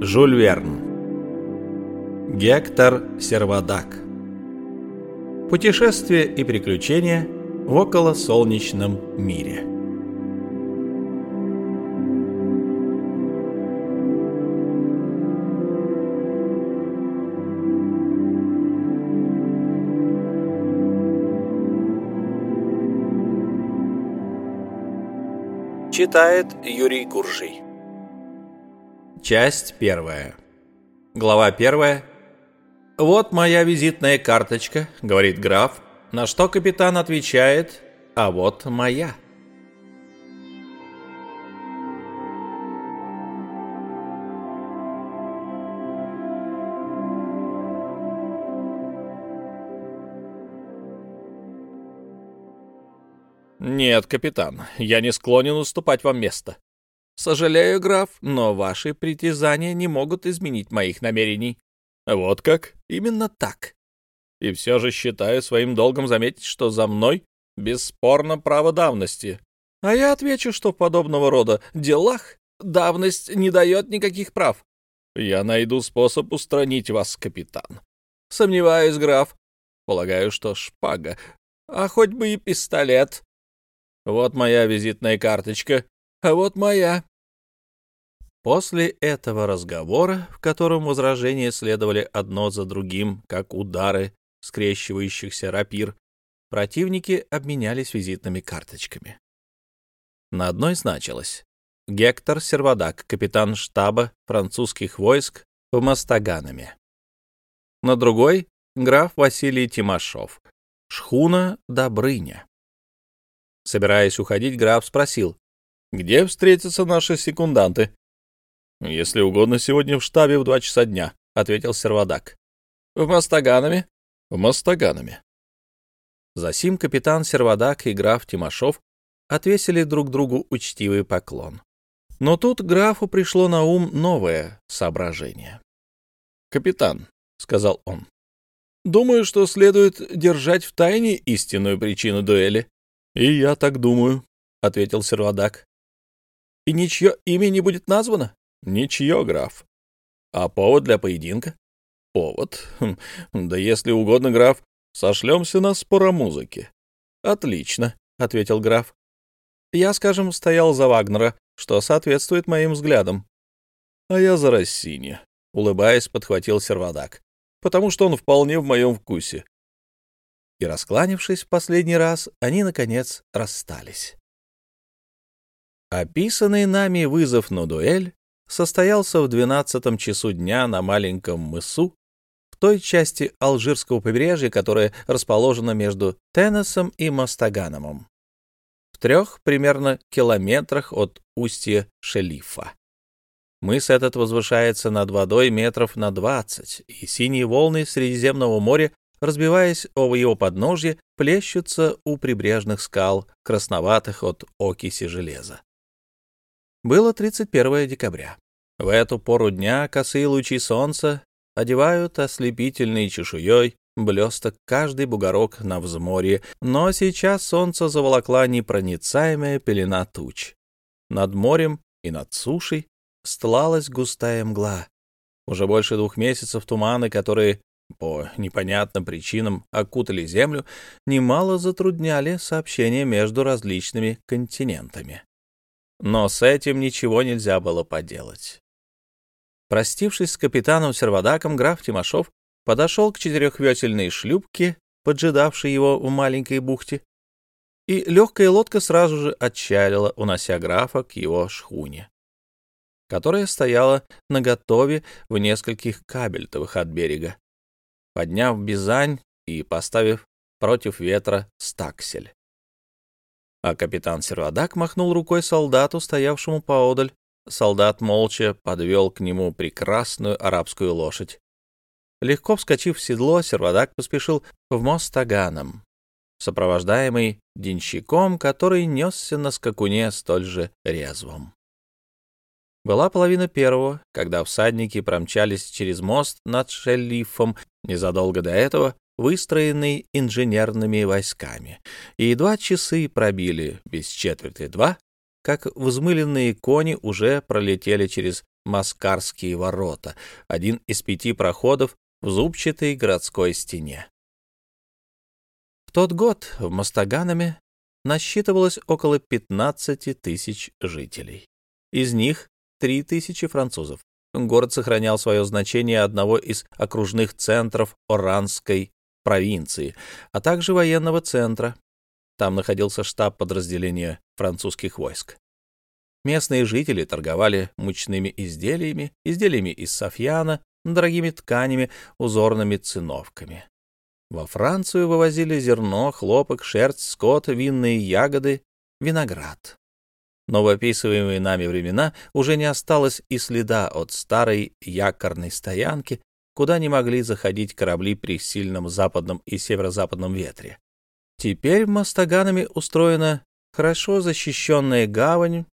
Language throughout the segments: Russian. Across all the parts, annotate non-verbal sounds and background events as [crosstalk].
Жюль Верн. Гектор Сервадак. Путешествие и приключения в околосолнечном мире. Читает Юрий Куржий. Часть первая. Глава первая. «Вот моя визитная карточка», — говорит граф, на что капитан отвечает «А вот моя». «Нет, капитан, я не склонен уступать вам место», «Сожалею, граф, но ваши притязания не могут изменить моих намерений». «Вот как? Именно так. И все же считаю своим долгом заметить, что за мной бесспорно право давности. А я отвечу, что в подобного рода делах давность не дает никаких прав. Я найду способ устранить вас, капитан. Сомневаюсь, граф. Полагаю, что шпага, а хоть бы и пистолет. Вот моя визитная карточка, а вот моя. После этого разговора, в котором возражения следовали одно за другим, как удары скрещивающихся рапир, противники обменялись визитными карточками. На одной значилось Гектор Сервадак, капитан штаба французских войск в Мастаганаме. На другой — граф Василий Тимошов, шхуна Добрыня. Собираясь уходить, граф спросил, где встретятся наши секунданты? Если угодно, сегодня в штабе в два часа дня, ответил Сервадак. В Мастаганами? В Мастаганами. Засим капитан Сервадак и граф Тимошов отвесили друг другу учтивый поклон. Но тут графу пришло на ум новое соображение. «Капитан», — сказал он, — «думаю, что следует держать в тайне истинную причину дуэли». «И я так думаю», — ответил Сервадак. И ничье имя не будет названо? Ничье, граф. А повод для поединка? Повод. Хм, да если угодно, граф, сошлемся на спор о. Отлично, ответил граф. Я, скажем, стоял за Вагнера, что соответствует моим взглядам. А я за Россини, улыбаясь, подхватил сервадак, потому что он вполне в моем вкусе. И, раскланившись в последний раз, они, наконец, расстались. Описанный нами вызов на дуэль состоялся в двенадцатом часу дня на маленьком мысу, в той части Алжирского побережья, которая расположена между Теннесом и Мастаганомом, в трех примерно километрах от устья Шелифа. Мыс этот возвышается над водой метров на двадцать, и синие волны Средиземного моря, разбиваясь о его подножье, плещутся у прибрежных скал, красноватых от окиси железа. Было 31 декабря. В эту пору дня косые лучи солнца одевают ослепительной чешуей блесток каждый бугорок на взморье, но сейчас солнце заволокла непроницаемая пелена туч. Над морем и над сушей стлалась густая мгла. Уже больше двух месяцев туманы, которые по непонятным причинам окутали Землю, немало затрудняли сообщение между различными континентами. Но с этим ничего нельзя было поделать. Простившись с капитаном Сервадаком, граф Тимошов подошел к четырехвесельной шлюпке, поджидавшей его в маленькой бухте, и легкая лодка сразу же отчалила, унося графа к его шхуне, которая стояла наготове в нескольких кабельтовых от берега, подняв бизань и поставив против ветра стаксель а капитан Сервадак махнул рукой солдату, стоявшему поодаль. Солдат молча подвел к нему прекрасную арабскую лошадь. Легко вскочив в седло, Сервадак поспешил в мост Таганом, сопровождаемый денщиком, который несся на скакуне столь же резвом. Была половина первого, когда всадники промчались через мост над Шеллифом. Незадолго до этого выстроенный инженерными войсками, и едва часы пробили без четверти два, как взмыленные кони уже пролетели через Маскарские ворота, один из пяти проходов в зубчатой городской стене. В тот год в Мостаганаме насчитывалось около 15 тысяч жителей. Из них 3 тысячи французов. Город сохранял свое значение одного из окружных центров Оранской провинции, а также военного центра. Там находился штаб подразделения французских войск. Местные жители торговали мучными изделиями, изделиями из софьяна, дорогими тканями, узорными циновками. Во Францию вывозили зерно, хлопок, шерсть, скот, винные ягоды, виноград. Но в описываемые нами времена уже не осталось и следа от старой якорной стоянки, куда не могли заходить корабли при сильном западном и северо-западном ветре. Теперь мостаганами устроена хорошо защищенная гавань,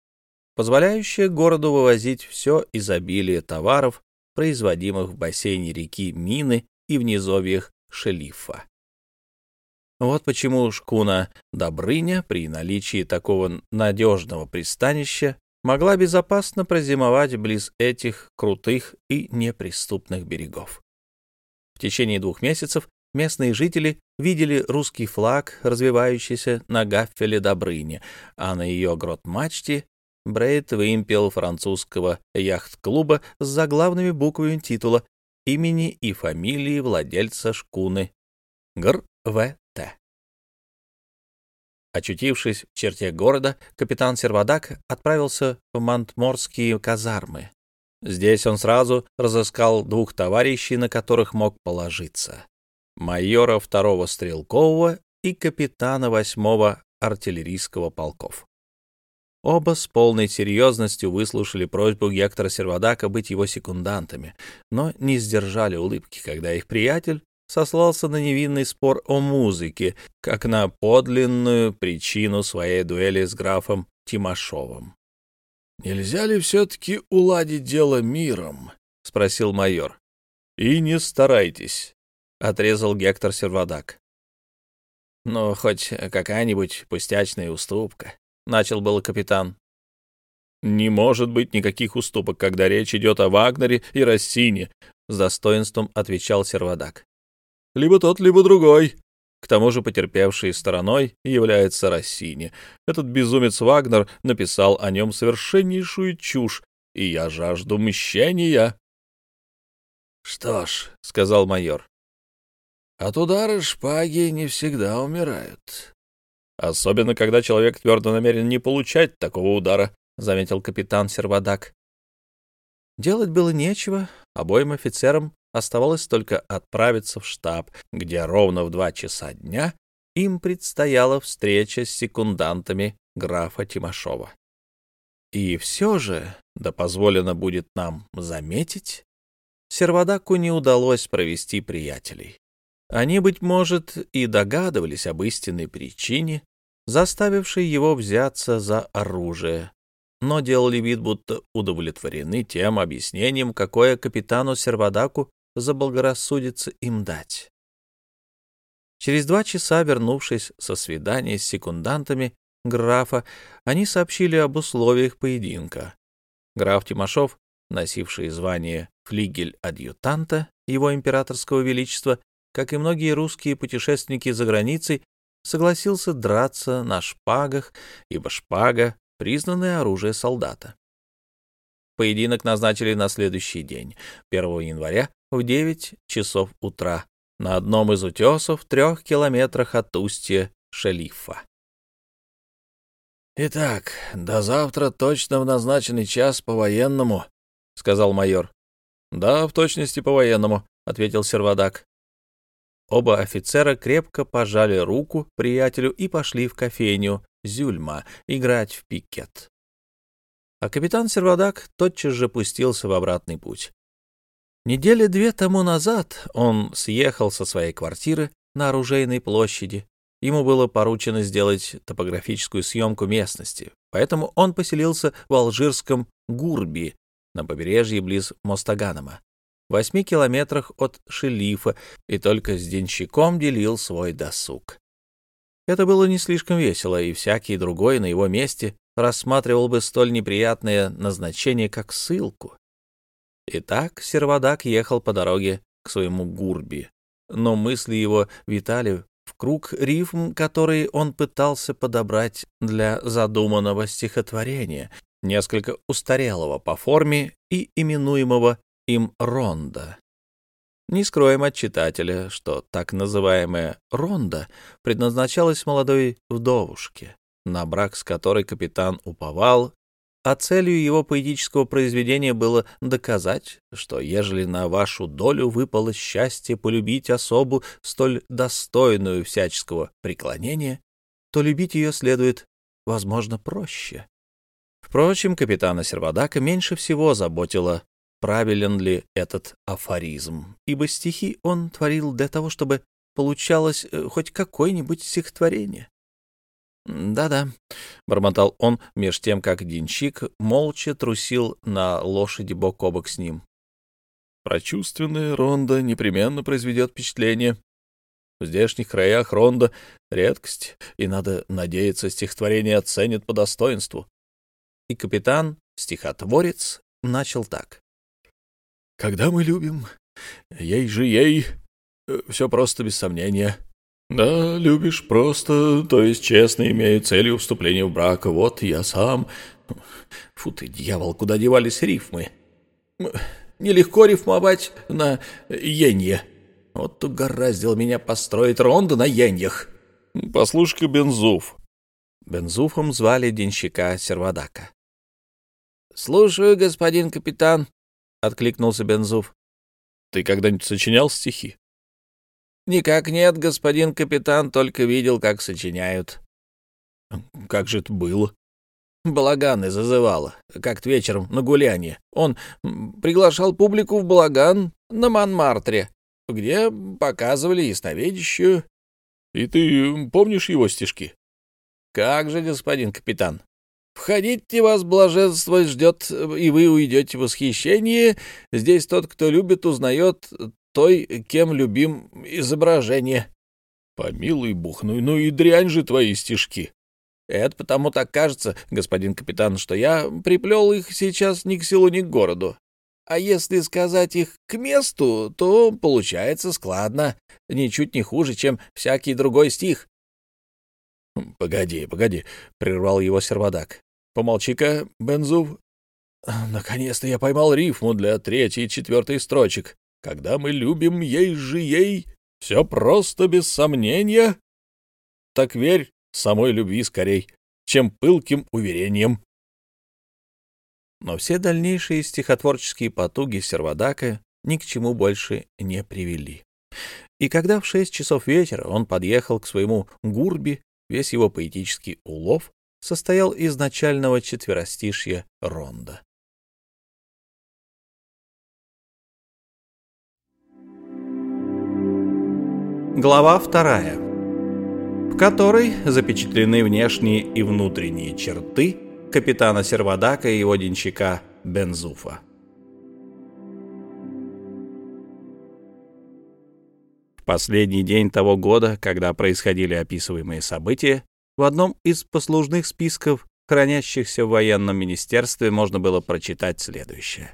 позволяющая городу вывозить все изобилие товаров, производимых в бассейне реки Мины и в низовьях Шелифа. Вот почему шкуна Добрыня при наличии такого надежного пристанища могла безопасно прозимовать близ этих крутых и неприступных берегов. В течение двух месяцев местные жители видели русский флаг, развивающийся на гафеле Добрыни, а на ее грот-мачте Брейд вымпел французского яхт-клуба с заглавными буквами титула имени и фамилии владельца шкуны Гр.В.Т. Очутившись в черте города, капитан Сервадак отправился в Монтморские казармы. Здесь он сразу разыскал двух товарищей, на которых мог положиться. Майора второго стрелкового и капитана восьмого артиллерийского полков. Оба с полной серьезностью выслушали просьбу Гектора Сервадака быть его секундантами, но не сдержали улыбки, когда их приятель сослался на невинный спор о музыке, как на подлинную причину своей дуэли с графом Тимошовым. «Нельзя ли все-таки уладить дело миром?» — спросил майор. «И не старайтесь», — отрезал Гектор Сервадак. «Ну, хоть какая-нибудь пустячная уступка», — начал был капитан. «Не может быть никаких уступок, когда речь идет о Вагнере и Рассине», — с достоинством отвечал Сервадак. «Либо тот, либо другой. К тому же потерпевшей стороной является Рассини. Этот безумец Вагнер написал о нем совершеннейшую чушь, и я жажду мщения». «Что ж», — сказал майор, — «от удара шпаги не всегда умирают. Особенно, когда человек твердо намерен не получать такого удара, — заметил капитан Сервадак. Делать было нечего, обоим офицерам оставалось только отправиться в штаб, где ровно в два часа дня им предстояла встреча с секундантами графа Тимошова. И все же, да позволено будет нам заметить, Сервадаку не удалось провести приятелей. Они, быть может, и догадывались об истинной причине, заставившей его взяться за оружие, но делали вид, будто удовлетворены тем объяснением, какое капитану Сервадаку заблагорассудится им дать. Через два часа, вернувшись со свидания с секундантами графа, они сообщили об условиях поединка. Граф Тимошов, носивший звание флигель-адъютанта его императорского величества, как и многие русские путешественники за границей, согласился драться на шпагах, ибо шпага — признанное оружие солдата. Поединок назначили на следующий день, 1 января, в 9 часов утра, на одном из утесов в трех километрах от устья Шелифа. «Итак, до завтра точно в назначенный час по-военному», — сказал майор. «Да, в точности по-военному», — ответил Сервадак. Оба офицера крепко пожали руку приятелю и пошли в кофейню Зюльма играть в пикет. А капитан Сервадак тотчас же пустился в обратный путь. Недели две тому назад он съехал со своей квартиры на оружейной площади. Ему было поручено сделать топографическую съемку местности, поэтому он поселился в алжирском Гурби на побережье близ Мостаганома восьми километрах от Шелифа и только с денщиком делил свой досуг. Это было не слишком весело, и всякий другой на его месте рассматривал бы столь неприятное назначение, как ссылку, Итак, сервадак ехал по дороге к своему гурби, но мысли его витали в круг рифм, которые он пытался подобрать для задуманного стихотворения, несколько устарелого по форме и именуемого им ронда. Не скроем от читателя, что так называемая ронда предназначалась молодой вдовушке, на брак с которой капитан уповал а целью его поэтического произведения было доказать, что ежели на вашу долю выпало счастье полюбить особу столь достойную всяческого преклонения, то любить ее следует, возможно, проще. Впрочем, капитана Сервадака меньше всего заботило, правилен ли этот афоризм, ибо стихи он творил для того, чтобы получалось э, хоть какое-нибудь стихотворение. «Да-да», — бормотал он, меж тем, как Динчик молча трусил на лошади бок о бок с ним. «Прочувственная ронда непременно произведет впечатление. В здешних краях ронда — редкость, и, надо надеяться, стихотворение оценят по достоинству». И капитан, стихотворец, начал так. «Когда мы любим, ей же ей, э, все просто без сомнения». «Да, любишь просто, то есть честно, имея целью вступления в брак. Вот я сам...» «Фу ты, дьявол, куда девались рифмы?» «Нелегко рифмовать на енье. Вот угораздил меня построить ронду на еньях». «Послушай-ка, Бензуф». Бензуфом звали денщика Сервадака. «Слушаю, господин капитан», — откликнулся Бензуф. «Ты когда-нибудь сочинял стихи?» «Никак нет, господин капитан, только видел, как сочиняют». «Как же это было?» Балаганы зазывала, как-то вечером на гулянье. Он приглашал публику в балаган на Монмартре, где показывали ясновидящую. — И ты помнишь его стишки? — Как же, господин капитан. Входите, вас блаженство ждет, и вы уйдете в восхищение. Здесь тот, кто любит, узнает той, кем любим изображение. — Помилуй бог, ну, ну и дрянь же твои стишки. — Это потому так кажется, господин капитан, что я приплел их сейчас ни к селу, ни к городу. А если сказать их к месту, то получается складно, ничуть не хуже, чем всякий другой стих. — Погоди, погоди, — прервал его сервадак. — Помолчи-ка, Бензув. Наконец-то я поймал рифму для третьей и четвертой строчек. Когда мы любим ей же ей, все просто без сомнения. Так верь самой любви скорей, чем пылким уверением. Но все дальнейшие стихотворческие потуги Сервадака ни к чему больше не привели. И когда в шесть часов вечера он подъехал к своему гурби, весь его поэтический улов состоял из начального четверостишья ронда. Глава вторая, в которой запечатлены внешние и внутренние черты капитана Сервадака и его денщика Бензуфа. В последний день того года, когда происходили описываемые события, в одном из послужных списков, хранящихся в военном министерстве, можно было прочитать следующее.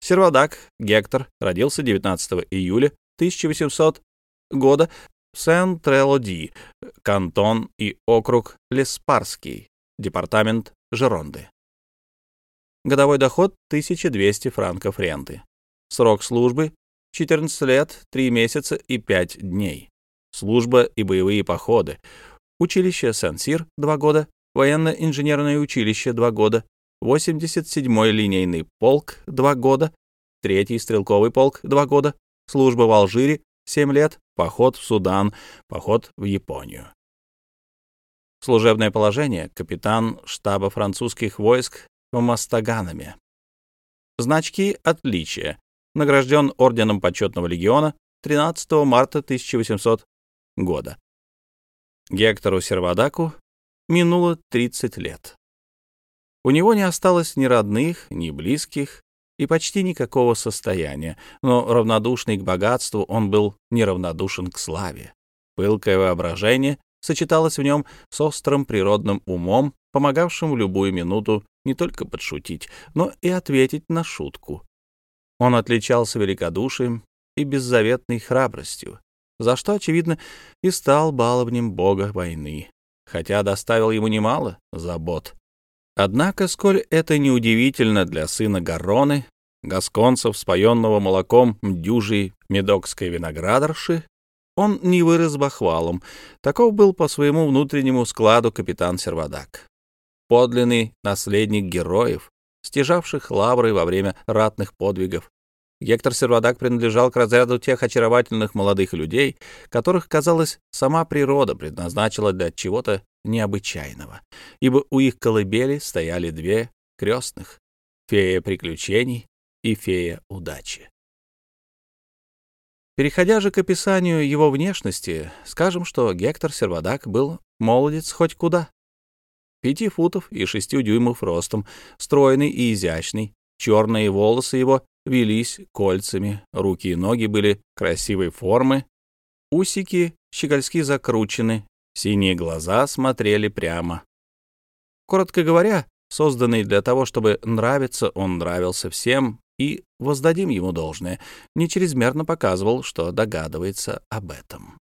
Сервадак Гектор родился 19 июля 1800 года Сен-Трелоди, кантон и округ Леспарский, департамент Жеронды. Годовой доход 1200 франков ренты. Срок службы 14 лет, 3 месяца и 5 дней. Служба и боевые походы. Училище Сен-Сир 2 года, военно-инженерное училище 2 года, 87-й линейный полк 2 года, 3-й стрелковый полк 2 года, служба в Алжире 7 лет, поход в Судан, поход в Японию. Служебное положение — капитан штаба французских войск в Мастаганаме. Значки отличия. Награжден орденом почетного легиона 13 марта 1800 года. Гектору Сервадаку минуло 30 лет. У него не осталось ни родных, ни близких, и почти никакого состояния, но равнодушный к богатству он был неравнодушен к славе. Пылкое воображение сочеталось в нем с острым природным умом, помогавшим в любую минуту не только подшутить, но и ответить на шутку. Он отличался великодушием и беззаветной храбростью, за что, очевидно, и стал баловнем бога войны, хотя доставил ему немало забот. Однако, сколь это неудивительно для сына Гарроны, гасконцев, споенного молоком дюжей медокской виноградарши, он не вырос бахвалом. Таков был по своему внутреннему складу капитан Сервадак. Подлинный наследник героев, стяжавших лавры во время ратных подвигов. Гектор Сервадак принадлежал к разряду тех очаровательных молодых людей, которых, казалось, сама природа предназначила для чего-то необычайного, ибо у их колыбели стояли две крестных — фея приключений и фея удачи. Переходя же к описанию его внешности, скажем, что Гектор Сервадак был молодец хоть куда. Пяти футов и шестью дюймов ростом, стройный и изящный, черные волосы его велись кольцами, руки и ноги были красивой формы, усики щегольски закручены, синие глаза смотрели прямо. Коротко говоря, созданный для того, чтобы нравиться, он нравился всем и воздадим ему должное, не чрезмерно показывал, что догадывается об этом.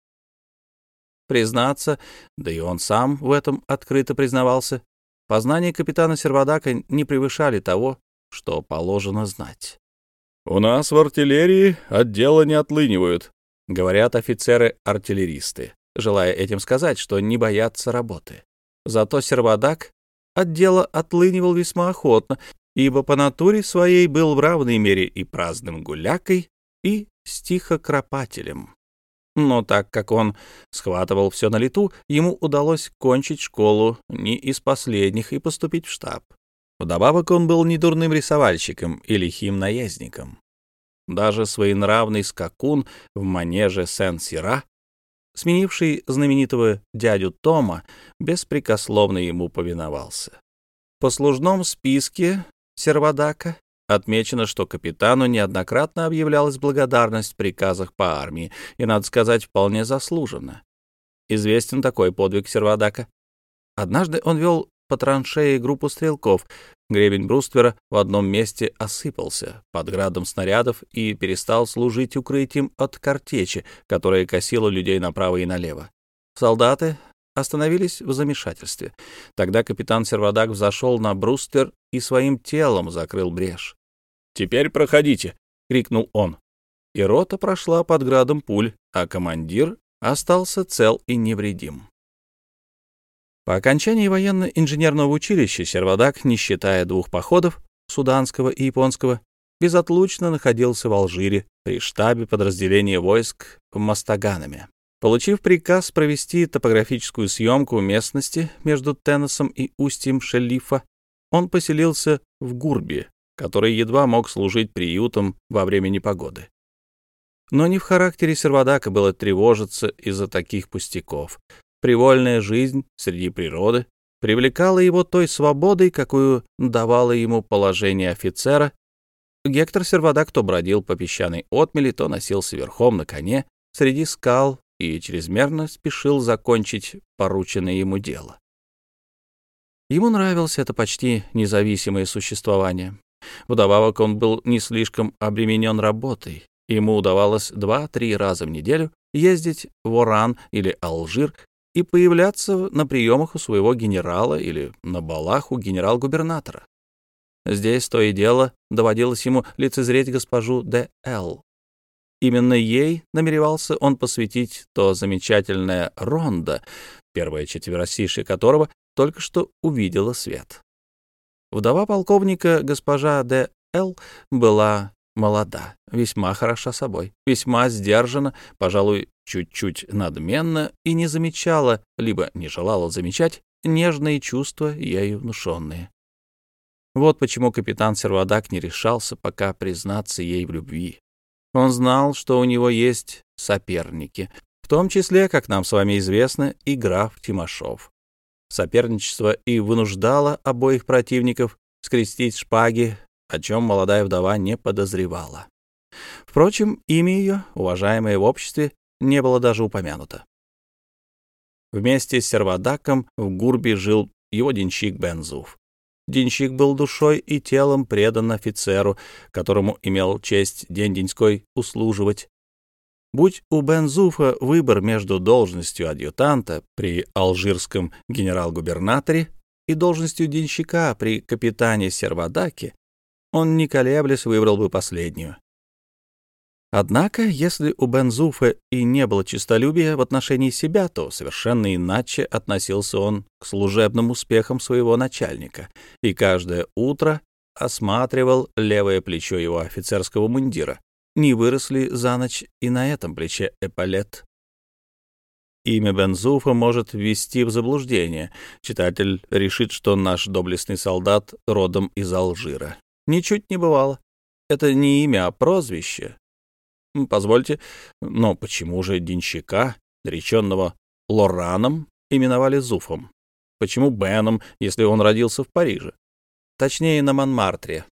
Признаться, да и он сам в этом открыто признавался, познания капитана Сервадака не превышали того, что положено знать. «У нас в артиллерии отдела не отлынивают», — говорят офицеры-артиллеристы, желая этим сказать, что не боятся работы. Зато Сервадак отдела отлынивал весьма охотно ибо по натуре своей был в равной мере и праздным гулякой, и стихокропателем. Но так как он схватывал все на лету, ему удалось кончить школу не из последних и поступить в штаб. Вдобавок он был недурным рисовальщиком и лихим наездником. Даже своенравный скакун в манеже Сен-Сира, сменивший знаменитого дядю Тома, беспрекословно ему повиновался. В послужном списке Сервадака отмечено, что капитану неоднократно объявлялась благодарность в приказах по армии, и, надо сказать, вполне заслуженно. Известен такой подвиг Сервадака. Однажды он вел по траншеи группу стрелков. Гребень бруствера в одном месте осыпался под градом снарядов и перестал служить укрытием от картечи, которая косила людей направо и налево. Солдаты остановились в замешательстве. Тогда капитан Сервадак взошел на бруствер и своим телом закрыл брешь. «Теперь проходите!» — крикнул он. И рота прошла под градом пуль, а командир остался цел и невредим. По окончании военно-инженерного училища Сервадак, не считая двух походов, суданского и японского, безотлучно находился в Алжире при штабе подразделения войск в Мастаганами. Получив приказ провести топографическую съемку местности между Теннесом и устьем Шелифа, он поселился в Гурбе, который едва мог служить приютом во время непогоды. Но не в характере Сервадака было тревожиться из-за таких пустяков. Привольная жизнь среди природы привлекала его той свободой, какую давало ему положение офицера. Гектор Сервадак то бродил по песчаной отмели, то носился верхом на коне среди скал и чрезмерно спешил закончить порученное ему дело. Ему нравилось это почти независимое существование. Вдобавок он был не слишком обременен работой. Ему удавалось два-три раза в неделю ездить в Оран или Алжир и появляться на приемах у своего генерала или на балах у генерал-губернатора. Здесь то и дело доводилось ему лицезреть госпожу Д. Именно ей намеревался он посвятить то замечательное рондо, первое четверостишие которого только что увидела свет. Вдова полковника госпожа Д. Л. была молода, весьма хороша собой, весьма сдержана, пожалуй, чуть-чуть надменно и не замечала, либо не желала замечать, нежные чувства, ею внушенные. Вот почему капитан Сервадак не решался пока признаться ей в любви. Он знал, что у него есть соперники, в том числе, как нам с вами известно, и граф Тимошов. Соперничество и вынуждало обоих противников скрестить шпаги, о чем молодая вдова не подозревала. Впрочем, имя ее, уважаемое в обществе, не было даже упомянуто. Вместе с Сервадаком в Гурбе жил его денщик Бензуф. Денщик был душой и телом предан офицеру, которому имел честь день-деньской услуживать. Будь у Бензуфа выбор между должностью адъютанта при алжирском генерал-губернаторе и должностью денщика при капитане Сервадаке, он, не колеблясь, выбрал бы последнюю. Однако, если у Бензуфа и не было честолюбия в отношении себя, то совершенно иначе относился он к служебным успехам своего начальника и каждое утро осматривал левое плечо его офицерского мундира, не выросли за ночь и на этом плече эполет. Имя Бензуфа может ввести в заблуждение. Читатель решит, что наш доблестный солдат родом из Алжира. Ничуть не бывало. Это не имя, а прозвище, Позвольте, но почему же денщика, нареченного Лораном, именовали Зуфом? Почему Беном, если он родился в Париже? Точнее, на Монмартре.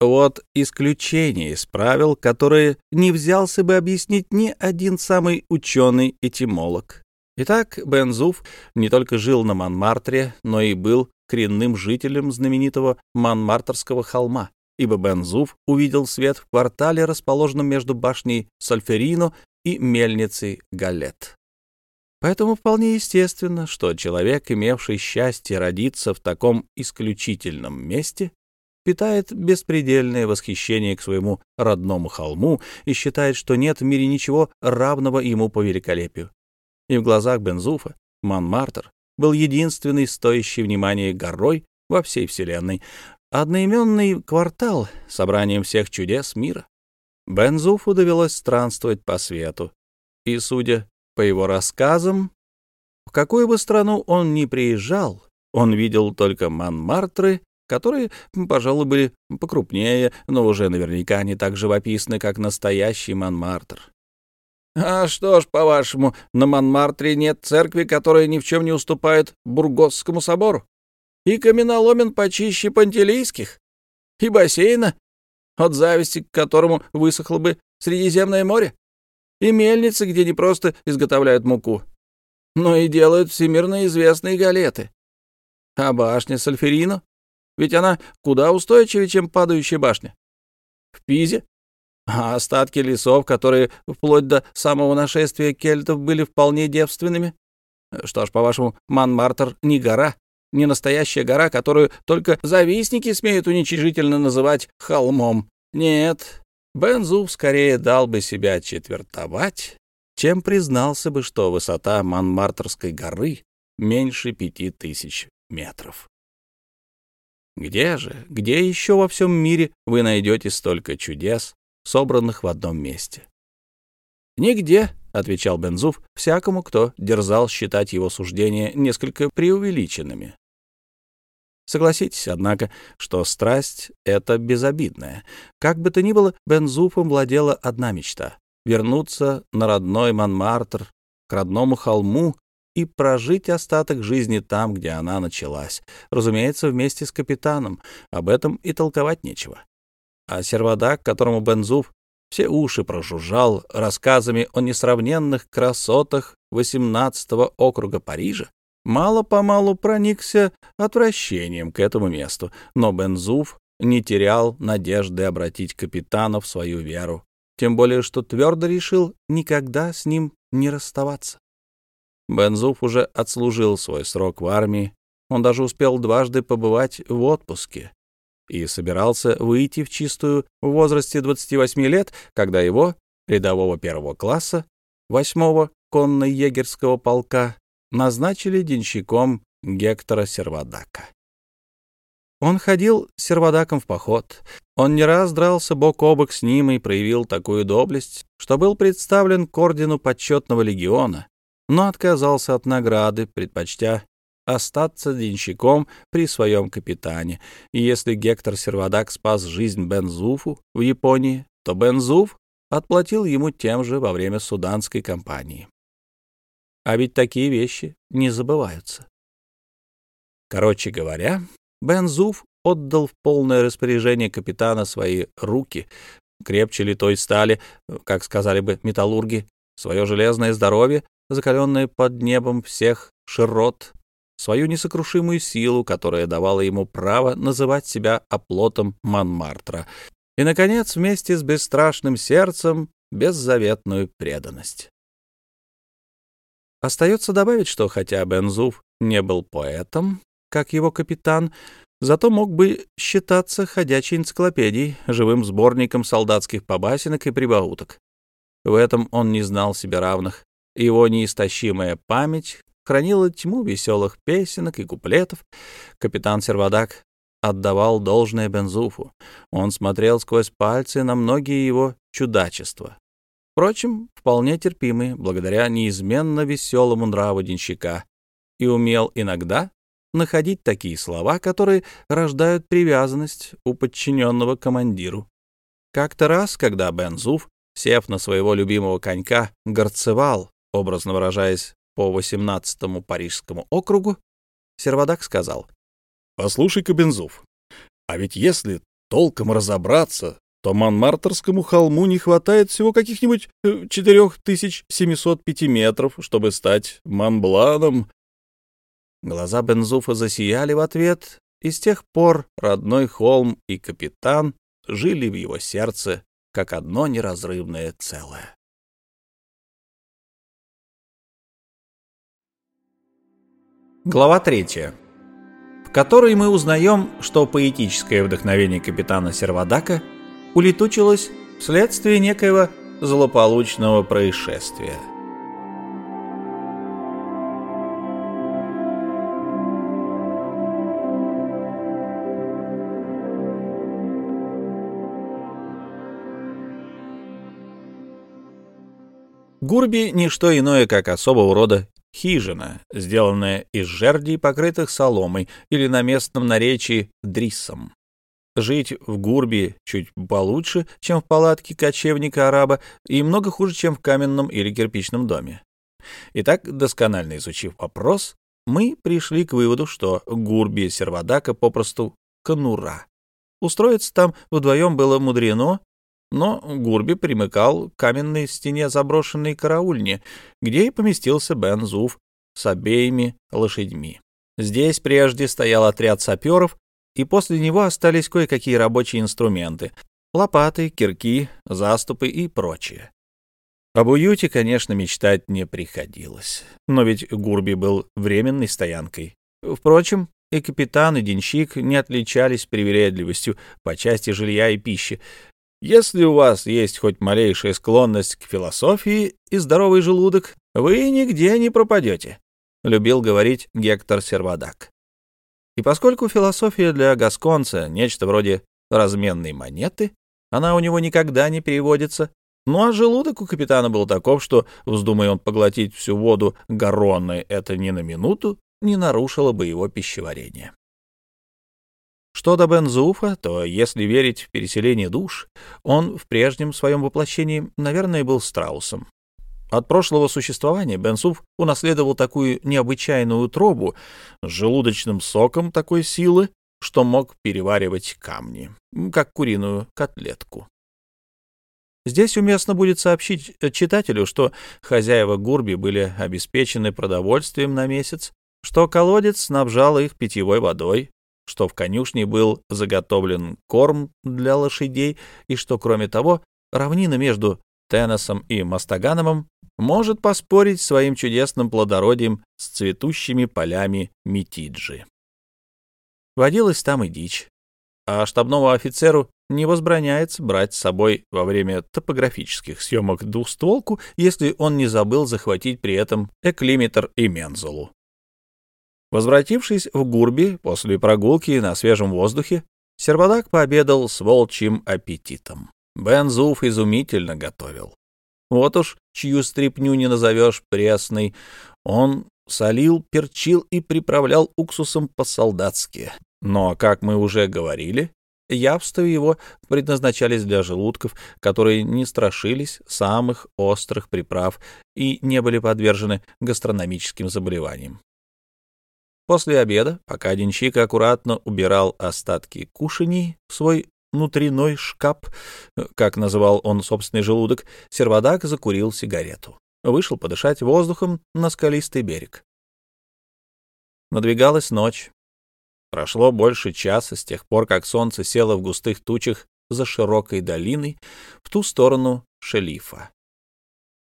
Вот исключение из правил, которые не взялся бы объяснить ни один самый ученый-этимолог. Итак, Бен Зуф не только жил на Монмартре, но и был коренным жителем знаменитого Монмартерского холма ибо Бензуф увидел свет в квартале, расположенном между башней Сальферино и мельницей Галет. Поэтому вполне естественно, что человек, имевший счастье родиться в таком исключительном месте, питает беспредельное восхищение к своему родному холму и считает, что нет в мире ничего равного ему по великолепию. И в глазах Бензуфа Монмартр был единственной стоящей внимания горой во всей Вселенной, одноименный квартал собранием всех чудес мира. Бензуфу довелось странствовать по свету, и, судя по его рассказам, в какую бы страну он ни приезжал, он видел только Манмартры, которые, пожалуй, были покрупнее, но уже наверняка не так живописны, как настоящий Манмартр. «А что ж, по-вашему, на Манмартре нет церкви, которая ни в чем не уступает Бургосскому собору?» И каменоломен почище пантелейских, и бассейна, от зависти к которому высохло бы Средиземное море, и мельницы, где не просто изготовляют муку, но и делают всемирно известные галеты. А башня Сальферино? Ведь она куда устойчивее, чем падающая башня. В Пизе? А остатки лесов, которые вплоть до самого нашествия кельтов были вполне девственными? Что ж, по-вашему, Манмартер не гора, не настоящая гора, которую только завистники смеют уничижительно называть холмом. Нет, Бензуф скорее дал бы себя четвертовать, чем признался бы, что высота Монмартрской горы меньше пяти тысяч метров. Где же, где еще во всем мире вы найдете столько чудес, собранных в одном месте? Нигде, — отвечал Бензуф всякому, кто дерзал считать его суждения несколько преувеличенными. Согласитесь, однако, что страсть — это безобидная. Как бы то ни было, Бензуфом владела одна мечта — вернуться на родной Монмартр, к родному холму и прожить остаток жизни там, где она началась. Разумеется, вместе с капитаном. Об этом и толковать нечего. А сервадак, которому Бензуф все уши прожужжал рассказами о несравненных красотах 18-го округа Парижа, мало-помалу проникся отвращением к этому месту, но Бензуф не терял надежды обратить капитана в свою веру, тем более что твердо решил никогда с ним не расставаться. Бензуф уже отслужил свой срок в армии, он даже успел дважды побывать в отпуске, и собирался выйти в чистую в возрасте 28 лет, когда его, рядового первого класса, восьмого конно-егерского полка, назначили денщиком Гектора Сервадака. Он ходил с Сервадаком в поход. Он не раз дрался бок о бок с ним и проявил такую доблесть, что был представлен к ордену почетного легиона, но отказался от награды, предпочтя остаться денщиком при своем капитане. И если Гектор Сервадак спас жизнь Бензуфу в Японии, то Бензуф отплатил ему тем же во время суданской кампании. А ведь такие вещи не забываются. Короче говоря, Бензуф отдал в полное распоряжение капитана свои руки, крепче ли той стали, как сказали бы металлурги, свое железное здоровье, закаленное под небом всех широт, свою несокрушимую силу, которая давала ему право называть себя оплотом Манмартра, и, наконец, вместе с бесстрашным сердцем, беззаветную преданность. Остается добавить, что хотя Бензуф не был поэтом, как его капитан, зато мог бы считаться ходячей энциклопедией, живым сборником солдатских побасенок и прибауток. В этом он не знал себе равных. Его неистощимая память хранила тьму веселых песенок и куплетов. Капитан Сервадак отдавал должное Бензуфу. Он смотрел сквозь пальцы на многие его чудачества. Впрочем, вполне терпимые, благодаря неизменно веселому нраву денщика, и умел иногда находить такие слова, которые рождают привязанность у подчиненного командиру. Как-то раз, когда Бензуф, сев на своего любимого конька, горцевал, образно выражаясь, по 18-му Парижскому округу, Сервадак сказал, «Послушай-ка, а ведь если толком разобраться, то Монмартерскому холму не хватает всего каких-нибудь 4705 э, метров, чтобы стать Монбланом». Глаза Бензуфа засияли в ответ, и с тех пор родной холм и капитан жили в его сердце как одно неразрывное целое. Глава третья, в которой мы узнаем, что поэтическое вдохновение капитана Сервадака улетучилось вследствие некоего злополучного происшествия. Гурби — не что иное, как особого рода Хижина, сделанная из жердей, покрытых соломой, или на местном наречии дриссом. Жить в гурбе чуть получше, чем в палатке кочевника-араба, и много хуже, чем в каменном или кирпичном доме. Итак, досконально изучив вопрос, мы пришли к выводу, что гурби сервадака попросту конура. Устроиться там вдвоем было мудрено, но Гурби примыкал к каменной стене заброшенной караульни, где и поместился Бен Зуф с обеими лошадьми. Здесь прежде стоял отряд саперов, и после него остались кое-какие рабочие инструменты — лопаты, кирки, заступы и прочее. Об уюте, конечно, мечтать не приходилось, но ведь Гурби был временной стоянкой. Впрочем, и капитан, и денщик не отличались привередливостью по части жилья и пищи, если у вас есть хоть малейшая склонность к философии и здоровый желудок, вы нигде не пропадете», — любил говорить Гектор Сервадак. И поскольку философия для гасконца — нечто вроде разменной монеты, она у него никогда не переводится, ну а желудок у капитана был таков, что, вздумая он поглотить всю воду Гаронны, это ни на минуту не нарушило бы его пищеварение. Что до Бензуфа, то, если верить в переселение душ, он в прежнем своем воплощении, наверное, был страусом. От прошлого существования Бензуф унаследовал такую необычайную утробу с желудочным соком такой силы, что мог переваривать камни, как куриную котлетку. Здесь уместно будет сообщить читателю, что хозяева Гурби были обеспечены продовольствием на месяц, что колодец снабжал их питьевой водой, что в конюшне был заготовлен корм для лошадей и что, кроме того, равнина между Теннесом и Мастаганом может поспорить своим чудесным плодородием с цветущими полями Митиджи. Водилась там и дичь, а штабному офицеру не возбраняется брать с собой во время топографических съемок двухстволку, если он не забыл захватить при этом эклиметр и мензулу. Возвратившись в Гурби после прогулки на свежем воздухе, Сербадак пообедал с волчьим аппетитом. Бен Зуф изумительно готовил. Вот уж чью стряпню не назовешь пресной. Он солил, перчил и приправлял уксусом по-солдатски. Но, как мы уже говорили, явства его предназначались для желудков, которые не страшились самых острых приправ и не были подвержены гастрономическим заболеваниям. После обеда, пока денщик аккуратно убирал остатки кушаний в свой внутренной шкаф, как называл он собственный желудок, сервадак закурил сигарету. Вышел подышать воздухом на скалистый берег. Надвигалась ночь. Прошло больше часа с тех пор, как солнце село в густых тучах за широкой долиной в ту сторону шелифа.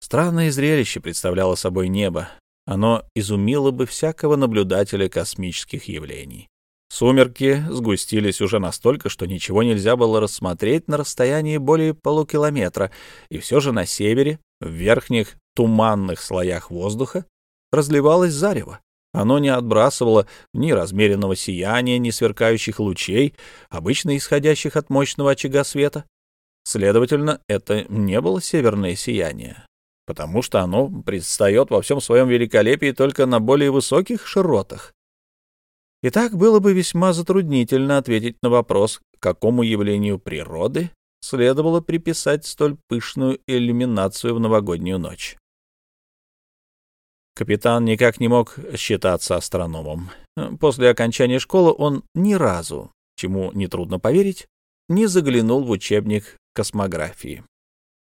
Странное зрелище представляло собой небо. Оно изумило бы всякого наблюдателя космических явлений. Сумерки сгустились уже настолько, что ничего нельзя было рассмотреть на расстоянии более полукилометра, и все же на севере, в верхних туманных слоях воздуха, разливалось зарево. Оно не отбрасывало ни размеренного сияния, ни сверкающих лучей, обычно исходящих от мощного очага света. Следовательно, это не было северное сияние, потому что оно предстает во всем своем великолепии только на более высоких широтах. И так было бы весьма затруднительно ответить на вопрос, какому явлению природы следовало приписать столь пышную иллюминацию в новогоднюю ночь. Капитан никак не мог считаться астрономом. После окончания школы он ни разу, чему нетрудно поверить, не заглянул в учебник космографии.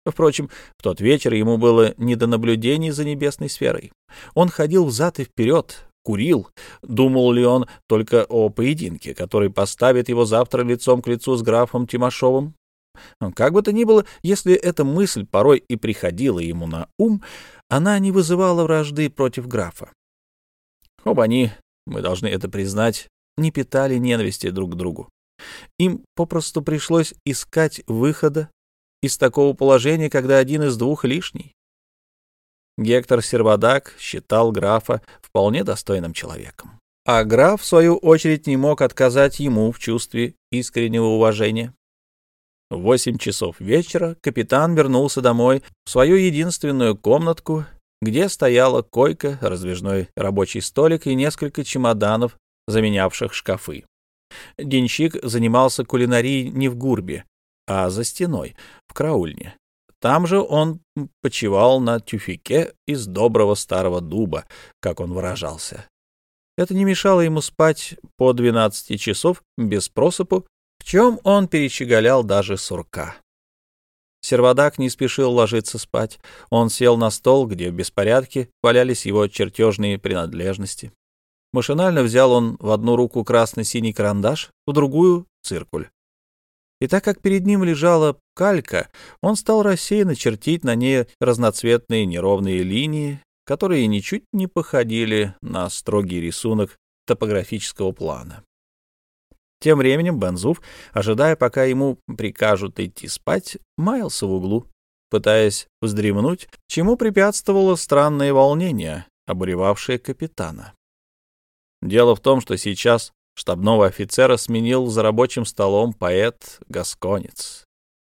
Впрочем, в тот вечер ему было не до наблюдений за небесной сферой. Он ходил взад и вперед, курил. Думал ли он только о поединке, который поставит его завтра лицом к лицу с графом Тимошовым? Как бы то ни было, если эта мысль порой и приходила ему на ум, она не вызывала вражды против графа. Оба они, мы должны это признать, не питали ненависти друг к другу. Им попросту пришлось искать выхода из такого положения, когда один из двух лишний. Гектор Сервадак считал графа вполне достойным человеком. А граф, в свою очередь, не мог отказать ему в чувстве искреннего уважения. В восемь часов вечера капитан вернулся домой в свою единственную комнатку, где стояла койка, раздвижной рабочий столик и несколько чемоданов, заменявших шкафы. Денщик занимался кулинарией не в гурбе, а за стеной, в краульне. Там же он почивал на тюфике из доброго старого дуба, как он выражался. Это не мешало ему спать по 12 часов без просыпу в чем он перещеголял даже сурка. Сервадак не спешил ложиться спать. Он сел на стол, где в беспорядке валялись его чертежные принадлежности. Машинально взял он в одну руку красно-синий карандаш, в другую — циркуль. И так как перед ним лежала калька, он стал рассеянно чертить на ней разноцветные неровные линии, которые ничуть не походили на строгий рисунок топографического плана. Тем временем Бензуф, ожидая, пока ему прикажут идти спать, маялся в углу, пытаясь вздремнуть, чему препятствовало странное волнение, обуревавшее капитана. Дело в том, что сейчас штабного офицера сменил за рабочим столом поэт-гасконец.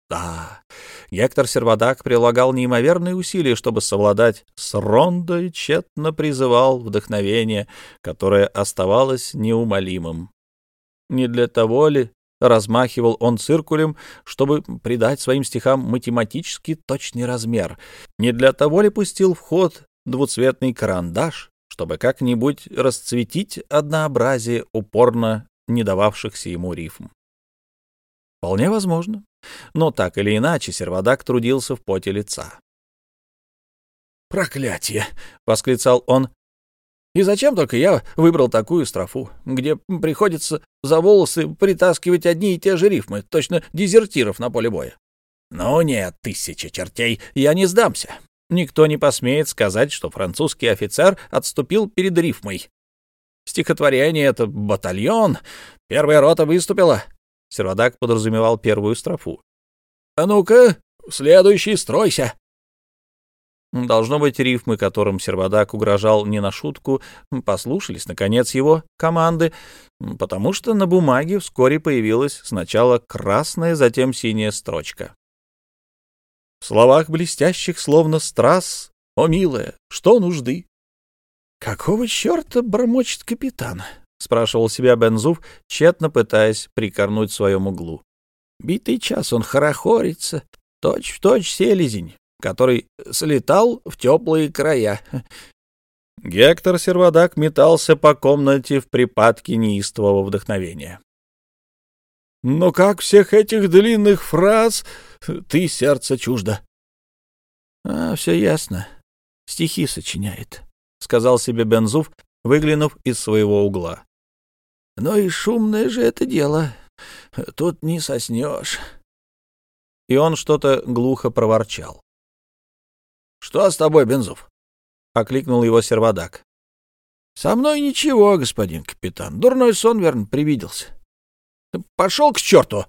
Да, Гектор Сервадак прилагал неимоверные усилия, чтобы совладать с Рондо и тщетно призывал вдохновение, которое оставалось неумолимым. Не для того ли размахивал он циркулем, чтобы придать своим стихам математически точный размер? Не для того ли пустил в ход двуцветный карандаш, чтобы как-нибудь расцветить однообразие упорно не дававшихся ему рифм? Вполне возможно. Но так или иначе Сервадак трудился в поте лица. «Проклятие!» — восклицал он, и зачем только я выбрал такую строфу, где приходится за волосы притаскивать одни и те же рифмы, точно дезертиров на поле боя? Ну нет, тысяча чертей, я не сдамся. Никто не посмеет сказать, что французский офицер отступил перед рифмой. Стихотворение — это батальон. Первая рота выступила. Сервадак подразумевал первую строфу. — А ну-ка, следующий стройся. Должно быть, рифмы, которым Сервадак угрожал не на шутку, послушались, наконец, его команды, потому что на бумаге вскоре появилась сначала красная, затем синяя строчка. В словах блестящих, словно страз, «О, милая, что нужды?» «Какого черта бормочет капитан?» — спрашивал себя Бензуф, тщетно пытаясь прикорнуть в своем углу. «Битый час он хорохорится, точь-в-точь точь селезень, который слетал в теплые края. Гектор Сервадак метался по комнате в припадке неистового вдохновения. «Но как всех этих длинных фраз ты сердце чуждо?» «А, все ясно. Стихи сочиняет», — сказал себе Бензуф, выглянув из своего угла. — Ну и шумное же это дело. Тут не соснешь. И он что-то глухо проворчал. — Что с тобой, Бензов? — окликнул его сервадак. — Со мной ничего, господин капитан. Дурной сон, верно, привиделся. — Пошел к черту!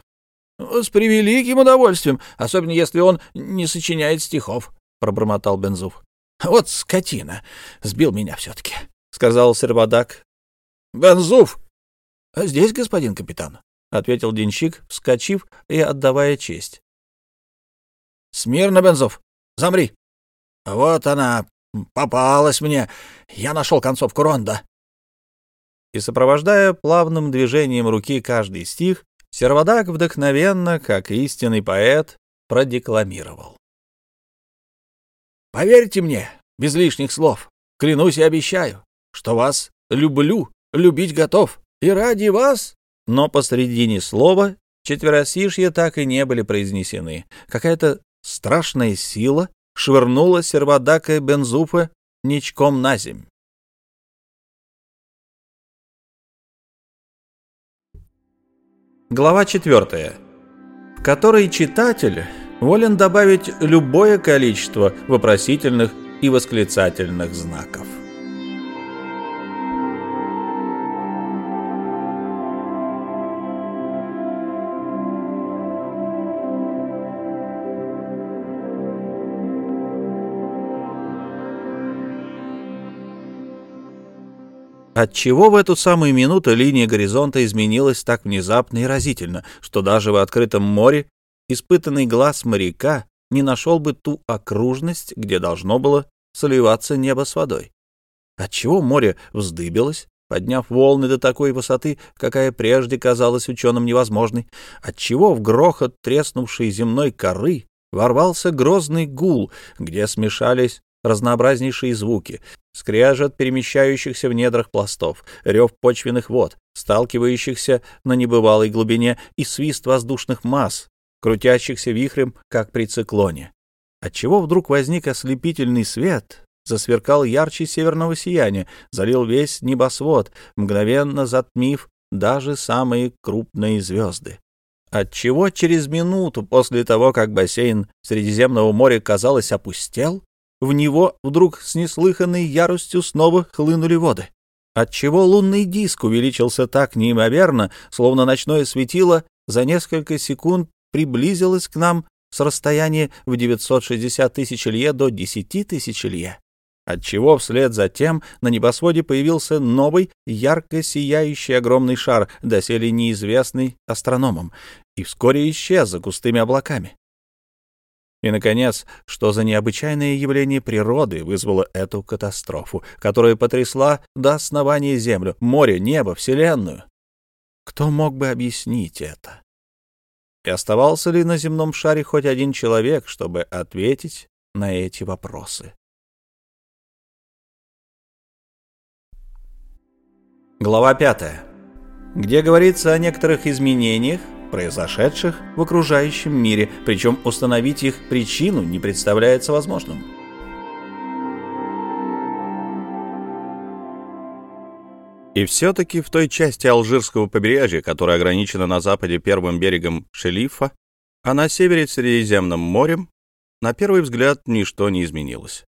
— С превеликим удовольствием, особенно если он не сочиняет стихов, — пробормотал Бензуф. — Вот скотина! Сбил меня все-таки, — сказал сервадак. — Бензуф! — Здесь, господин капитан, — ответил денщик, вскочив и отдавая честь. — Смирно, Бензов, замри. — Вот она, попалась мне. Я нашел концовку ронда. И, сопровождая плавным движением руки каждый стих, Сервадак вдохновенно, как истинный поэт, продекламировал. «Поверьте мне, без лишних слов, клянусь и обещаю, что вас люблю, любить готов, и ради вас но посредине слова четверосишья так и не были произнесены. Какая-то страшная сила швырнула сервадака Бензуфа ничком на земь. Глава четвертая, в которой читатель волен добавить любое количество вопросительных и восклицательных знаков. Отчего в эту самую минуту линия горизонта изменилась так внезапно и разительно, что даже в открытом море испытанный глаз моряка не нашел бы ту окружность, где должно было соливаться небо с водой? Отчего море вздыбилось, подняв волны до такой высоты, какая прежде казалась ученым невозможной? Отчего в грохот треснувшей земной коры ворвался грозный гул, где смешались разнообразнейшие звуки, скрежет перемещающихся в недрах пластов, рев почвенных вод, сталкивающихся на небывалой глубине и свист воздушных масс, крутящихся вихрем, как при циклоне. Отчего вдруг возник ослепительный свет, засверкал ярче северного сияния, залил весь небосвод, мгновенно затмив даже самые крупные звезды. Отчего через минуту после того, как бассейн Средиземного моря, казалось, опустел, в него вдруг с неслыханной яростью снова хлынули воды. Отчего лунный диск увеличился так неимоверно, словно ночное светило за несколько секунд приблизилось к нам с расстояния в 960 тысяч лье до 10 тысяч лье. Отчего вслед за тем на небосводе появился новый, ярко сияющий огромный шар, доселе неизвестный астрономам, и вскоре исчез за густыми облаками. И, наконец, что за необычайное явление природы вызвало эту катастрофу, которая потрясла до основания Землю, море, небо, Вселенную? Кто мог бы объяснить это? И оставался ли на земном шаре хоть один человек, чтобы ответить на эти вопросы? Глава пятая, где говорится о некоторых изменениях, произошедших в окружающем мире, причем установить их причину не представляется возможным. И все-таки в той части Алжирского побережья, которая ограничена на западе первым берегом Шелифа, а на севере Средиземным морем, на первый взгляд ничто не изменилось.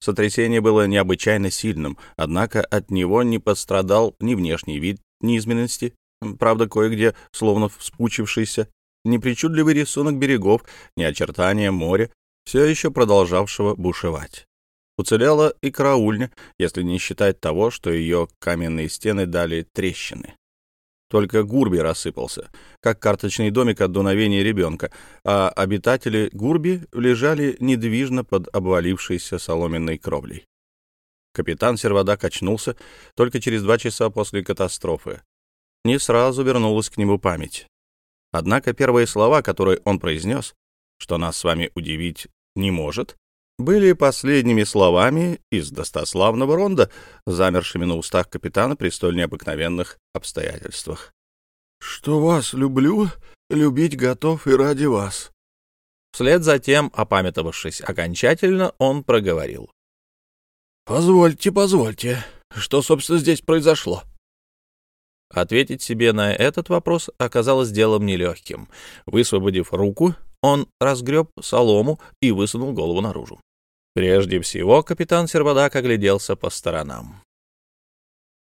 Сотрясение было необычайно сильным, однако от него не пострадал ни внешний вид низменности, Правда, кое-где, словно вспучившийся, непричудливый рисунок берегов, не очертания моря, все еще продолжавшего бушевать. Уцелела и караульня, если не считать того, что ее каменные стены дали трещины. Только Гурби рассыпался, как карточный домик от дуновения ребенка, а обитатели Гурби лежали недвижно под обвалившейся соломенной кровлей. Капитан Сервадак очнулся только через два часа после катастрофы, не сразу вернулась к нему память. Однако первые слова, которые он произнес, что нас с вами удивить не может, были последними словами из достославного ронда, замершими на устах капитана при столь необыкновенных обстоятельствах. «Что вас люблю, любить готов и ради вас». Вслед за тем, опамятовавшись окончательно, он проговорил. «Позвольте, позвольте. Что, собственно, здесь произошло? Ответить себе на этот вопрос оказалось делом нелегким. Высвободив руку, он разгреб солому и высунул голову наружу. Прежде всего капитан Сервадак огляделся по сторонам.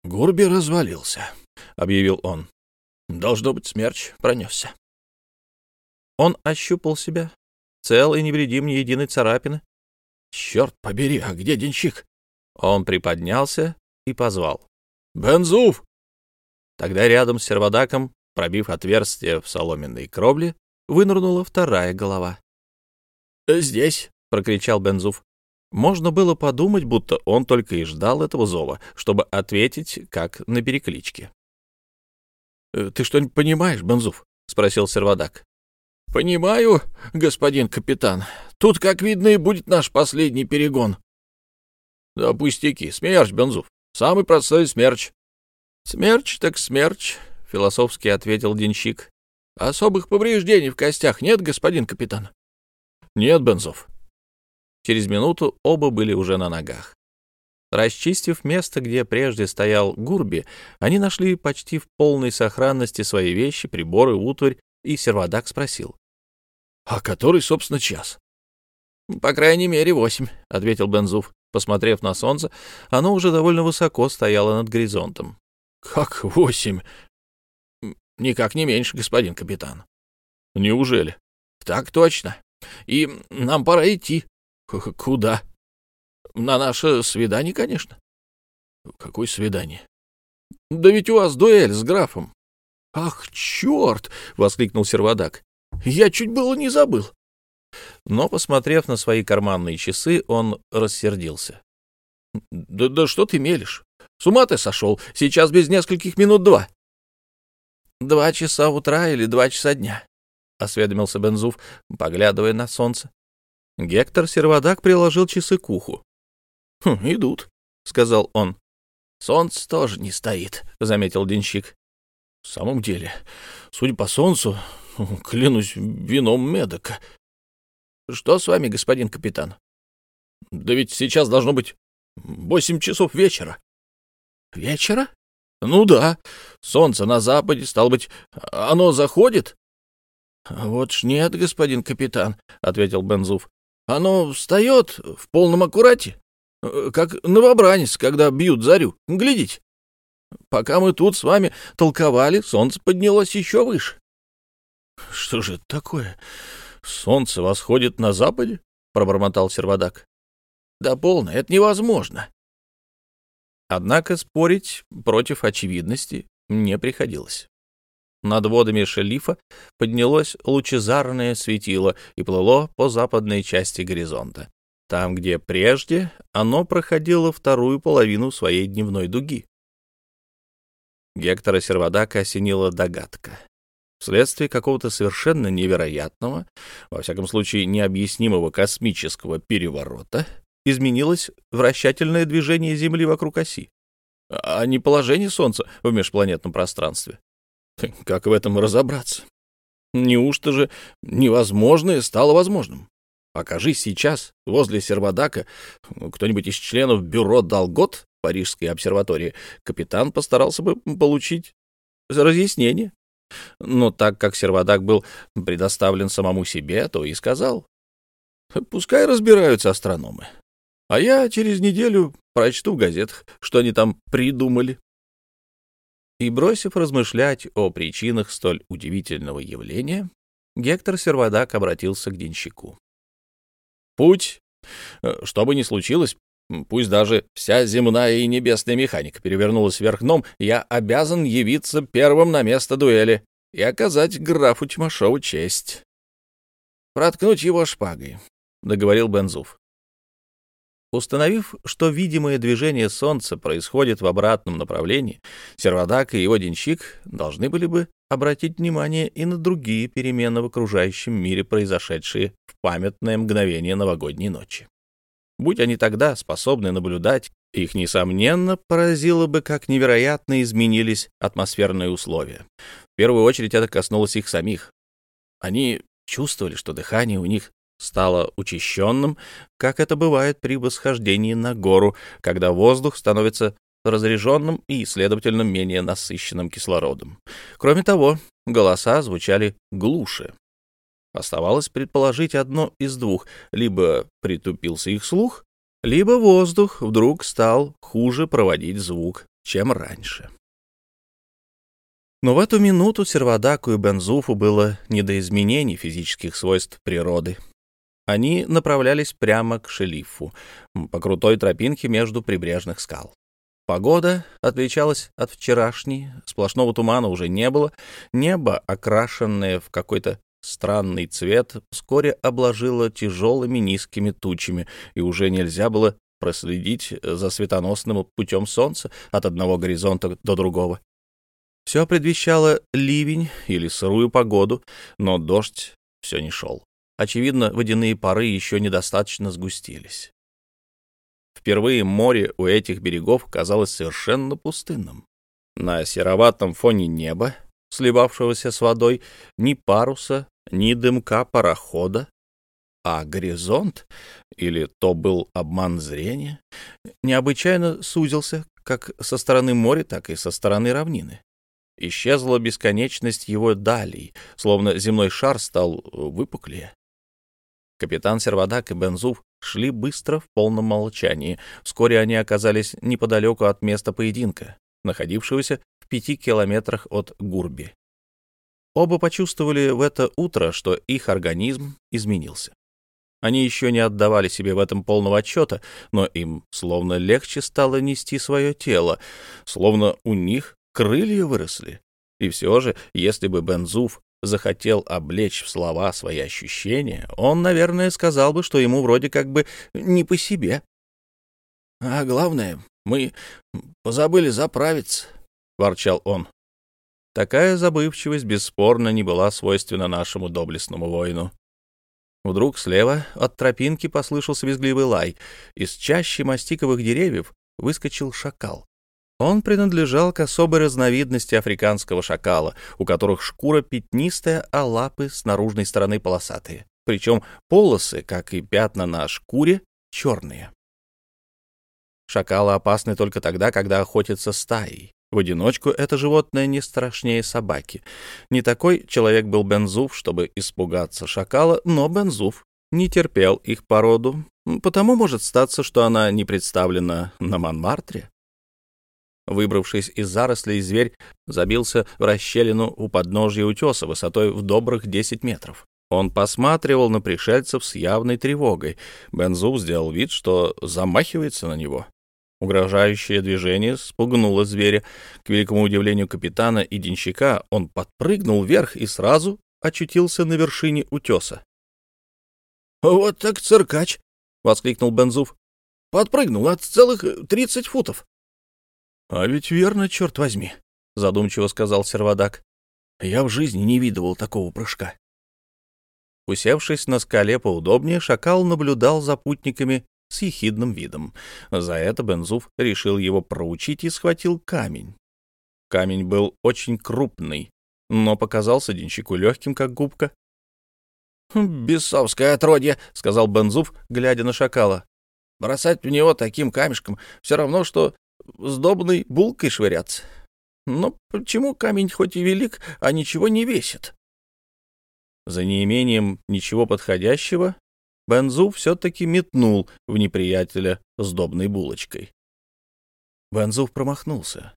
«Гурби развалился», — объявил он. «Должно быть, смерч пронесся». Он ощупал себя, цел и невредим ни единой царапины. «Черт побери, а где денщик?» Он приподнялся и позвал. «Бензуф!» Тогда рядом с сервадаком, пробив отверстие в соломенной кровле, вынырнула вторая голова. «Здесь!» — прокричал Бензуф. Можно было подумать, будто он только и ждал этого зова, чтобы ответить, как на перекличке. «Э, «Ты что-нибудь понимаешь, Бензуф?» — спросил сервадак. «Понимаю, господин капитан. Тут, как видно, и будет наш последний перегон». «Да пустяки. Смерч, Бензуф. Самый простой смерч». «Смерч так смерч», — философски ответил денщик. «Особых повреждений в костях нет, господин капитан?» «Нет, Бензуф». Через минуту оба были уже на ногах. Расчистив место, где прежде стоял Гурби, они нашли почти в полной сохранности свои вещи, приборы, утварь и сервадак спросил. — А который, собственно, час? — По крайней мере, восемь, — ответил Бензуф. Посмотрев на солнце, оно уже довольно высоко стояло над горизонтом. — Как восемь? — Никак не меньше, господин капитан. — Неужели? — Так точно. И нам пора идти. — Куда? — На наше свидание, конечно. — Какое свидание? — Да ведь у вас дуэль с графом. «Ах, черт!» — воскликнул сервадак. «Я чуть было не забыл». Но, посмотрев на свои карманные часы, он рассердился. «Да, да что ты мелешь? С ума ты сошел? Сейчас без нескольких минут два». «Два часа утра или два часа дня?» — осведомился Бензуф, поглядывая на солнце. Гектор Сервадак приложил часы к уху. «Хм, «Идут», — сказал он. «Солнце тоже не стоит», — заметил денщик. В самом деле, судя по солнцу, клянусь вином медока. Что с вами, господин капитан? Да ведь сейчас должно быть восемь часов вечера. Вечера? Ну да, солнце на западе, стало быть, оно заходит? Вот ж нет, господин капитан, — ответил Бензуф. Оно встает в полном аккурате, как новобранец, когда бьют зарю. Глядите. Пока мы тут с вами толковали, солнце поднялось еще выше. — Что же это такое? Солнце восходит на западе? — пробормотал сервадак. — Да полно, это невозможно. Однако спорить против очевидности не приходилось. Над водами шелифа поднялось лучезарное светило и плыло по западной части горизонта, там, где прежде оно проходило вторую половину своей дневной дуги. Гектора Сервадака осенила догадка. Вследствие какого-то совершенно невероятного, во всяком случае необъяснимого космического переворота, изменилось вращательное движение Земли вокруг оси, а не положение Солнца в межпланетном пространстве. [laughs] Как в этом разобраться? Неужто же невозможное стало возможным? Окажись сейчас возле Сервадака кто-нибудь из членов бюро Долгот Парижской обсерватории, капитан постарался бы получить разъяснение. Но так как Сервадак был предоставлен самому себе, то и сказал. Пускай разбираются астрономы. А я через неделю прочту в газетах, что они там придумали. И, бросив размышлять о причинах столь удивительного явления, Гектор Сервадак обратился к денщику. «Путь, э, что бы ни случилось, Пусть даже вся земная и небесная механика перевернулась вверх дном, я обязан явиться первым на место дуэли и оказать графу Тимошову честь. «Проткнуть его шпагой», — договорил Бензуф. Установив, что видимое движение Солнца происходит в обратном направлении, Сервадак и его денщик должны были бы обратить внимание и на другие перемены в окружающем мире, произошедшие в памятное мгновение новогодней ночи. Будь они тогда способны наблюдать, их, несомненно, поразило бы, как невероятно изменились атмосферные условия. В первую очередь это коснулось их самих. Они чувствовали, что дыхание у них стало учащенным, как это бывает при восхождении на гору, когда воздух становится разреженным и, следовательно, менее насыщенным кислородом. Кроме того, голоса звучали глуше. Оставалось предположить одно из двух. Либо притупился их слух, либо воздух вдруг стал хуже проводить звук, чем раньше. Но в эту минуту Сервадаку и Бензуфу было не до изменений физических свойств природы. Они направлялись прямо к шелифу, по крутой тропинке между прибрежных скал. Погода отличалась от вчерашней, сплошного тумана уже не было, небо, окрашенное в какой-то странный цвет, вскоре обложило тяжелыми низкими тучами, и уже нельзя было проследить за светоносным путем солнца от одного горизонта до другого. Все предвещало ливень или сырую погоду, но дождь все не шел. Очевидно, водяные пары еще недостаточно сгустились. Впервые море у этих берегов казалось совершенно пустынным. На сероватом фоне неба, сливавшегося с водой, ни паруса, ни дымка парохода, а горизонт, или то был обман зрения, необычайно сузился как со стороны моря, так и со стороны равнины. Исчезла бесконечность его далей, словно земной шар стал выпуклее. Капитан Сервадак и Бензуф шли быстро в полном молчании. Вскоре они оказались неподалеку от места поединка, находившегося в пяти километрах от Гурби. Оба почувствовали в это утро, что их организм изменился. Они еще не отдавали себе в этом полного отчета, но им словно легче стало нести свое тело, словно у них крылья выросли. И все же, если бы Бензуф захотел облечь в слова свои ощущения, он, наверное, сказал бы, что ему вроде как бы не по себе. — А главное, мы позабыли заправиться, — ворчал он. Такая забывчивость бесспорно не была свойственна нашему доблестному воину. Вдруг слева от тропинки послышался визгливый лай. Из чащи мастиковых деревьев выскочил шакал. Он принадлежал к особой разновидности африканского шакала, у которых шкура пятнистая, а лапы с наружной стороны полосатые. Причем полосы, как и пятна на шкуре, черные. Шакалы опасны только тогда, когда охотятся стаей. В одиночку это животное не страшнее собаки. Не такой человек был Бензуф, чтобы испугаться шакала, но Бензуф не терпел их породу, потому может статься, что она не представлена на Монмартре. Выбравшись из зарослей, зверь забился в расщелину у подножья утеса высотой в добрых 10 метров. Он посматривал на пришельцев с явной тревогой. Бензу сделал вид, что замахивается на него. Угрожающее движение спугнуло зверя. К великому удивлению капитана и денщика он подпрыгнул вверх и сразу очутился на вершине утеса. — Вот так циркач! — воскликнул Бензуф. — Подпрыгнул от целых тридцать футов. «А ведь верно, черт возьми», — задумчиво сказал Сервадак. «Я в жизни не видывал такого прыжка». Усевшись на скале поудобнее, шакал наблюдал за путниками с ехидным видом. За это Бензуф решил его проучить и схватил камень. Камень был очень крупный, но показался денщику легким, как губка. «Бесовское отродье», — сказал Бензуф, глядя на шакала. «Бросать в него таким камешком все равно, что сдобной булкой швыряться. Но почему камень хоть и велик, а ничего не весит? За неимением ничего подходящего Бензу все-таки метнул в неприятеля сдобной булочкой. Бензуф промахнулся.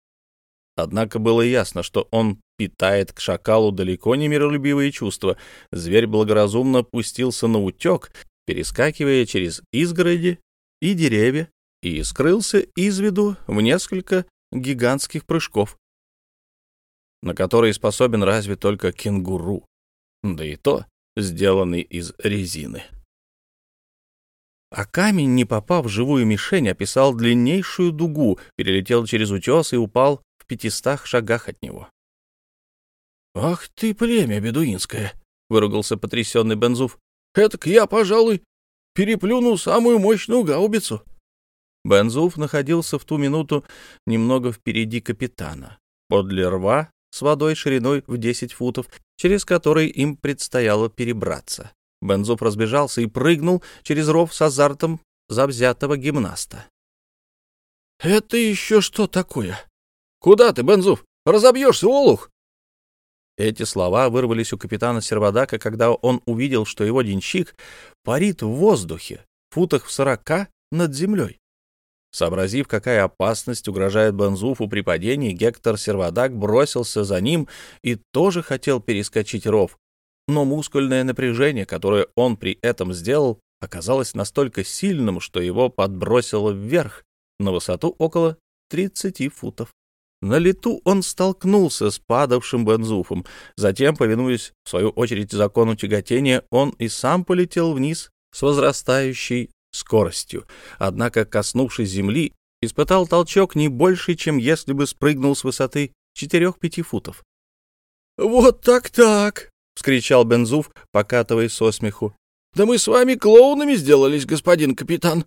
Однако было ясно, что он питает к шакалу далеко не миролюбивые чувства. Зверь благоразумно пустился на утек, перескакивая через изгороди и деревья, и скрылся из виду в несколько гигантских прыжков, на которые способен разве только кенгуру, да и то сделанный из резины. А камень, не попав в живую мишень, описал длиннейшую дугу, перелетел через утес и упал в пятистах шагах от него. «Ах ты, племя бедуинское!» — выругался потрясенный Бензуф. «Этак я, пожалуй, переплюну самую мощную гаубицу». Бензуф находился в ту минуту немного впереди капитана, подле рва с водой шириной в 10 футов, через который им предстояло перебраться. Бензуф разбежался и прыгнул через ров с азартом завзятого гимнаста. Это еще что такое? Куда ты, Бензуф? Разобьешься, олух!» Эти слова вырвались у капитана Сервадака, когда он увидел, что его денщик парит в воздухе, футах в сорока над землей. Сообразив, какая опасность угрожает Бензуфу при падении, Гектор Сервадак бросился за ним и тоже хотел перескочить ров. Но мускульное напряжение, которое он при этом сделал, оказалось настолько сильным, что его подбросило вверх на высоту около 30 футов. На лету он столкнулся с падавшим Бензуфом. Затем, повинуясь, в свою очередь, закону тяготения, он и сам полетел вниз с возрастающей скоростью. Однако, коснувшись земли, испытал толчок не больше, чем если бы спрыгнул с высоты 4-5 футов. «Вот так-так!» — вскричал Бензуф, покатываясь со смеху. «Да мы с вами клоунами сделались, господин капитан!»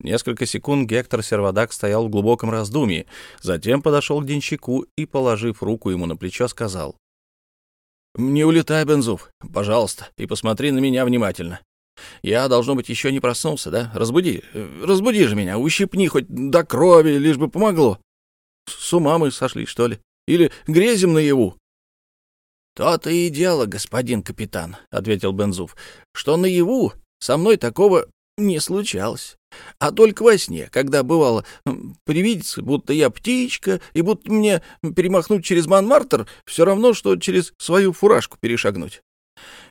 Несколько секунд Гектор Сервадак стоял в глубоком раздумье, затем подошел к денщику и, положив руку ему на плечо, сказал. «Не улетай, Бензуф, пожалуйста, и посмотри на меня внимательно. Я, должно быть, еще не проснулся, да? Разбуди, разбуди же меня, ущипни хоть до крови, лишь бы помогло. С ума мы сошли, что ли? Или грезим наяву?» «То-то и дело, господин капитан», — ответил Бензуф, — «что наяву со мной такого не случалось. А только во сне, когда бывало привидится, будто я птичка, и будто мне перемахнуть через Монмартр все равно, что через свою фуражку перешагнуть.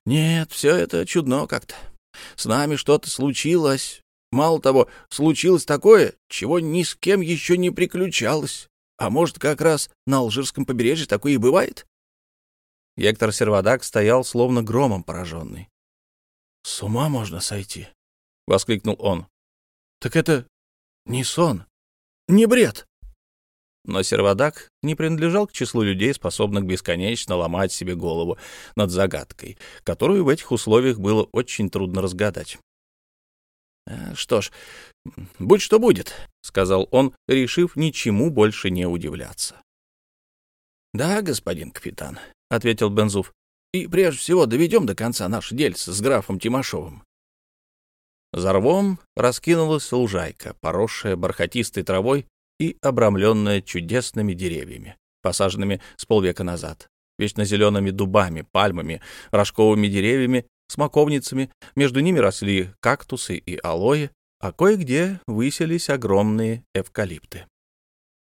Нет, все это чудно как-то. С нами что-то случилось. Мало того, случилось такое, чего ни с кем еще не приключалось. А может, как раз на Алжирском побережье такое и бывает? Гектор Сервадак стоял, словно громом пораженный. — С ума можно сойти, — воскликнул он. Так это не сон, не бред. Но сервадак не принадлежал к числу людей, способных бесконечно ломать себе голову над загадкой, которую в этих условиях было очень трудно разгадать. «Э, «Что ж, будь что будет», — сказал он, решив ничему больше не удивляться. «Да, господин капитан», — ответил Бензуф, — «и прежде всего доведем до конца наш дельце с графом Тимошовым. За рвом раскинулась лужайка, поросшая бархатистой травой и обрамленная чудесными деревьями, посаженными с полвека назад, вечно зелеными дубами, пальмами, рожковыми деревьями, смоковницами, между ними росли кактусы и алоэ, а кое-где выселись огромные эвкалипты.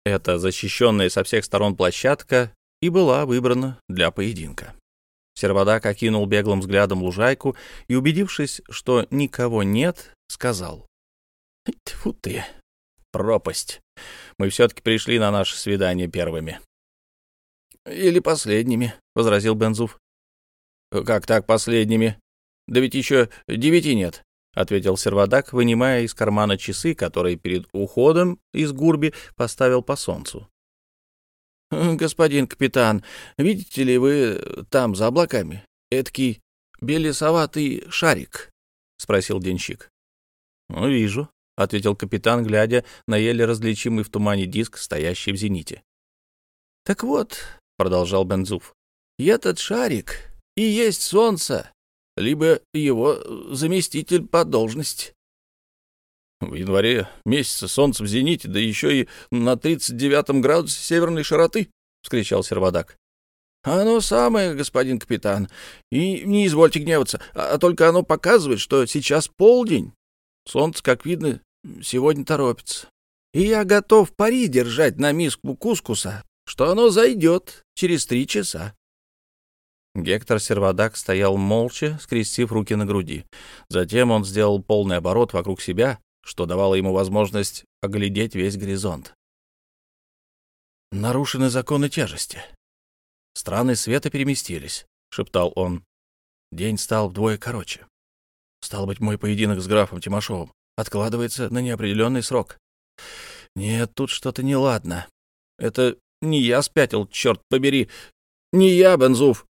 Эта защищенная со всех сторон площадка и была выбрана для поединка. Сервадак окинул беглым взглядом лужайку и, убедившись, что никого нет, сказал. — Тьфу ты, пропасть. Мы все-таки пришли на наше свидание первыми. — Или последними, — возразил Бензуф. — Как так последними? Да ведь еще девяти нет, — ответил Сервадак, вынимая из кармана часы, которые перед уходом из гурби поставил по солнцу. «Господин капитан, видите ли вы там, за облаками, эдакий белесоватый шарик?» — спросил денщик. «Ну, вижу», — ответил капитан, глядя на еле различимый в тумане диск, стоящий в зените. «Так вот», — продолжал Бензуф, — «этот шарик и есть солнце, либо его заместитель по должности». В январе месяце солнце в зените, да еще и на тридцать девятом градусе северной широты, — вскричал сервадак. — Оно самое, господин капитан. И не извольте гневаться, а, а только оно показывает, что сейчас полдень. Солнце, как видно, сегодня торопится. И я готов пари держать на миску кускуса, что оно зайдет через три часа. Гектор Сервадак стоял молча, скрестив руки на груди. Затем он сделал полный оборот вокруг себя, что давало ему возможность оглядеть весь горизонт. «Нарушены законы тяжести. Страны света переместились», — шептал он. День стал вдвое короче. Стал быть, мой поединок с графом Тимошовым откладывается на неопределенный срок. Нет, тут что-то неладно. Это не я спятил, черт побери. Не я, Бензуф.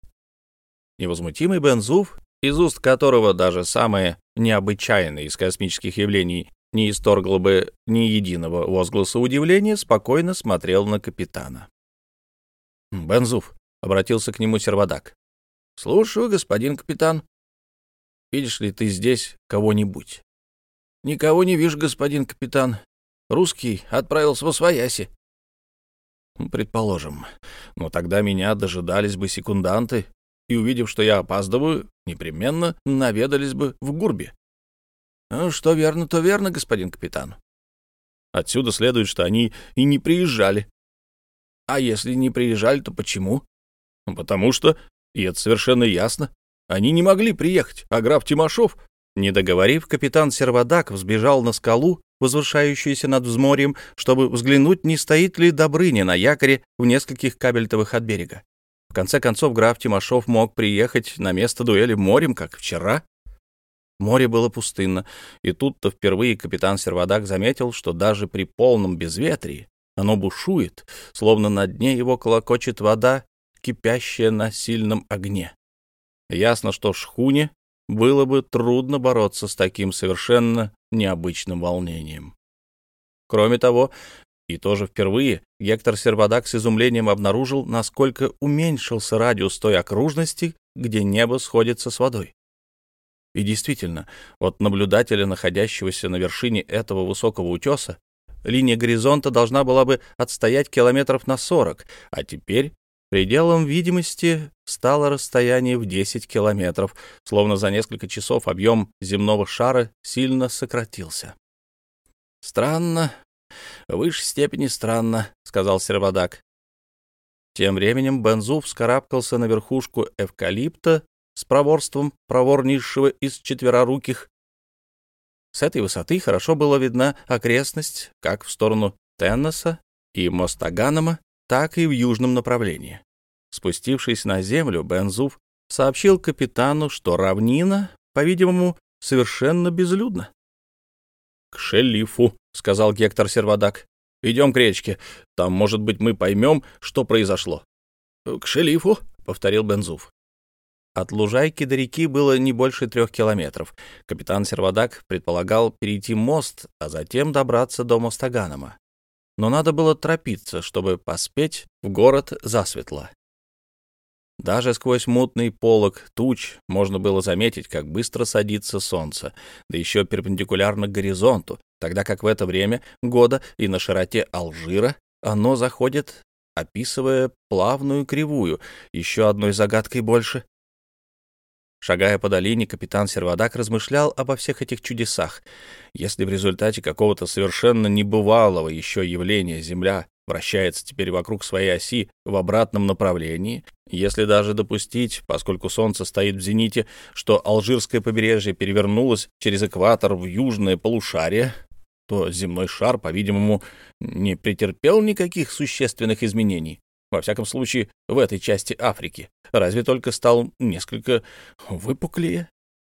Невозмутимый Бензуф, из уст которого даже самое необычайное из космических явлений не исторгло бы ни единого возгласа удивления, спокойно смотрел на капитана. «Бензуф», — обратился к нему сервадак. «Слушаю, господин капитан. Видишь ли ты здесь кого-нибудь?» «Никого не вижу, господин капитан. русский отправился во свояси. Предположим. Но тогда меня дожидались бы секунданты, и, увидев, что я опаздываю, непременно наведались бы в Гурбе. Ну, что верно, то верно, господин капитан. Отсюда следует, что они и не приезжали. А если не приезжали, то почему? Потому что, и это совершенно ясно, они не могли приехать, а граф Тимошов... Не договорив, капитан Сервадак взбежал на скалу, возвышающуюся над взморьем, чтобы взглянуть, не стоит ли Добрыня на якоре в нескольких кабельтовых от берега. В конце концов, граф Тимошов мог приехать на место дуэли морем, как вчера. Море было пустынно, и тут-то впервые капитан Сервадак заметил, что даже при полном безветрии оно бушует, словно на дне его колокочет вода, кипящая на сильном огне. Ясно, что шхуне было бы трудно бороться с таким совершенно необычным волнением. Кроме того, и тоже впервые, Гектор Сервадак с изумлением обнаружил, насколько уменьшился радиус той окружности, где небо сходится с водой. И действительно, от наблюдателя, находящегося на вершине этого высокого утеса, линия горизонта должна была бы отстоять километров на 40, а теперь Пределом видимости стало расстояние в 10 километров, словно за несколько часов объем земного шара сильно сократился. «Странно, в высшей степени странно», — сказал Сервадак. Тем временем Бензу вскарабкался на верхушку эвкалипта с проворством проворнейшего из четвероруких. С этой высоты хорошо было видна окрестность как в сторону Теннеса и Мостаганома, так и в южном направлении. Спустившись на землю, Бензуф сообщил капитану, что равнина, по-видимому, совершенно безлюдна. — К шелифу, — сказал Гектор Сервадак. — Идем к речке. Там, может быть, мы поймем, что произошло. — К шелифу, — повторил Бензуф. От лужайки до реки было не больше трех километров. Капитан Сервадак предполагал перейти мост, а затем добраться до Мостаганома но надо было торопиться, чтобы поспеть в город засветло. Даже сквозь мутный полог туч можно было заметить, как быстро садится солнце, да еще перпендикулярно к горизонту, тогда как в это время года и на широте Алжира оно заходит, описывая плавную кривую, еще одной загадкой больше. Шагая по долине, капитан Сервадак размышлял обо всех этих чудесах. Если в результате какого-то совершенно небывалого еще явления Земля вращается теперь вокруг своей оси в обратном направлении, если даже допустить, поскольку Солнце стоит в зените, что Алжирское побережье перевернулось через экватор в южное полушарие, то земной шар, по-видимому, не претерпел никаких существенных изменений. Во всяком случае, в этой части Африки. Разве только стал несколько выпуклее.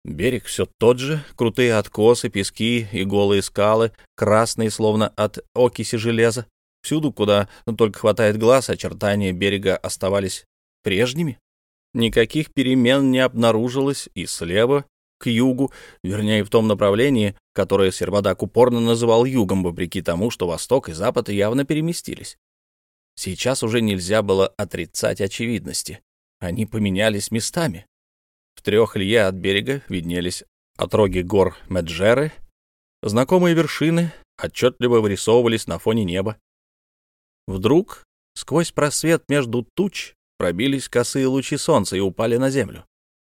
Берег все тот же, крутые откосы, пески и голые скалы, красные, словно от окиси железа. Всюду, куда только хватает глаз, очертания берега оставались прежними. Никаких перемен не обнаружилось и слева, к югу, вернее, в том направлении, которое Сервадак упорно называл югом, вопреки тому, что восток и запад явно переместились. Сейчас уже нельзя было отрицать очевидности. Они поменялись местами. В трех лье от берега виднелись отроги гор Меджеры, знакомые вершины отчетливо вырисовывались на фоне неба. Вдруг сквозь просвет между туч пробились косые лучи солнца и упали на землю.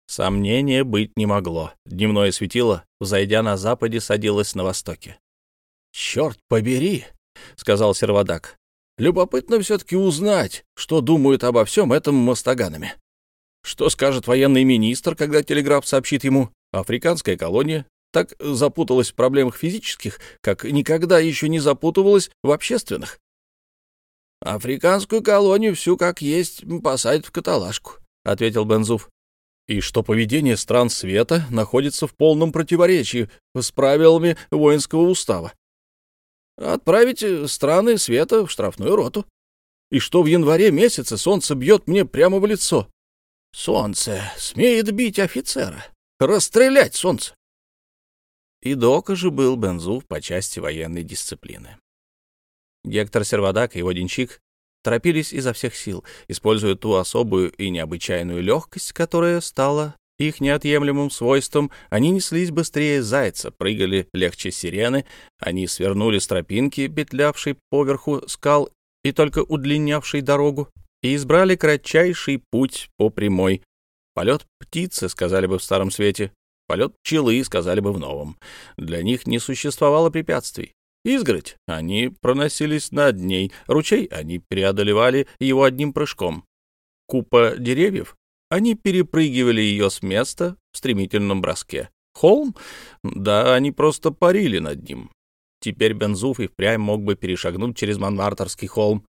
Сомнения быть не могло. Дневное светило, взойдя на западе, садилось на востоке. — Черт побери! — сказал Сервадак. Любопытно все-таки узнать, что думают обо всем этом мастаганами. Что скажет военный министр, когда телеграф сообщит ему, африканская колония так запуталась в проблемах физических, как никогда еще не запутывалась в общественных. «Африканскую колонию всю как есть посадят в каталажку», — ответил Бензуф. «И что поведение стран света находится в полном противоречии с правилами воинского устава. Отправить э, страны света в штрафную роту. И что в январе месяце солнце бьет мне прямо в лицо. Солнце смеет бить офицера. Расстрелять солнце. И дока же был Бензуф по части военной дисциплины. Гектор Сервадак и его денщик торопились изо всех сил, используя ту особую и необычайную легкость, которая стала их неотъемлемым свойством, они неслись быстрее зайца, прыгали легче сирены, они свернули с тропинки, петлявшей поверху скал и только удлинявшей дорогу, и избрали кратчайший путь по прямой. Полет птицы, сказали бы в Старом Свете, полет пчелы, сказали бы в Новом. Для них не существовало препятствий. Изгородь, они проносились над ней, ручей, они преодолевали его одним прыжком. Купа деревьев, они перепрыгивали ее с места в стремительном броске. Холм? Да, они просто парили над ним. Теперь Бензуф и впрямь мог бы перешагнуть через Монмартерский холм.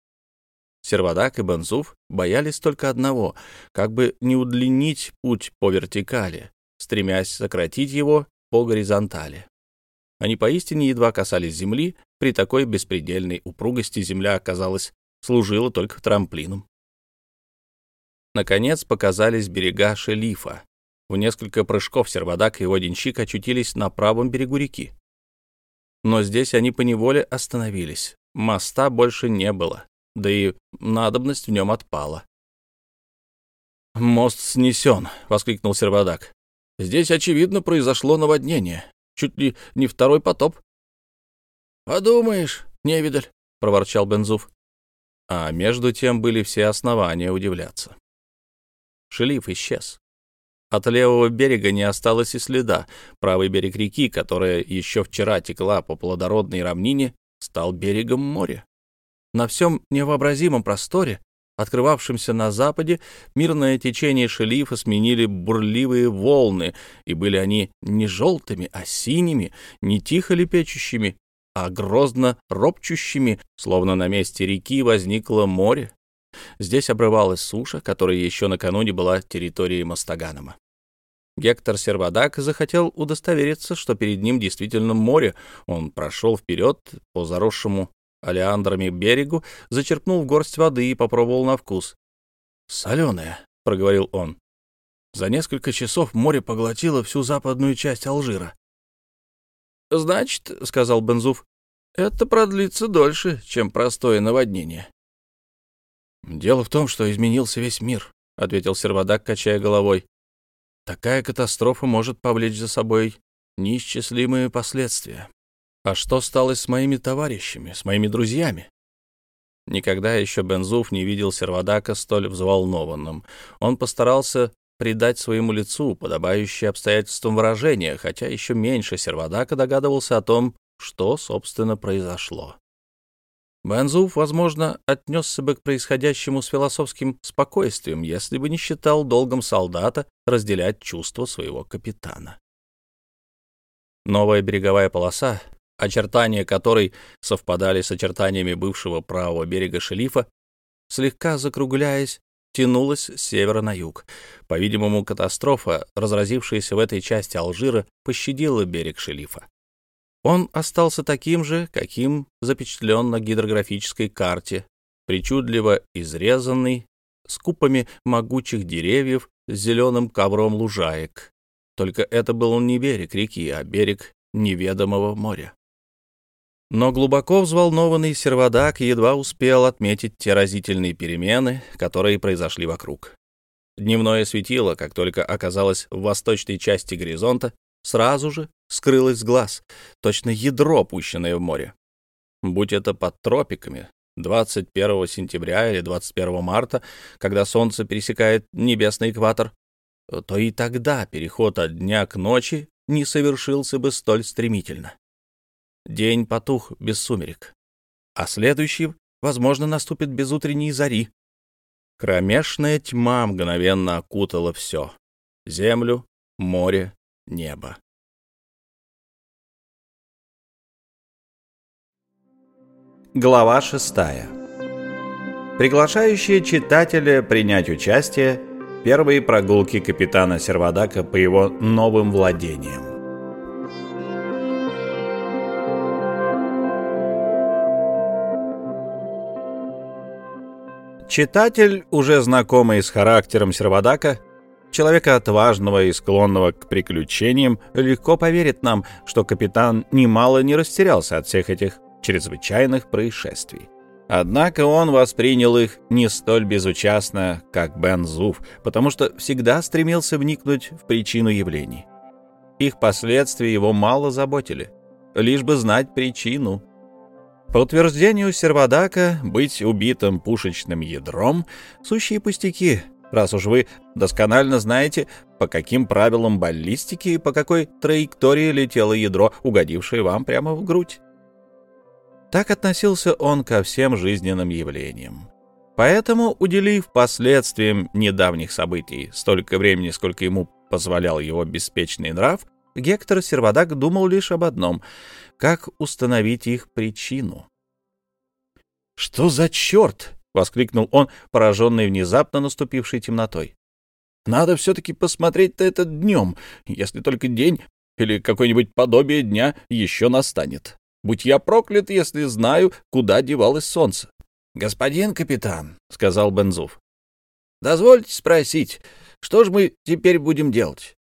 Сервадак и Бензуф боялись только одного — как бы не удлинить путь по вертикали, стремясь сократить его по горизонтали. Они поистине едва касались земли, при такой беспредельной упругости земля, оказалась, служила только трамплином. Наконец показались берега Шелифа. В несколько прыжков Сервадак и его денщик очутились на правом берегу реки. Но здесь они поневоле остановились. Моста больше не было, да и надобность в нем отпала. «Мост снесен!» — воскликнул Сервадак. «Здесь, очевидно, произошло наводнение. Чуть ли не второй потоп». «Подумаешь, невидаль!» — проворчал Бензуф. А между тем были все основания удивляться. Шелиф исчез. От левого берега не осталось и следа. Правый берег реки, которая еще вчера текла по плодородной равнине, стал берегом моря. На всем невообразимом просторе, открывавшемся на западе, мирное течение шелифа сменили бурливые волны, и были они не желтыми, а синими, не тихо лепечущими, а грозно ропчущими, словно на месте реки возникло море, Здесь обрывалась суша, которая еще накануне была территорией Мастаганома. Гектор Сервадак захотел удостовериться, что перед ним действительно море. Он прошел вперед по заросшему алиандрами берегу, зачерпнул в горсть воды и попробовал на вкус. «Соленое», — проговорил он. За несколько часов море поглотило всю западную часть Алжира. «Значит, — сказал Бензуф, — это продлится дольше, чем простое наводнение. «Дело в том, что изменился весь мир», — ответил Сервадак, качая головой. «Такая катастрофа может повлечь за собой неисчислимые последствия. А что стало с моими товарищами, с моими друзьями?» Никогда еще Бензуф не видел Сервадака столь взволнованным. Он постарался придать своему лицу подобающее обстоятельствам выражение, хотя еще меньше Сервадака догадывался о том, что, собственно, произошло. Бензуф, возможно, отнесся бы к происходящему с философским спокойствием, если бы не считал долгом солдата разделять чувства своего капитана. Новая береговая полоса, очертания которой совпадали с очертаниями бывшего правого берега Шелифа, слегка закругляясь, тянулась с севера на юг. По-видимому, катастрофа, разразившаяся в этой части Алжира, пощадила берег Шелифа. Он остался таким же, каким запечатлен на гидрографической карте, причудливо изрезанный, с купами могучих деревьев, с зеленым ковром лужаек. Только это был не берег реки, а берег неведомого моря. Но глубоко взволнованный сервадак едва успел отметить те разительные перемены, которые произошли вокруг. Дневное светило, как только оказалось в восточной части горизонта, сразу же скрылось с глаз, точно ядро, опущенное в море. Будь это под тропиками, 21 сентября или 21 марта, когда солнце пересекает небесный экватор, то и тогда переход от дня к ночи не совершился бы столь стремительно. День потух без сумерек, а следующий, возможно, наступит без утренней зари. Кромешная тьма мгновенно окутала все — землю, море, небо. Глава 6. Приглашающие читателя принять участие первые прогулки капитана Сервадака по его новым владениям. Читатель, уже знакомый с характером Сервадака, человека отважного и склонного к приключениям, легко поверит нам, что капитан немало не растерялся от всех этих чрезвычайных происшествий. Однако он воспринял их не столь безучастно, как Бен Зуф, потому что всегда стремился вникнуть в причину явлений. Их последствия его мало заботили, лишь бы знать причину. По утверждению Сервадака, быть убитым пушечным ядром — сущие пустяки, раз уж вы досконально знаете, по каким правилам баллистики и по какой траектории летело ядро, угодившее вам прямо в грудь. Так относился он ко всем жизненным явлениям. Поэтому, уделив последствиям недавних событий столько времени, сколько ему позволял его беспечный нрав, Гектор Сервадак думал лишь об одном — как установить их причину. «Что за черт?» — воскликнул он, пораженный внезапно наступившей темнотой. «Надо все-таки посмотреть-то этот днем, если только день или какое-нибудь подобие дня еще настанет. Будь я проклят, если знаю, куда девалось солнце. — Господин капитан, — сказал Бензуф, — дозвольте спросить, что же мы теперь будем делать?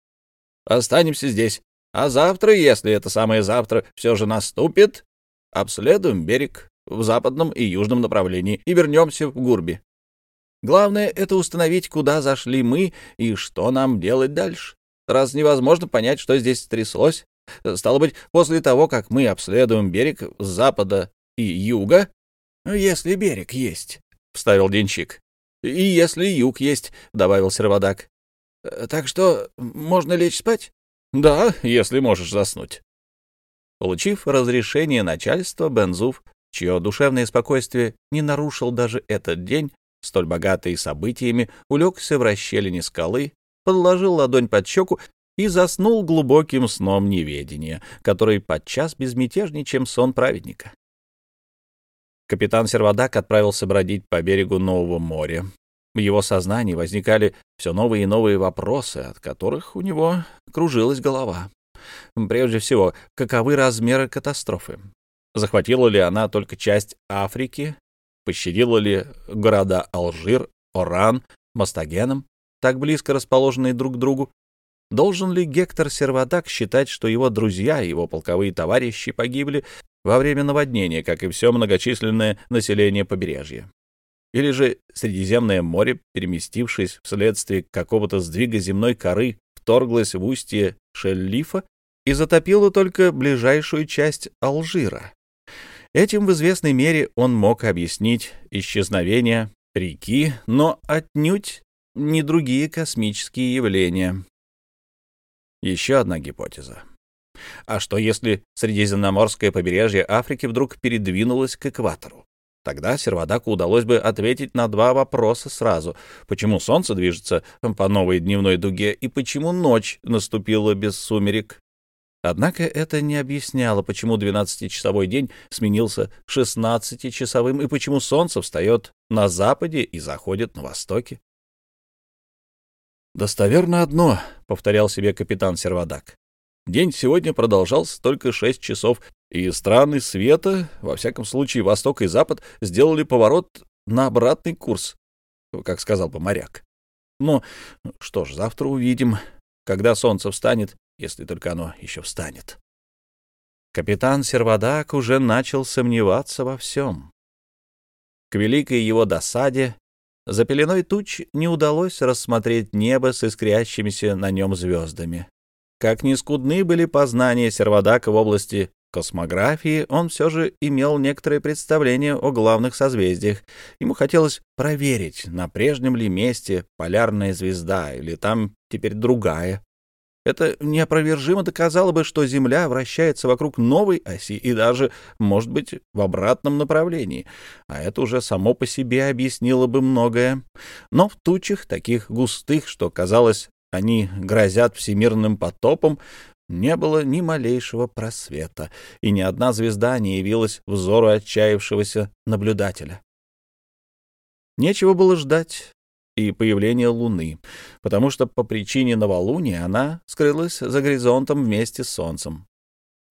Останемся здесь, а завтра, если это самое завтра все же наступит, обследуем берег в западном и южном направлении и вернемся в Гурби. Главное — это установить, куда зашли мы и что нам делать дальше. Раз невозможно понять, что здесь стряслось, Стало быть, после того, как мы обследуем берег с запада и юга, если берег есть, — вставил Денчик. И если юг есть, — добавил Сервадак. Так что можно лечь спать? Да, если можешь заснуть. Получив разрешение начальства, Бензуф, чье душевное спокойствие не нарушил даже этот день, столь богатый событиями, улегся в расщелине скалы, подложил ладонь под щеку и заснул глубоким сном неведения, который подчас безмятежнее, чем сон праведника. Капитан Сервадак отправился бродить по берегу Нового моря. В его сознании возникали все новые и новые вопросы, от которых у него кружилась голова. Прежде всего, каковы размеры катастрофы? Захватила ли она только часть Африки? Пощадила ли города Алжир, Оран, Мастагеном, так близко расположенные друг к другу, Должен ли Гектор Сервадак считать, что его друзья его полковые товарищи погибли во время наводнения, как и все многочисленное население побережья? Или же Средиземное море, переместившись вследствие какого-то сдвига земной коры, вторглось в устье Шеллифа и затопило только ближайшую часть Алжира? Этим в известной мере он мог объяснить исчезновение реки, но отнюдь не другие космические явления. Еще одна гипотеза. А что если Средиземноморское побережье Африки вдруг передвинулось к экватору? Тогда Сервадаку удалось бы ответить на два вопроса сразу. Почему Солнце движется по новой дневной дуге и почему ночь наступила без сумерек? Однако это не объясняло, почему 12-часовой день сменился 16-часовым и почему Солнце встает на западе и заходит на востоке. «Достоверно одно», — повторял себе капитан Сервадак. «День сегодня продолжался только шесть часов, и страны света, во всяком случае восток и запад, сделали поворот на обратный курс, как сказал бы моряк. Но что ж, завтра увидим, когда солнце встанет, если только оно еще встанет». Капитан Сервадак уже начал сомневаться во всем. К великой его досаде за пеленой туч не удалось рассмотреть небо с искрящимися на нем звездами. Как ни скудны были познания Сервадака в области космографии, он все же имел некоторое представление о главных созвездиях. Ему хотелось проверить, на прежнем ли месте полярная звезда или там теперь другая. Это неопровержимо доказало бы, что Земля вращается вокруг новой оси и даже, может быть, в обратном направлении. А это уже само по себе объяснило бы многое. Но в тучах, таких густых, что, казалось, они грозят всемирным потопом, не было ни малейшего просвета, и ни одна звезда не явилась взору отчаявшегося наблюдателя. Нечего было ждать и появление Луны, потому что по причине новолуния она скрылась за горизонтом вместе с Солнцем.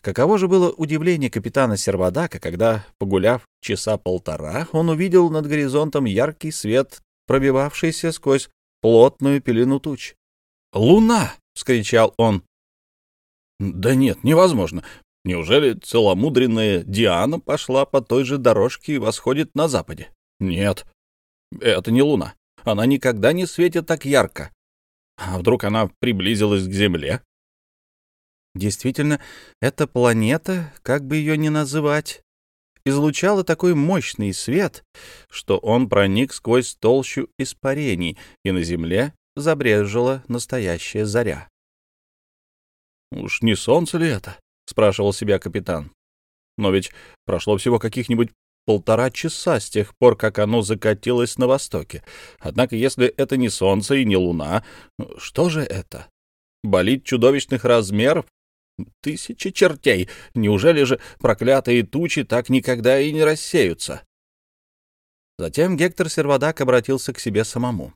Каково же было удивление капитана Сервадака, когда, погуляв часа полтора, он увидел над горизонтом яркий свет, пробивавшийся сквозь плотную пелену туч. «Луна!» — вскричал он. «Да нет, невозможно. Неужели целомудренная Диана пошла по той же дорожке и восходит на западе? Нет, это не луна. Она никогда не светит так ярко. А вдруг она приблизилась к Земле? Действительно, эта планета, как бы ее ни называть, излучала такой мощный свет, что он проник сквозь толщу испарений, и на Земле забрежила настоящая заря. «Уж не солнце ли это?» — спрашивал себя капитан. «Но ведь прошло всего каких-нибудь полтора часа с тех пор, как оно закатилось на востоке. Однако, если это не солнце и не луна, что же это? Болит чудовищных размеров? Тысячи чертей! Неужели же проклятые тучи так никогда и не рассеются? Затем Гектор Сервадак обратился к себе самому.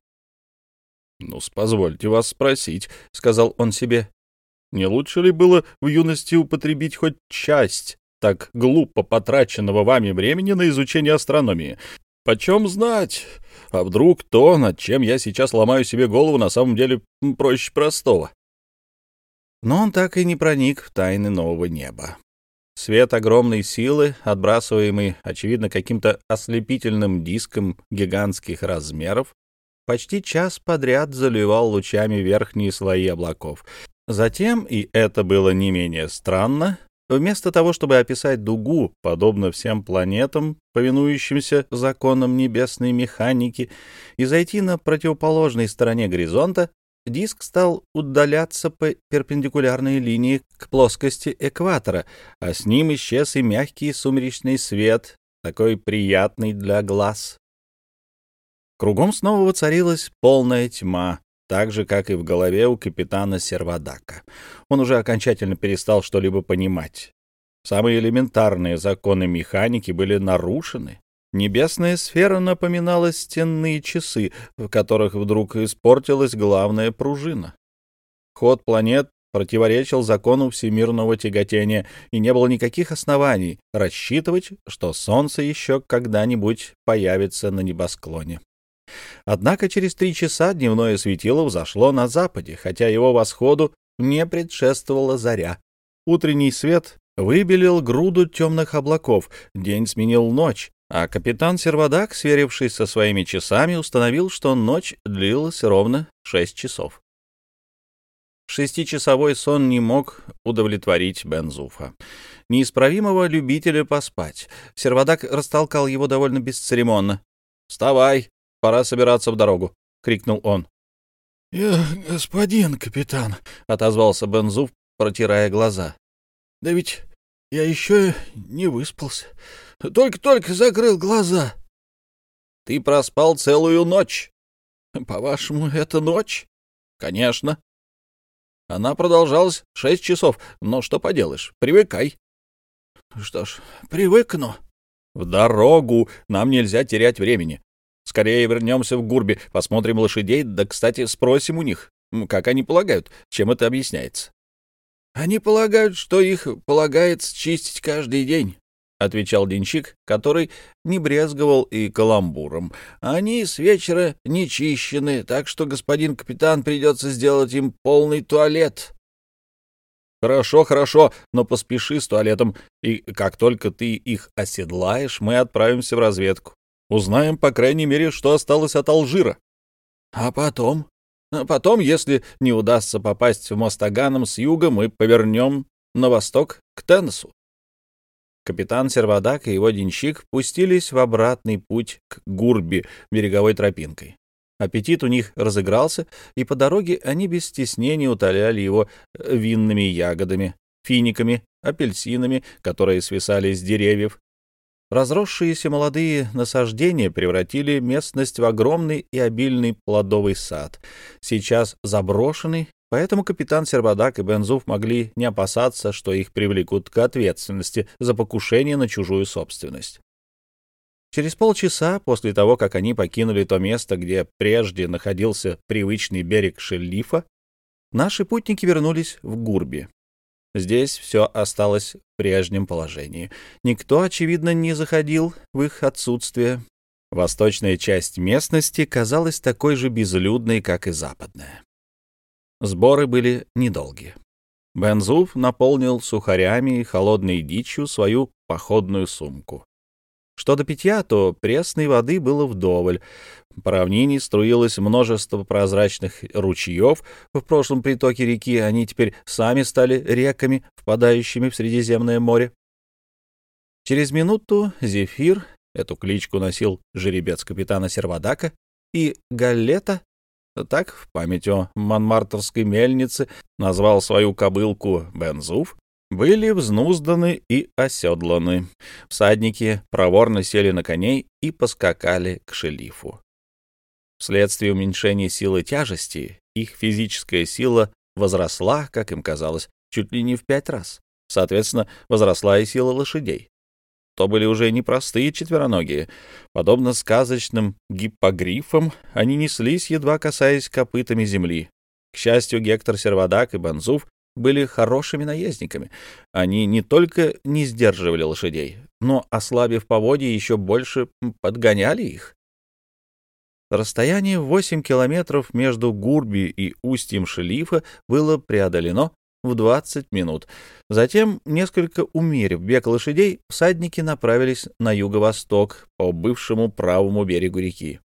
— Ну, позвольте вас спросить, — сказал он себе, — не лучше ли было в юности употребить хоть часть так глупо потраченного вами времени на изучение астрономии. Почем знать? А вдруг то, над чем я сейчас ломаю себе голову, на самом деле проще простого? Но он так и не проник в тайны нового неба. Свет огромной силы, отбрасываемый, очевидно, каким-то ослепительным диском гигантских размеров, почти час подряд заливал лучами верхние слои облаков. Затем, и это было не менее странно, Вместо того, чтобы описать дугу, подобно всем планетам, повинующимся законам небесной механики, и зайти на противоположной стороне горизонта, диск стал удаляться по перпендикулярной линии к плоскости экватора, а с ним исчез и мягкий сумеречный свет, такой приятный для глаз. Кругом снова воцарилась полная тьма, так же, как и в голове у капитана Сервадака. Он уже окончательно перестал что-либо понимать. Самые элементарные законы механики были нарушены. Небесная сфера напоминала стенные часы, в которых вдруг испортилась главная пружина. Ход планет противоречил закону всемирного тяготения, и не было никаких оснований рассчитывать, что Солнце еще когда-нибудь появится на небосклоне. Однако через три часа дневное светило взошло на западе, хотя его восходу не предшествовала заря. Утренний свет выбелил груду темных облаков, день сменил ночь, а капитан Сервадак, сверившись со своими часами, установил, что ночь длилась ровно шесть часов. Шестичасовой сон не мог удовлетворить Бензуфа, неисправимого любителя поспать. Сервадак растолкал его довольно бесцеремонно. «Вставай, Пора собираться в дорогу, — крикнул он. — Я, господин капитан, — отозвался Бензуф, протирая глаза. — Да ведь я еще не выспался. Только-только закрыл глаза. — Ты проспал целую ночь. — По-вашему, это ночь? — Конечно. Она продолжалась шесть часов, но что поделаешь, привыкай. — Что ж, привыкну. — В дорогу, нам нельзя терять времени. Скорее вернемся в Гурби, посмотрим лошадей, да, кстати, спросим у них, как они полагают, чем это объясняется. — Они полагают, что их полагается чистить каждый день, — отвечал денщик, который не брезговал и каламбуром. — Они с вечера не чищены, так что господин капитан придется сделать им полный туалет. — Хорошо, хорошо, но поспеши с туалетом, и как только ты их оседлаешь, мы отправимся в разведку. Узнаем, по крайней мере, что осталось от Алжира. А потом? А потом, если не удастся попасть в Мостаганом с юга, мы повернем на восток к Теннесу. Капитан Сервадак и его денщик пустились в обратный путь к Гурби береговой тропинкой. Аппетит у них разыгрался, и по дороге они без стеснения утоляли его винными ягодами, финиками, апельсинами, которые свисали с деревьев, Разросшиеся молодые насаждения превратили местность в огромный и обильный плодовый сад, сейчас заброшенный, поэтому капитан Сербадак и Бензуф могли не опасаться, что их привлекут к ответственности за покушение на чужую собственность. Через полчаса после того, как они покинули то место, где прежде находился привычный берег Шеллифа, наши путники вернулись в Гурби. Здесь все осталось в прежнем положении. Никто, очевидно, не заходил в их отсутствие. Восточная часть местности казалась такой же безлюдной, как и западная. Сборы были недолгие. Бензуф наполнил сухарями и холодной дичью свою походную сумку. Что до питья, то пресной воды было вдоволь. По равнине струилось множество прозрачных ручьев. В прошлом притоке реки они теперь сами стали реками, впадающими в Средиземное море. Через минуту Зефир, эту кличку носил жеребец капитана Сервадака, и Галлета, так в память о Монмартерской мельнице назвал свою кобылку Бензуф, были взнузданы и оседланы. Всадники проворно сели на коней и поскакали к шелифу. Вследствие уменьшения силы тяжести их физическая сила возросла, как им казалось, чуть ли не в пять раз. Соответственно, возросла и сила лошадей. То были уже не простые четвероногие. Подобно сказочным гиппогрифам, они неслись, едва касаясь копытами земли. К счастью, Гектор Сервадак и Банзуф были хорошими наездниками. Они не только не сдерживали лошадей, но, ослабив поводья, еще больше подгоняли их. Расстояние в 8 километров между Гурби и устьем Шелифа было преодолено в 20 минут. Затем, несколько умерив бег лошадей, всадники направились на юго-восток по бывшему правому берегу реки.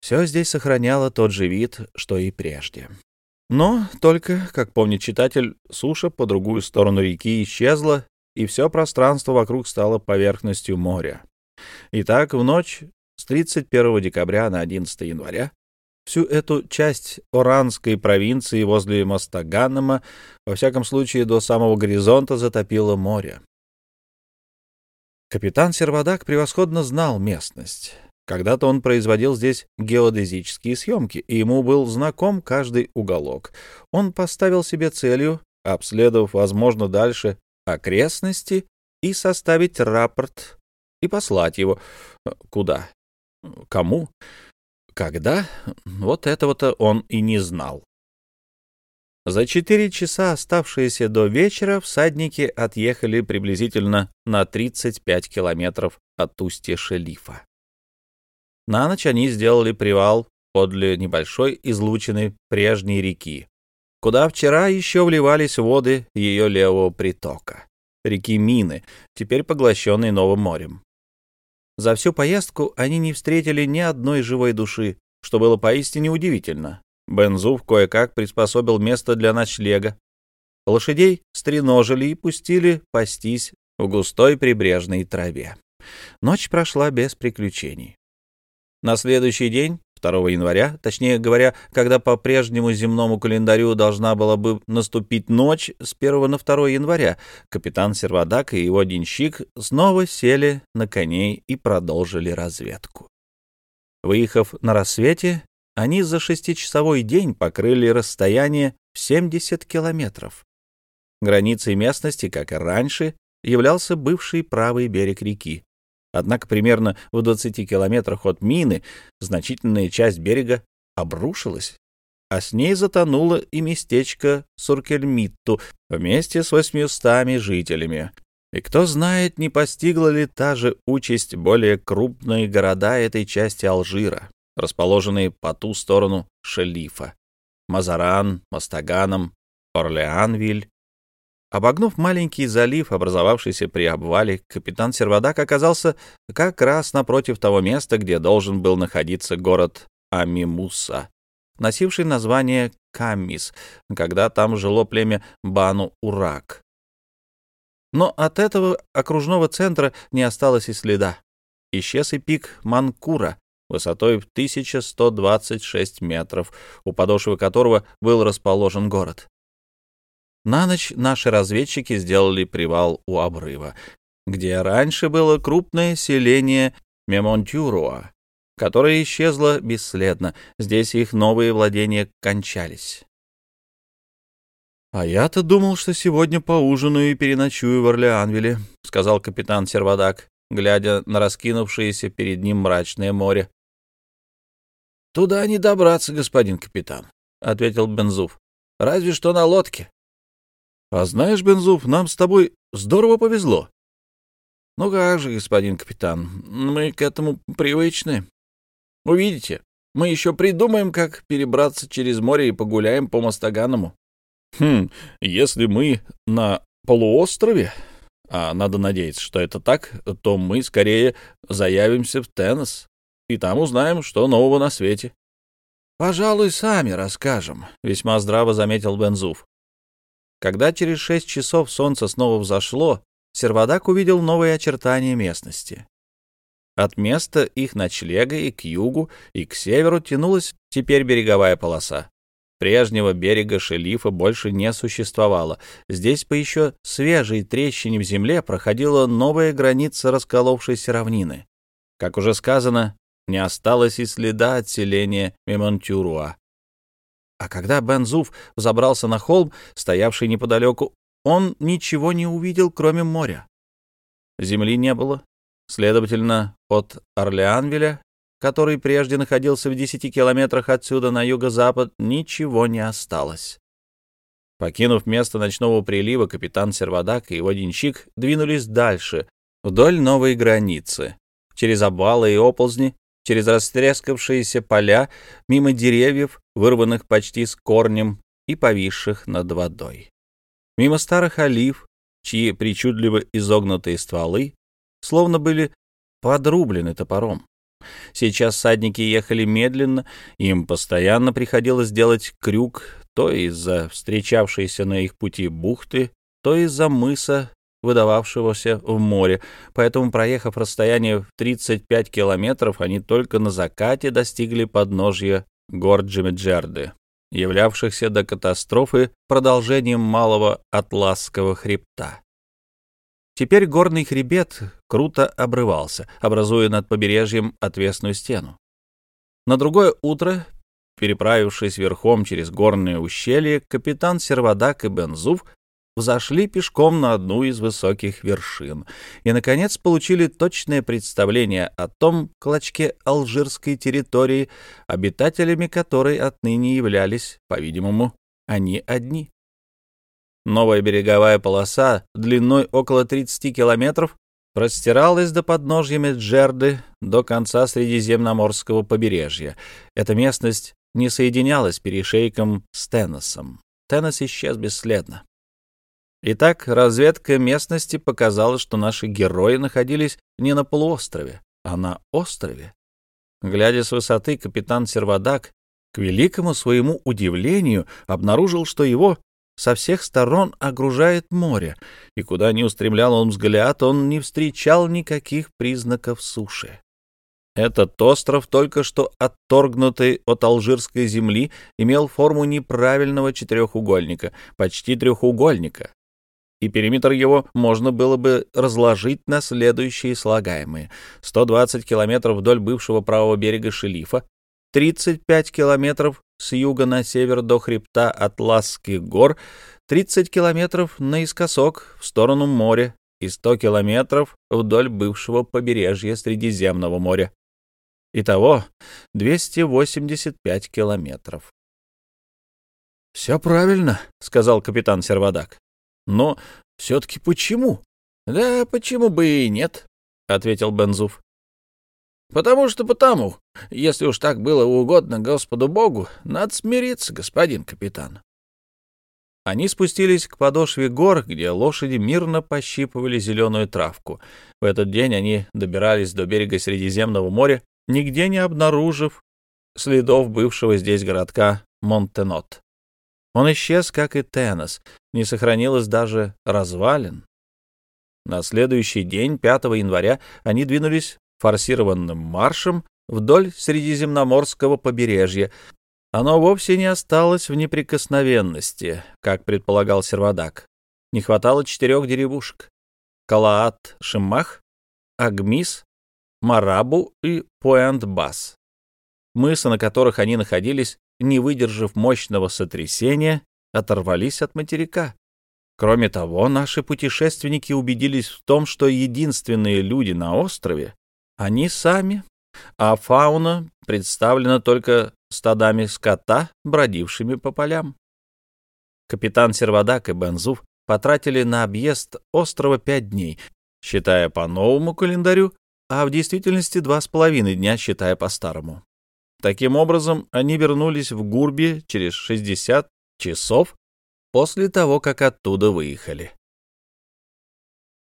Все здесь сохраняло тот же вид, что и прежде. Но только, как помнит читатель, суша по другую сторону реки исчезла, и все пространство вокруг стало поверхностью моря. Итак, в ночь с 31 декабря на 11 января всю эту часть Оранской провинции возле моста Ганнема, во всяком случае до самого горизонта, затопило море. Капитан Сервадак превосходно знал местность. Когда-то он производил здесь геодезические съемки, и ему был знаком каждый уголок. Он поставил себе целью, обследовав, возможно, дальше окрестности, и составить рапорт и послать его куда? Кому? Когда? Вот этого-то он и не знал. За четыре часа, оставшиеся до вечера, всадники отъехали приблизительно на 35 километров от устья Шелифа. На ночь они сделали привал подле небольшой излученной прежней реки, куда вчера еще вливались воды ее левого притока, реки Мины, теперь поглощенной Новым морем. За всю поездку они не встретили ни одной живой души, что было поистине удивительно. Бензуф кое-как приспособил место для ночлега. Лошадей стреножили и пустили пастись в густой прибрежной траве. Ночь прошла без приключений. На следующий день, 2 января, точнее говоря, когда по прежнему земному календарю должна была бы наступить ночь с 1 на 2 января, капитан Сервадак и его денщик снова сели на коней и продолжили разведку. Выехав на рассвете, они за шестичасовой день покрыли расстояние в 70 километров. Границей местности, как и раньше, являлся бывший правый берег реки, Однако примерно в 20 километрах от мины значительная часть берега обрушилась, а с ней затонуло и местечко Суркельмитту вместе с восьмистами жителями. И кто знает, не постигла ли та же участь более крупные города этой части Алжира, расположенные по ту сторону Шелифа — Мазаран, Мастаганом, Орлеанвиль Обогнув маленький залив, образовавшийся при обвале, капитан Сервадак оказался как раз напротив того места, где должен был находиться город Амимуса, носивший название Камис, когда там жило племя Бану-Урак. Но от этого окружного центра не осталось и следа. Исчез и пик Манкура, высотой в 1126 метров, у подошвы которого был расположен город. На ночь наши разведчики сделали привал у обрыва, где раньше было крупное селение Мемонтюруа, которое исчезло бесследно. Здесь их новые владения кончались. «А я-то думал, что сегодня поужинаю и переночую в Орлеанвилле», — сказал капитан Сервадак, глядя на раскинувшееся перед ним мрачное море. «Туда не добраться, господин капитан», — ответил Бензуф. «Разве что на лодке». А знаешь, Бензуф, нам с тобой здорово повезло. Ну как же, господин капитан, мы к этому привычны. Увидите, мы еще придумаем, как перебраться через море и погуляем по Мостаганому. Хм, если мы на полуострове, а надо надеяться, что это так, то мы скорее заявимся в Теннес и там узнаем, что нового на свете. — Пожалуй, сами расскажем, — весьма здраво заметил Бензуф. Когда через шесть часов солнце снова взошло, Сервадак увидел новые очертания местности. От места их ночлега и к югу, и к северу тянулась теперь береговая полоса. Прежнего берега шелифа больше не существовало. Здесь по еще свежей трещине в земле проходила новая граница расколовшейся равнины. Как уже сказано, не осталось и следа от селения Мемонтюруа. А когда Бензуф взобрался на холм, стоявший неподалеку, он ничего не увидел, кроме моря. Земли не было. Следовательно, от Орлеанвеля который прежде находился в десяти километрах отсюда на юго-запад, ничего не осталось. Покинув место ночного прилива, капитан Сервадак и его денщик двинулись дальше, вдоль новой границы, через обвалы и оползни, через растрескавшиеся поля, мимо деревьев, вырванных почти с корнем и повисших над водой. Мимо старых олив, чьи причудливо изогнутые стволы словно были подрублены топором. Сейчас садники ехали медленно, им постоянно приходилось делать крюк то из-за встречавшейся на их пути бухты, то из-за мыса, выдававшегося в море, поэтому, проехав расстояние в 35 километров, они только на закате достигли подножья гор Джимеджерды, являвшихся до катастрофы продолжением малого Атласского хребта. Теперь горный хребет круто обрывался, образуя над побережьем отвесную стену. На другое утро, переправившись верхом через горное ущелье, капитан Сервадак и Бензуф взошли пешком на одну из высоких вершин и, наконец, получили точное представление о том клочке алжирской территории, обитателями которой отныне являлись, по-видимому, они одни. Новая береговая полоса длиной около 30 километров простиралась до подножья Меджерды до конца Средиземноморского побережья. Эта местность не соединялась перешейком с Теннесом. Теннес исчез бесследно. Итак, разведка местности показала, что наши герои находились не на полуострове, а на острове. Глядя с высоты, капитан Сервадак, к великому своему удивлению, обнаружил, что его со всех сторон окружает море, и куда ни устремлял он взгляд, он не встречал никаких признаков суши. Этот остров, только что отторгнутый от алжирской земли, имел форму неправильного четырехугольника, почти трехугольника, и периметр его можно было бы разложить на следующие слагаемые. 120 километров вдоль бывшего правого берега Шелифа, 35 километров с юга на север до хребта Атласских гор, 30 километров наискосок в сторону моря и 100 километров вдоль бывшего побережья Средиземного моря. Итого 285 километров. — Все правильно, — сказал капитан Сервадак. — Но все-таки почему? — Да почему бы и нет, — ответил Бензуф. Потому что потому. Если уж так было угодно Господу Богу, надо смириться, господин капитан. Они спустились к подошве гор, где лошади мирно пощипывали зеленую травку. В этот день они добирались до берега Средиземного моря, нигде не обнаружив следов бывшего здесь городка Монтенот. Он исчез, как и Теннес, не сохранилось даже развалин. На следующий день, 5 января, они двинулись форсированным маршем вдоль Средиземноморского побережья. Оно вовсе не осталось в неприкосновенности, как предполагал Сервадак. Не хватало четырех деревушек — Калаат-Шимах, Агмис, Марабу и Пуэнт-Бас. Мысы, на которых они находились, не выдержав мощного сотрясения, оторвались от материка. Кроме того, наши путешественники убедились в том, что единственные люди на острове они сами, а фауна представлена только стадами скота, бродившими по полям. Капитан Сервадак и Бензуф потратили на объезд острова пять дней, считая по новому календарю, а в действительности два с половиной дня, считая по старому. Таким образом, они вернулись в Гурби через 60 часов после того, как оттуда выехали.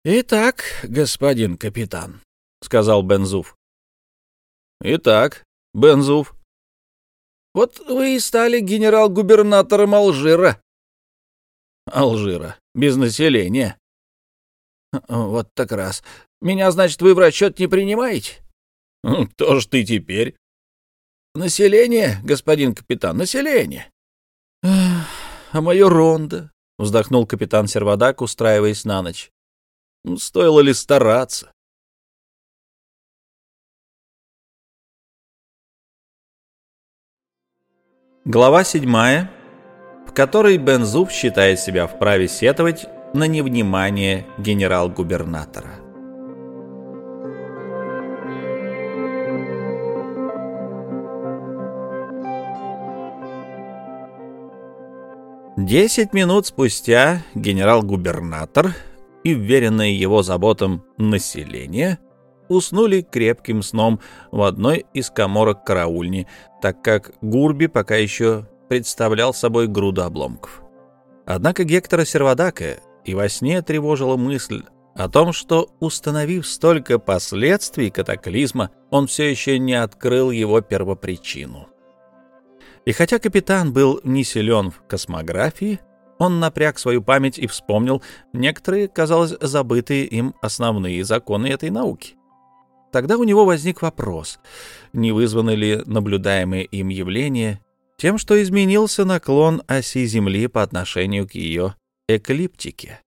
«Итак, господин капитан», — сказал Бензуф. «Итак, Бензуф». «Вот вы и стали генерал-губернатором Алжира». «Алжира. Без населения». «Вот так раз. Меня, значит, вы в расчет не принимаете?» «Кто ж ты теперь?» «Население, господин капитан, население». «А мое рондо?» — вздохнул капитан Сервадак, устраиваясь на ночь. «Стоило ли стараться?» Глава седьмая, в которой Бензуф считает себя вправе сетовать на невнимание генерал-губернатора. Десять минут спустя генерал-губернатор и вверенное его заботам население уснули крепким сном в одной из коморок караульни, так как Гурби пока еще представлял собой груду обломков. Однако Гектора Сервадака и во сне тревожила мысль о том, что, установив столько последствий катаклизма, он все еще не открыл его первопричину. И хотя капитан был не силен в космографии, он напряг свою память и вспомнил некоторые, казалось, забытые им основные законы этой науки. Тогда у него возник вопрос, не вызваны ли наблюдаемые им явления тем, что изменился наклон оси Земли по отношению к ее эклиптике.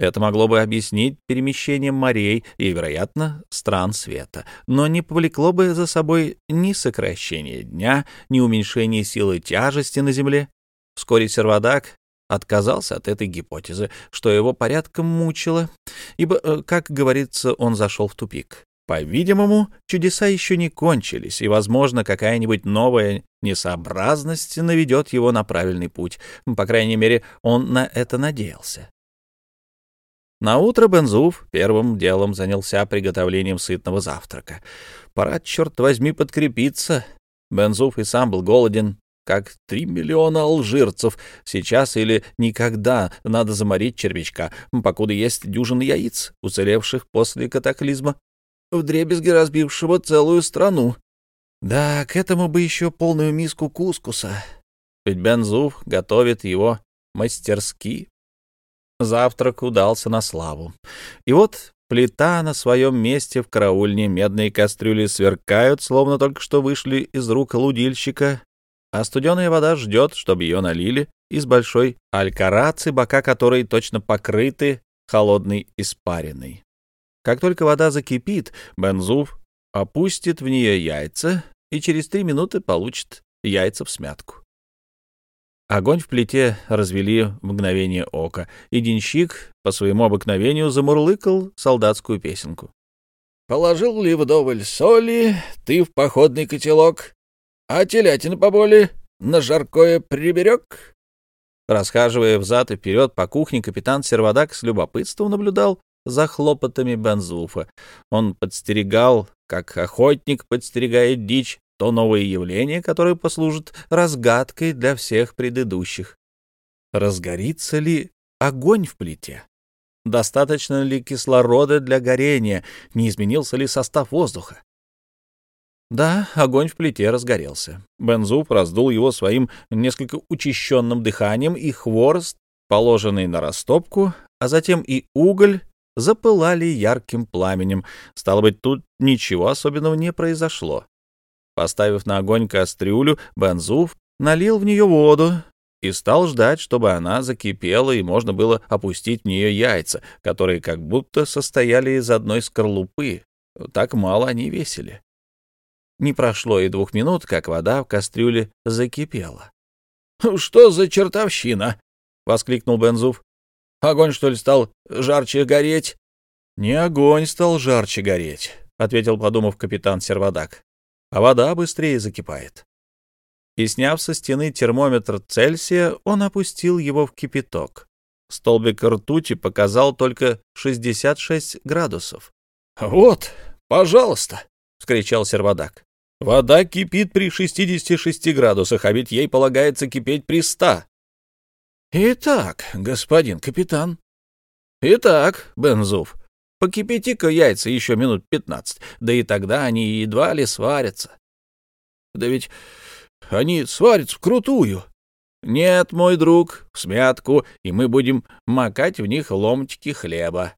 Это могло бы объяснить перемещение морей и, вероятно, стран света, но не повлекло бы за собой ни сокращение дня, ни уменьшение силы тяжести на Земле. Вскоре Сервадак отказался от этой гипотезы, что его порядком мучило, ибо, э, как говорится, он зашел в тупик. По-видимому, чудеса еще не кончились, и, возможно, какая-нибудь новая несообразность наведет его на правильный путь. По крайней мере, он на это надеялся. На утро Бензуф первым делом занялся приготовлением сытного завтрака. Пора, черт возьми, подкрепиться. Бензуф и сам был голоден, как три миллиона алжирцев. Сейчас или никогда надо заморить червячка, покуда есть дюжин яиц, уцелевших после катаклизма, вдребезги разбившего целую страну. Да, к этому бы еще полную миску кускуса. Ведь Бензуф готовит его мастерски. Завтрак удался на славу. И вот плита на своем месте в караульне, медные кастрюли сверкают, словно только что вышли из рук лудильщика, а студеная вода ждет, чтобы ее налили из большой алькарации, бока которой точно покрыты холодной испариной. Как только вода закипит, Бензуф опустит в нее яйца и через три минуты получит яйца в смятку. Огонь в плите развели в мгновение ока, и денщик по своему обыкновению замурлыкал солдатскую песенку. «Положил ли вдоволь соли ты в походный котелок, а телятина поболе на жаркое приберег?» Расхаживая взад и вперед по кухне, капитан Сервадак с любопытством наблюдал за хлопотами Бензуфа. Он подстерегал, как охотник подстерегает дичь, то новое явление, которое послужит разгадкой для всех предыдущих. Разгорится ли огонь в плите? Достаточно ли кислорода для горения? Не изменился ли состав воздуха? Да, огонь в плите разгорелся. Бензуф раздул его своим несколько учащенным дыханием, и хворост, положенный на растопку, а затем и уголь, запылали ярким пламенем. Стало быть, тут ничего особенного не произошло. Поставив на огонь кастрюлю, Бензуф налил в нее воду и стал ждать, чтобы она закипела, и можно было опустить в нее яйца, которые как будто состояли из одной скорлупы. Так мало они весили. Не прошло и двух минут, как вода в кастрюле закипела. — Что за чертовщина? — воскликнул Бензуф. — Огонь, что ли, стал жарче гореть? — Не огонь стал жарче гореть, — ответил, подумав капитан Сервадак а вода быстрее закипает. И, сняв со стены термометр Цельсия, он опустил его в кипяток. Столбик ртути показал только 66 градусов. — Вот, пожалуйста! — вскричал сервадак. — Вода кипит при 66 градусах, а ведь ей полагается кипеть при 100. Итак, господин капитан. Итак, Бензуф, покипяти-ка яйца еще минут пятнадцать, да и тогда они едва ли сварятся. Да ведь они сварятся вкрутую. Нет, мой друг, в смятку, и мы будем макать в них ломтики хлеба.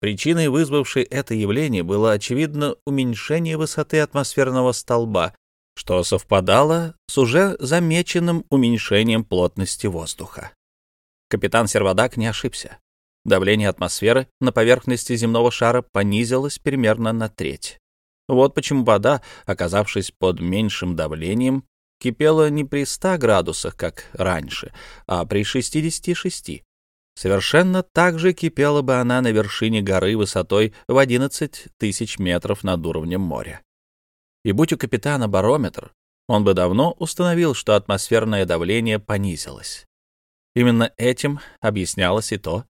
Причиной, вызвавшей это явление, было, очевидно, уменьшение высоты атмосферного столба, что совпадало с уже замеченным уменьшением плотности воздуха. Капитан Сервадак не ошибся. Давление атмосферы на поверхности земного шара понизилось примерно на треть. Вот почему вода, оказавшись под меньшим давлением, кипела не при 100 градусах, как раньше, а при 66. Совершенно так же кипела бы она на вершине горы высотой в 11 тысяч метров над уровнем моря. И будь у капитана барометр, он бы давно установил, что атмосферное давление понизилось. Именно этим объяснялось и то,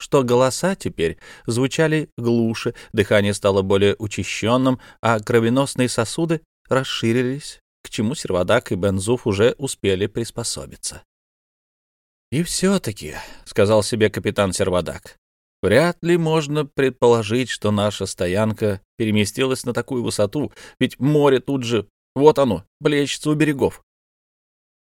что голоса теперь звучали глуше, дыхание стало более учащенным, а кровеносные сосуды расширились, к чему Сервадак и Бензуф уже успели приспособиться. «И все-таки», — сказал себе капитан Сервадак, Вряд ли можно предположить, что наша стоянка переместилась на такую высоту, ведь море тут же, вот оно, плещется у берегов.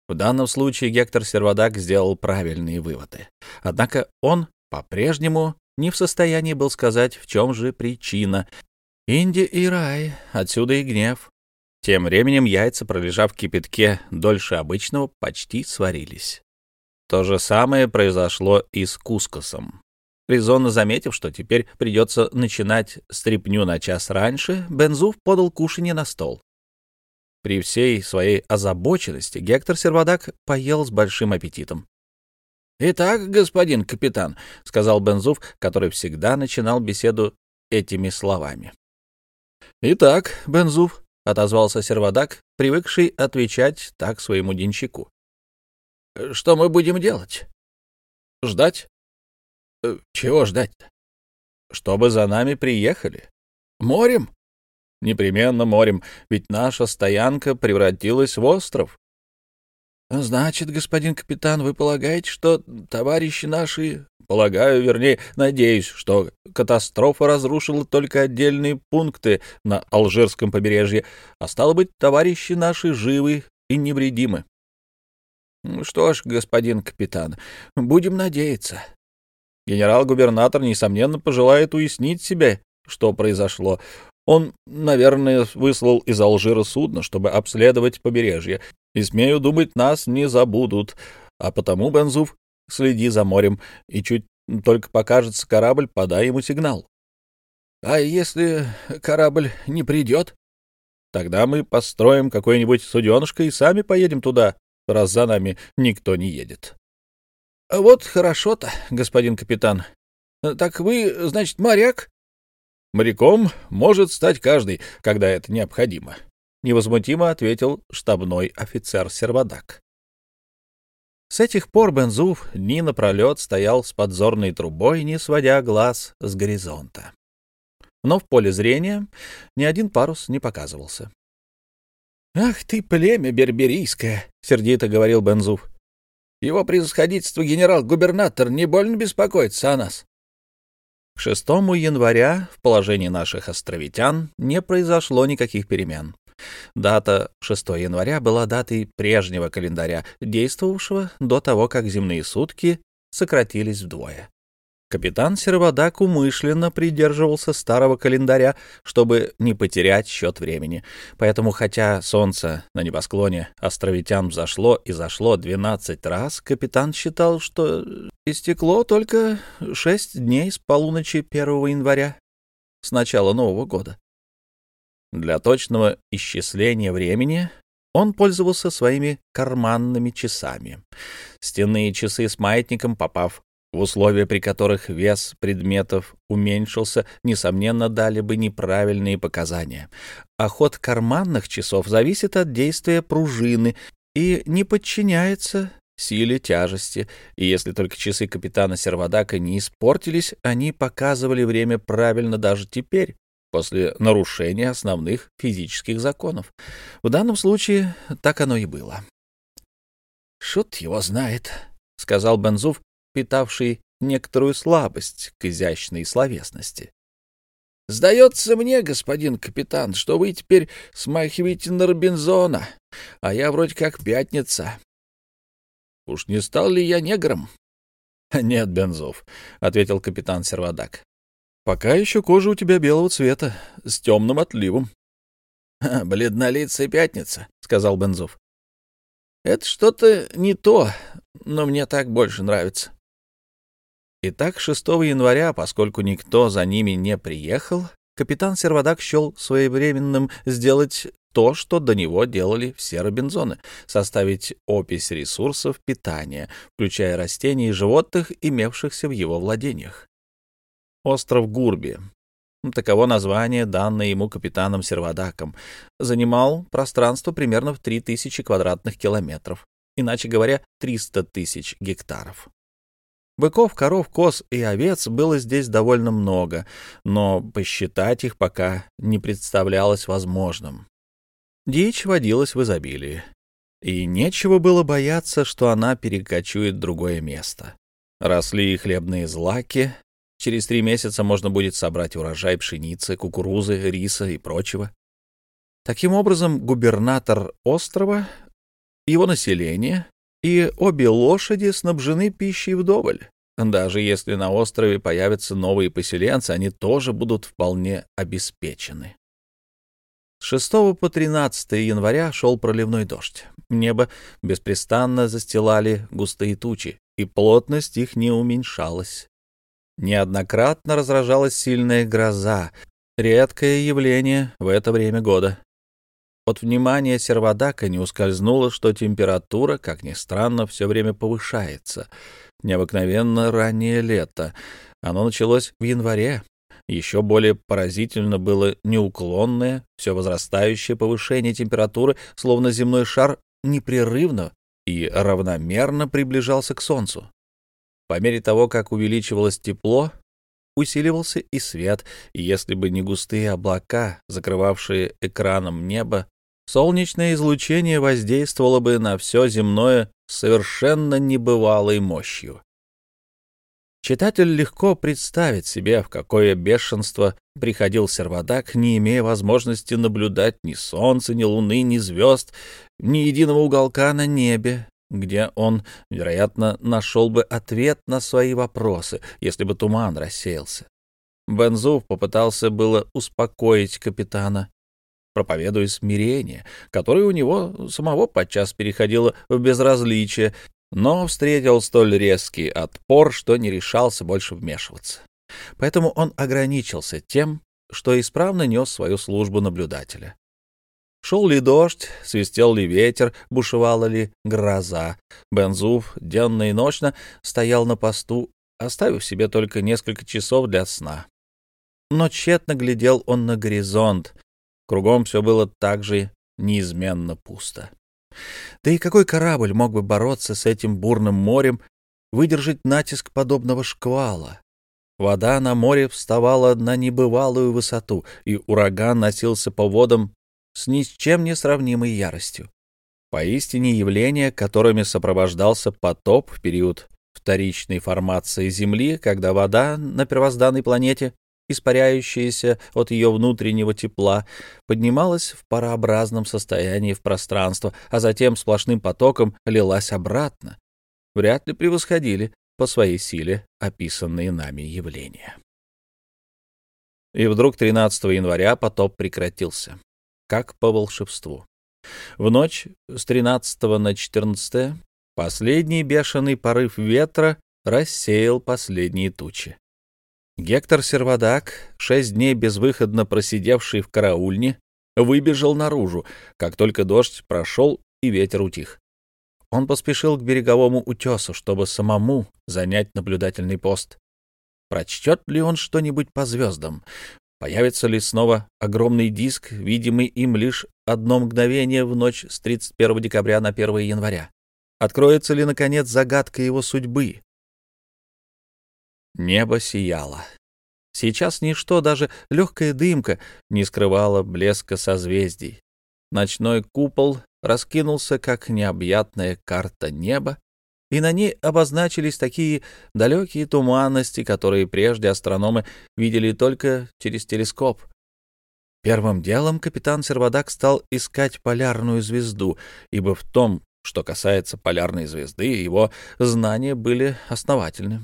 В данном случае Гектор Сервадак сделал правильные выводы. Однако он по-прежнему не в состоянии был сказать, в чем же причина. Инди и рай, отсюда и гнев. Тем временем яйца, пролежав в кипятке дольше обычного, почти сварились. То же самое произошло и с кускосом. Резонно заметив, что теперь придется начинать стряпню на час раньше, Бензуф подал кушанье на стол. При всей своей озабоченности Гектор Сервадак поел с большим аппетитом. «Итак, господин капитан», — сказал Бензуф, который всегда начинал беседу этими словами. «Итак, Бензуф», — отозвался Сервадак, привыкший отвечать так своему денщику. «Что мы будем делать?» «Ждать?» Э, чего ждать-то? Чтобы за нами приехали. Морем? Непременно морем, ведь наша стоянка превратилась в остров. Значит, господин капитан, вы полагаете, что товарищи наши... Полагаю, вернее, надеюсь, что катастрофа разрушила только отдельные пункты на Алжирском побережье, а стало быть, товарищи наши живы и невредимы. Что ж, господин капитан, будем надеяться. Генерал-губернатор, несомненно, пожелает уяснить себе, что произошло. Он, наверное, выслал из Алжира судно, чтобы обследовать побережье, и, смею думать, нас не забудут. А потому, Бензуф, следи за морем, и чуть только покажется корабль, подай ему сигнал. А если корабль не придет? Тогда мы построим какое-нибудь суденышко и сами поедем туда, раз за нами никто не едет. — Вот хорошо-то, господин капитан. Так вы, значит, моряк? — Моряком может стать каждый, когда это необходимо, — невозмутимо ответил штабной офицер Сервадак. С этих пор Бензуф дни напролет стоял с подзорной трубой, не сводя глаз с горизонта. Но в поле зрения ни один парус не показывался. — Ах ты, племя берберийское! — сердито говорил Бензуф. Его превосходительство генерал-губернатор не больно беспокоится о нас. К 6 января в положении наших островитян не произошло никаких перемен. Дата 6 января была датой прежнего календаря, действовавшего до того, как земные сутки сократились вдвое. Капитан Сервадак умышленно придерживался старого календаря, чтобы не потерять счет времени. Поэтому, хотя солнце на небосклоне островитян взошло и зашло 12 раз, капитан считал, что истекло только 6 дней с полуночи 1 января, с начала Нового года. Для точного исчисления времени он пользовался своими карманными часами. Стенные часы с маятником, попав в условия, при которых вес предметов уменьшился, несомненно, дали бы неправильные показания. А ход карманных часов зависит от действия пружины и не подчиняется силе тяжести, и если только часы капитана Сервадака не испортились, они показывали время правильно даже теперь, после нарушения основных физических законов. В данном случае так оно и было. Шут его знает, — сказал Бензуф, питавший некоторую слабость к изящной словесности. — Сдается мне, господин капитан, что вы теперь смахиваете на Робинзона, а я вроде как пятница. Уж не стал ли я негром? [laughs] — Нет, Бензов, — ответил капитан Сервадак. — Пока еще кожа у тебя белого цвета, с темным отливом. — Бледнолицая пятница, — сказал Бензов. — Это что-то не то, но мне так больше нравится. Итак, 6 января, поскольку никто за ними не приехал, капитан Сервадак счел своевременным сделать то, что до него делали все Робинзоны — составить опись ресурсов питания, включая растений и животных, имевшихся в его владениях. Остров Гурби таково название, данное ему капитаном Сервадаком, занимал пространство примерно в 3000 квадратных километров, иначе говоря, 300 тысяч гектаров. Быков, коров, коз и овец было здесь довольно много, но посчитать их пока не представлялось возможным. Дичь водилась в изобилии, и нечего было бояться, что она перекочует в другое место. Росли и хлебные злаки, через три месяца можно будет собрать урожай пшеницы, кукурузы, риса и прочего. Таким образом, губернатор острова, его население и обе лошади снабжены пищей вдоволь. Даже если на острове появятся новые поселенцы, они тоже будут вполне обеспечены. С 6 по 13 января шел проливной дождь. Небо беспрестанно застилали густые тучи, и плотность их не уменьшалась. Неоднократно разражалась сильная гроза, редкое явление в это время года. От внимания сервадака не ускользнуло, что температура, как ни странно, все время повышается. Необыкновенно раннее лето. Оно началось в январе, еще более поразительно было неуклонное, все возрастающее повышение температуры, словно земной шар непрерывно и равномерно приближался к Солнцу. По мере того, как увеличивалось тепло, усиливался и свет, и если бы не густые облака, закрывавшие экраном небо, солнечное излучение воздействовало бы на все земное совершенно небывалой мощью. Читатель легко представит себе, в какое бешенство приходил Сервадак, не имея возможности наблюдать ни солнца, ни луны, ни звезд, ни единого уголка на небе, где он, вероятно, нашел бы ответ на свои вопросы, если бы туман рассеялся. Бензуф попытался было успокоить капитана, проповедуя смирение, которое у него самого подчас переходило в безразличие, но встретил столь резкий отпор, что не решался больше вмешиваться. Поэтому он ограничился тем, что исправно нес свою службу наблюдателя. Шел ли дождь, свистел ли ветер, бушевала ли гроза. Бензуф денно и ночно стоял на посту, оставив себе только несколько часов для сна. Но тщетно глядел он на горизонт. Кругом все было так же неизменно пусто. Да и какой корабль мог бы бороться с этим бурным морем, выдержать натиск подобного шквала? Вода на море вставала на небывалую высоту, и ураган носился по водам с ни с чем не сравнимой яростью. Поистине явления, которыми сопровождался потоп в период вторичной формации Земли, когда вода на первозданной планете испаряющаяся от ее внутреннего тепла, поднималась в парообразном состоянии в пространство, а затем сплошным потоком лилась обратно, вряд ли превосходили по своей силе описанные нами явления. И вдруг 13 января потоп прекратился, как по волшебству. В ночь с 13 на 14 последний бешеный порыв ветра рассеял последние тучи. Гектор Сервадак, шесть дней безвыходно просидевший в караульне, выбежал наружу, как только дождь прошел и ветер утих. Он поспешил к береговому утесу, чтобы самому занять наблюдательный пост. Прочтет ли он что-нибудь по звездам? Появится ли снова огромный диск, видимый им лишь одно мгновение в ночь с 31 декабря на 1 января? Откроется ли, наконец, загадка его судьбы? Небо сияло. Сейчас ничто, даже легкая дымка, не скрывала блеска созвездий. Ночной купол раскинулся, как необъятная карта неба, и на ней обозначились такие далекие туманности, которые прежде астрономы видели только через телескоп. Первым делом капитан Сервадак стал искать полярную звезду, ибо в том, что касается полярной звезды, его знания были основательны.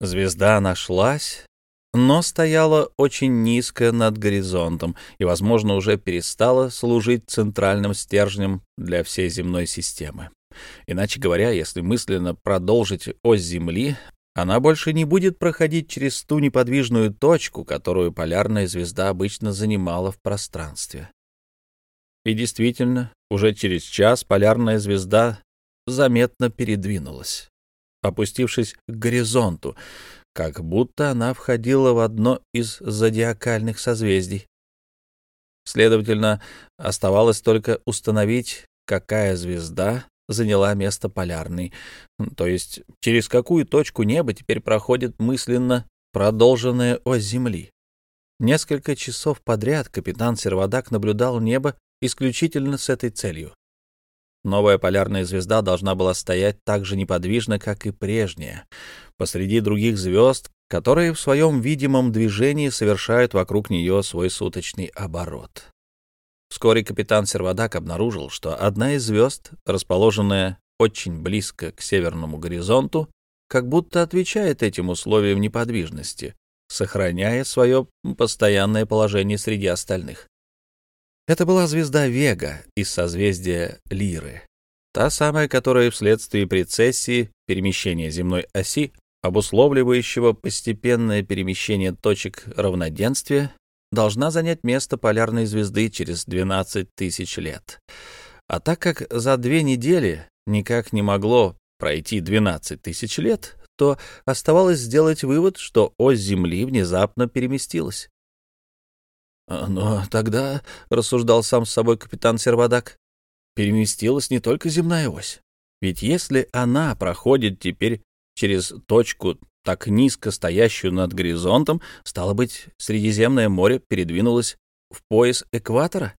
Звезда нашлась, но стояла очень низко над горизонтом и, возможно, уже перестала служить центральным стержнем для всей земной системы. Иначе говоря, если мысленно продолжить ось Земли, она больше не будет проходить через ту неподвижную точку, которую полярная звезда обычно занимала в пространстве. И действительно, уже через час полярная звезда заметно передвинулась, опустившись к горизонту, как будто она входила в одно из зодиакальных созвездий. Следовательно, оставалось только установить, какая звезда заняла место полярной, то есть через какую точку неба теперь проходит мысленно продолженная ось Земли. Несколько часов подряд капитан Сервадак наблюдал небо исключительно с этой целью. Новая полярная звезда должна была стоять так же неподвижно, как и прежняя, посреди других звезд, которые в своем видимом движении совершают вокруг нее свой суточный оборот. Вскоре капитан Сервадак обнаружил, что одна из звезд, расположенная очень близко к северному горизонту, как будто отвечает этим условиям неподвижности, сохраняя свое постоянное положение среди остальных. Это была звезда Вега из созвездия Лиры. Та самая, которая вследствие прецессии, перемещения земной оси, обусловливающего постепенное перемещение точек равноденствия, должна занять место полярной звезды через 12 тысяч лет. А так как за две недели никак не могло пройти 12 тысяч лет, то оставалось сделать вывод, что ось Земли внезапно переместилась. А, но тогда, — рассуждал сам с собой капитан Сервадак, — переместилась не только земная ось. Ведь если она проходит теперь через точку, так низко стоящую над горизонтом, стало быть, Средиземное море передвинулось в пояс экватора?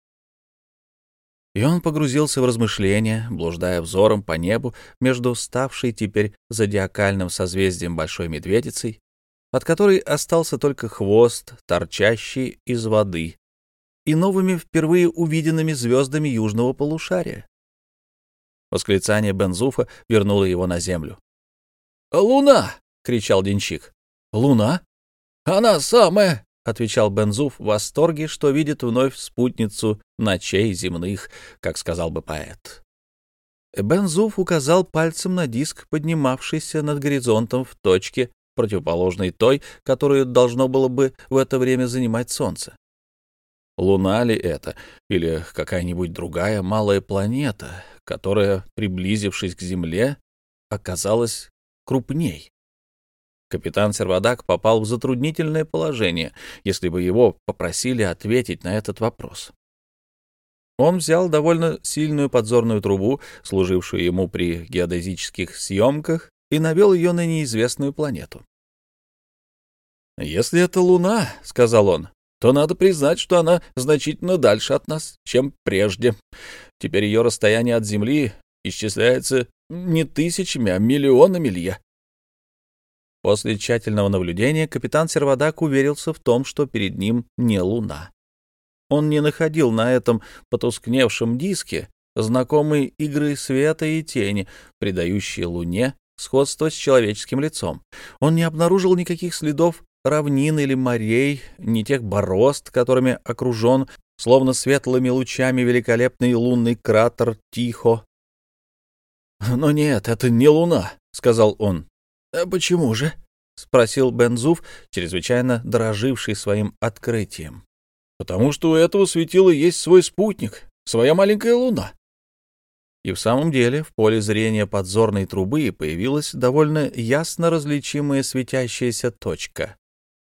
И он погрузился в размышления, блуждая взором по небу между ставшей теперь зодиакальным созвездием Большой Медведицей от которой остался только хвост, торчащий из воды, и новыми впервые увиденными звездами южного полушария. Восклицание Бензуфа вернуло его на землю. «Луна!» — кричал Денчик. «Луна? Она самая!» — отвечал Бензуф в восторге, что видит вновь спутницу ночей земных, как сказал бы поэт. Бензуф указал пальцем на диск, поднимавшийся над горизонтом в точке, противоположной той, которую должно было бы в это время занимать Солнце. Луна ли это, или какая-нибудь другая малая планета, которая, приблизившись к Земле, оказалась крупней? Капитан Сервадак попал в затруднительное положение, если бы его попросили ответить на этот вопрос. Он взял довольно сильную подзорную трубу, служившую ему при геодезических съемках, и навел ее на неизвестную планету. «Если это Луна, — сказал он, — то надо признать, что она значительно дальше от нас, чем прежде. Теперь ее расстояние от Земли исчисляется не тысячами, а миллионами лье. После тщательного наблюдения капитан Сервадак уверился в том, что перед ним не Луна. Он не находил на этом потускневшем диске знакомые игры света и тени, придающие Луне сходство с человеческим лицом. Он не обнаружил никаких следов равнин или морей, ни тех борозд, которыми окружен, словно светлыми лучами великолепный лунный кратер Тихо. «Но нет, это не луна», — сказал он. «А почему же?» — спросил Бензуф, чрезвычайно дороживший своим открытием. «Потому что у этого светила есть свой спутник, своя маленькая луна», и в самом деле в поле зрения подзорной трубы появилась довольно ясно различимая светящаяся точка.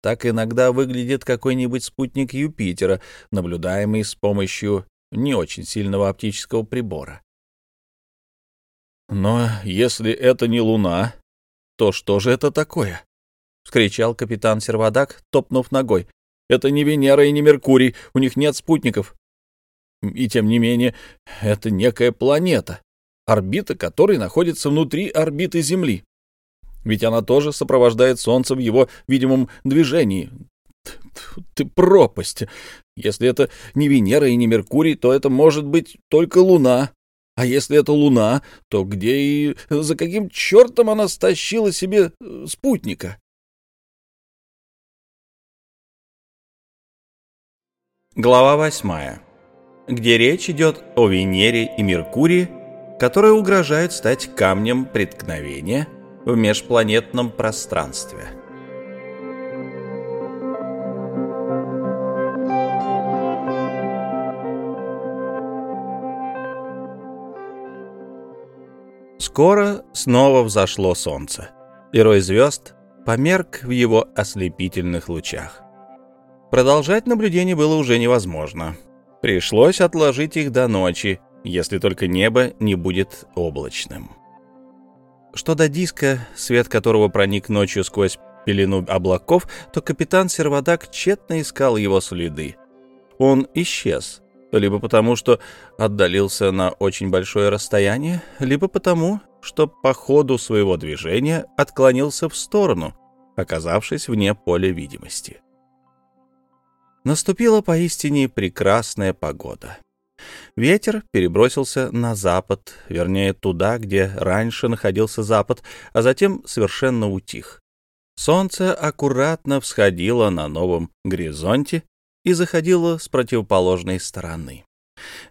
Так иногда выглядит какой-нибудь спутник Юпитера, наблюдаемый с помощью не очень сильного оптического прибора. «Но если это не Луна, то что же это такое?» — вскричал капитан Сервадак, топнув ногой. «Это не Венера и не Меркурий, у них нет спутников. И тем не менее, это некая планета, орбита которой находится внутри орбиты Земли. Ведь она тоже сопровождает Солнце в его видимом движении. Ты пропасть. Если это не Венера и не Меркурий, то это может быть только Луна. А если это Луна, то где и за каким чертом она стащила себе э, спутника? Глава восьмая, где речь идет о Венере и Меркурии, которые угрожают стать камнем преткновения в межпланетном пространстве. Скоро снова взошло солнце, и рой звезд померк в его ослепительных лучах. Продолжать наблюдение было уже невозможно. Пришлось отложить их до ночи, если только небо не будет облачным. Что до диска, свет которого проник ночью сквозь пелену облаков, то капитан Сервадак тщетно искал его следы. Он исчез, либо потому, что отдалился на очень большое расстояние, либо потому, что по ходу своего движения отклонился в сторону, оказавшись вне поля видимости. Наступила поистине прекрасная погода. Ветер перебросился на запад, вернее, туда, где раньше находился запад, а затем совершенно утих. Солнце аккуратно всходило на новом горизонте и заходило с противоположной стороны.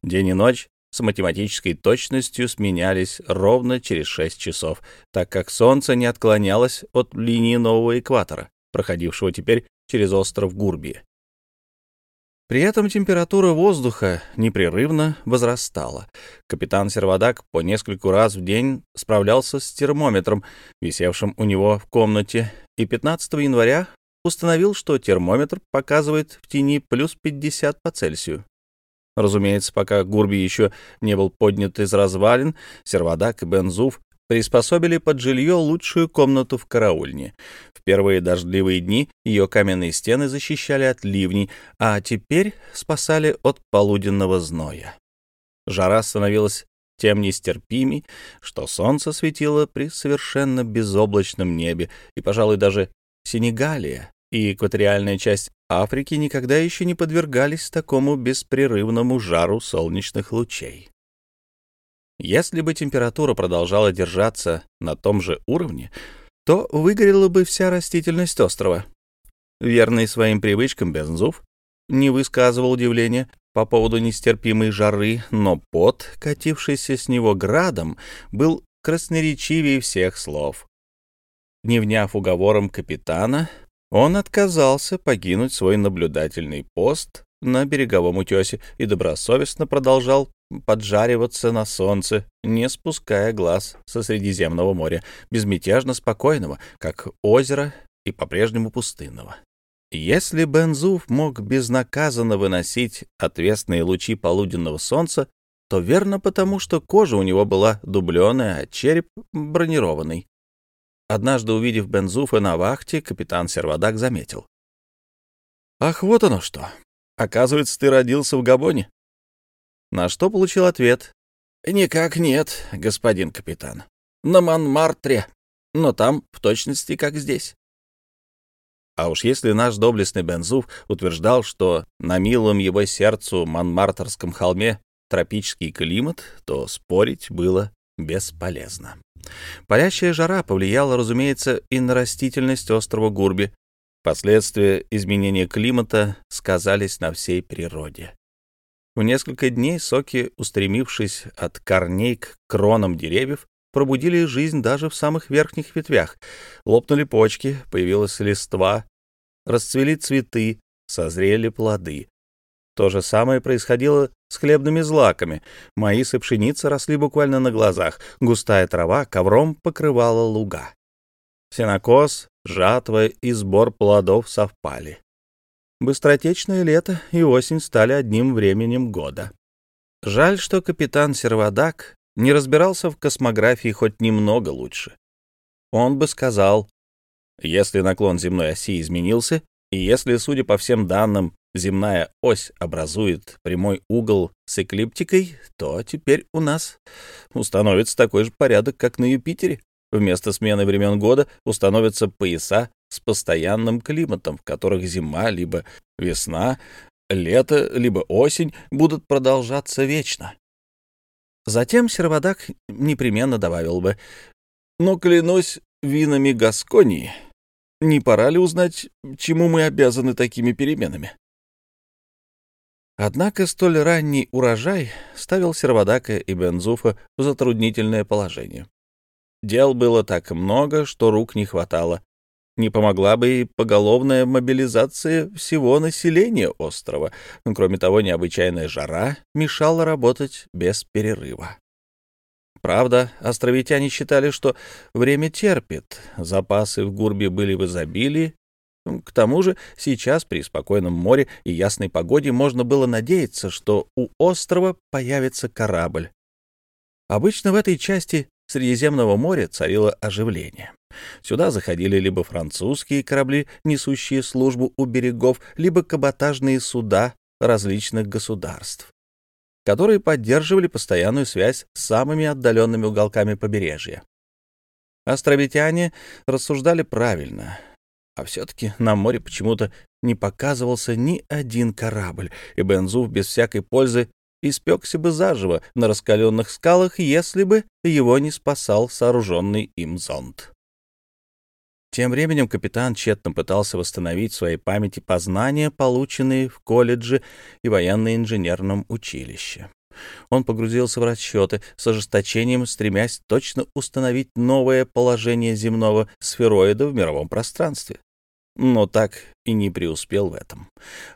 День и ночь с математической точностью сменялись ровно через 6 часов, так как Солнце не отклонялось от линии нового экватора, проходившего теперь через остров Гурби. При этом температура воздуха непрерывно возрастала. Капитан Сервадак по нескольку раз в день справлялся с термометром, висевшим у него в комнате, и 15 января установил, что термометр показывает в тени плюс 50 по Цельсию. Разумеется, пока Гурби еще не был поднят из развалин, Сервадак и Бензуф приспособили под жилье лучшую комнату в караульне. В первые дождливые дни ее каменные стены защищали от ливней, а теперь спасали от полуденного зноя. Жара становилась тем нестерпимей, что солнце светило при совершенно безоблачном небе, и, пожалуй, даже Сенегалия и экваториальная часть Африки никогда еще не подвергались такому беспрерывному жару солнечных лучей. Если бы температура продолжала держаться на том же уровне, то выгорела бы вся растительность острова. Верный своим привычкам Бензуф не высказывал удивления по поводу нестерпимой жары, но пот, катившийся с него градом, был красноречивее всех слов. Не вняв уговором капитана, он отказался покинуть свой наблюдательный пост на береговом утесе и добросовестно продолжал поджариваться на солнце, не спуская глаз со Средиземного моря, безмятежно спокойного, как озеро и по-прежнему пустынного. Если Бензуф мог безнаказанно выносить отвесные лучи полуденного солнца, то верно потому, что кожа у него была дубленая, а череп бронированный. Однажды, увидев Бензуфа на вахте, капитан Сервадак заметил. «Ах, вот оно что! Оказывается, ты родился в Габоне?» На что получил ответ. «Никак нет, господин капитан. На Монмартре, но там в точности как здесь». А уж если наш доблестный Бензуф утверждал, что на милом его сердцу Монмартерском холме тропический климат, то спорить было бесполезно. Палящая жара повлияла, разумеется, и на растительность острова Гурби. Последствия изменения климата сказались на всей природе. В несколько дней соки, устремившись от корней к кронам деревьев, пробудили жизнь даже в самых верхних ветвях. Лопнули почки, появилась листва, расцвели цветы, созрели плоды. То же самое происходило с хлебными злаками. Маис и пшеница росли буквально на глазах. Густая трава ковром покрывала луга. Сенокос, жатва и сбор плодов совпали. Быстротечное лето и осень стали одним временем года. Жаль, что капитан Сервадак не разбирался в космографии хоть немного лучше. Он бы сказал, если наклон земной оси изменился, и если, судя по всем данным, земная ось образует прямой угол с эклиптикой, то теперь у нас установится такой же порядок, как на Юпитере. Вместо смены времен года установятся пояса с постоянным климатом, в которых зима, либо весна, лето, либо осень будут продолжаться вечно. Затем Сервадак непременно добавил бы, «Но клянусь винами Гасконии, не пора ли узнать, чему мы обязаны такими переменами?» Однако столь ранний урожай ставил Сервадака и Бензуфа в затруднительное положение. Дел было так много, что рук не хватало. Не помогла бы и поголовная мобилизация всего населения острова. Кроме того, необычайная жара мешала работать без перерыва. Правда, островитяне считали, что время терпит, запасы в Гурбе были в изобилии. К тому же сейчас при спокойном море и ясной погоде можно было надеяться, что у острова появится корабль. Обычно в этой части Средиземного моря царило оживление. Сюда заходили либо французские корабли, несущие службу у берегов, либо каботажные суда различных государств, которые поддерживали постоянную связь с самыми отдаленными уголками побережья. Островитяне рассуждали правильно, а все-таки на море почему-то не показывался ни один корабль, и Бензуф без всякой пользы испекся бы заживо на раскаленных скалах, если бы его не спасал сооруженный им зонт. Тем временем капитан тщетно пытался восстановить в своей памяти познания, полученные в колледже и военно-инженерном училище. Он погрузился в расчеты с ожесточением, стремясь точно установить новое положение земного сфероида в мировом пространстве но так и не преуспел в этом.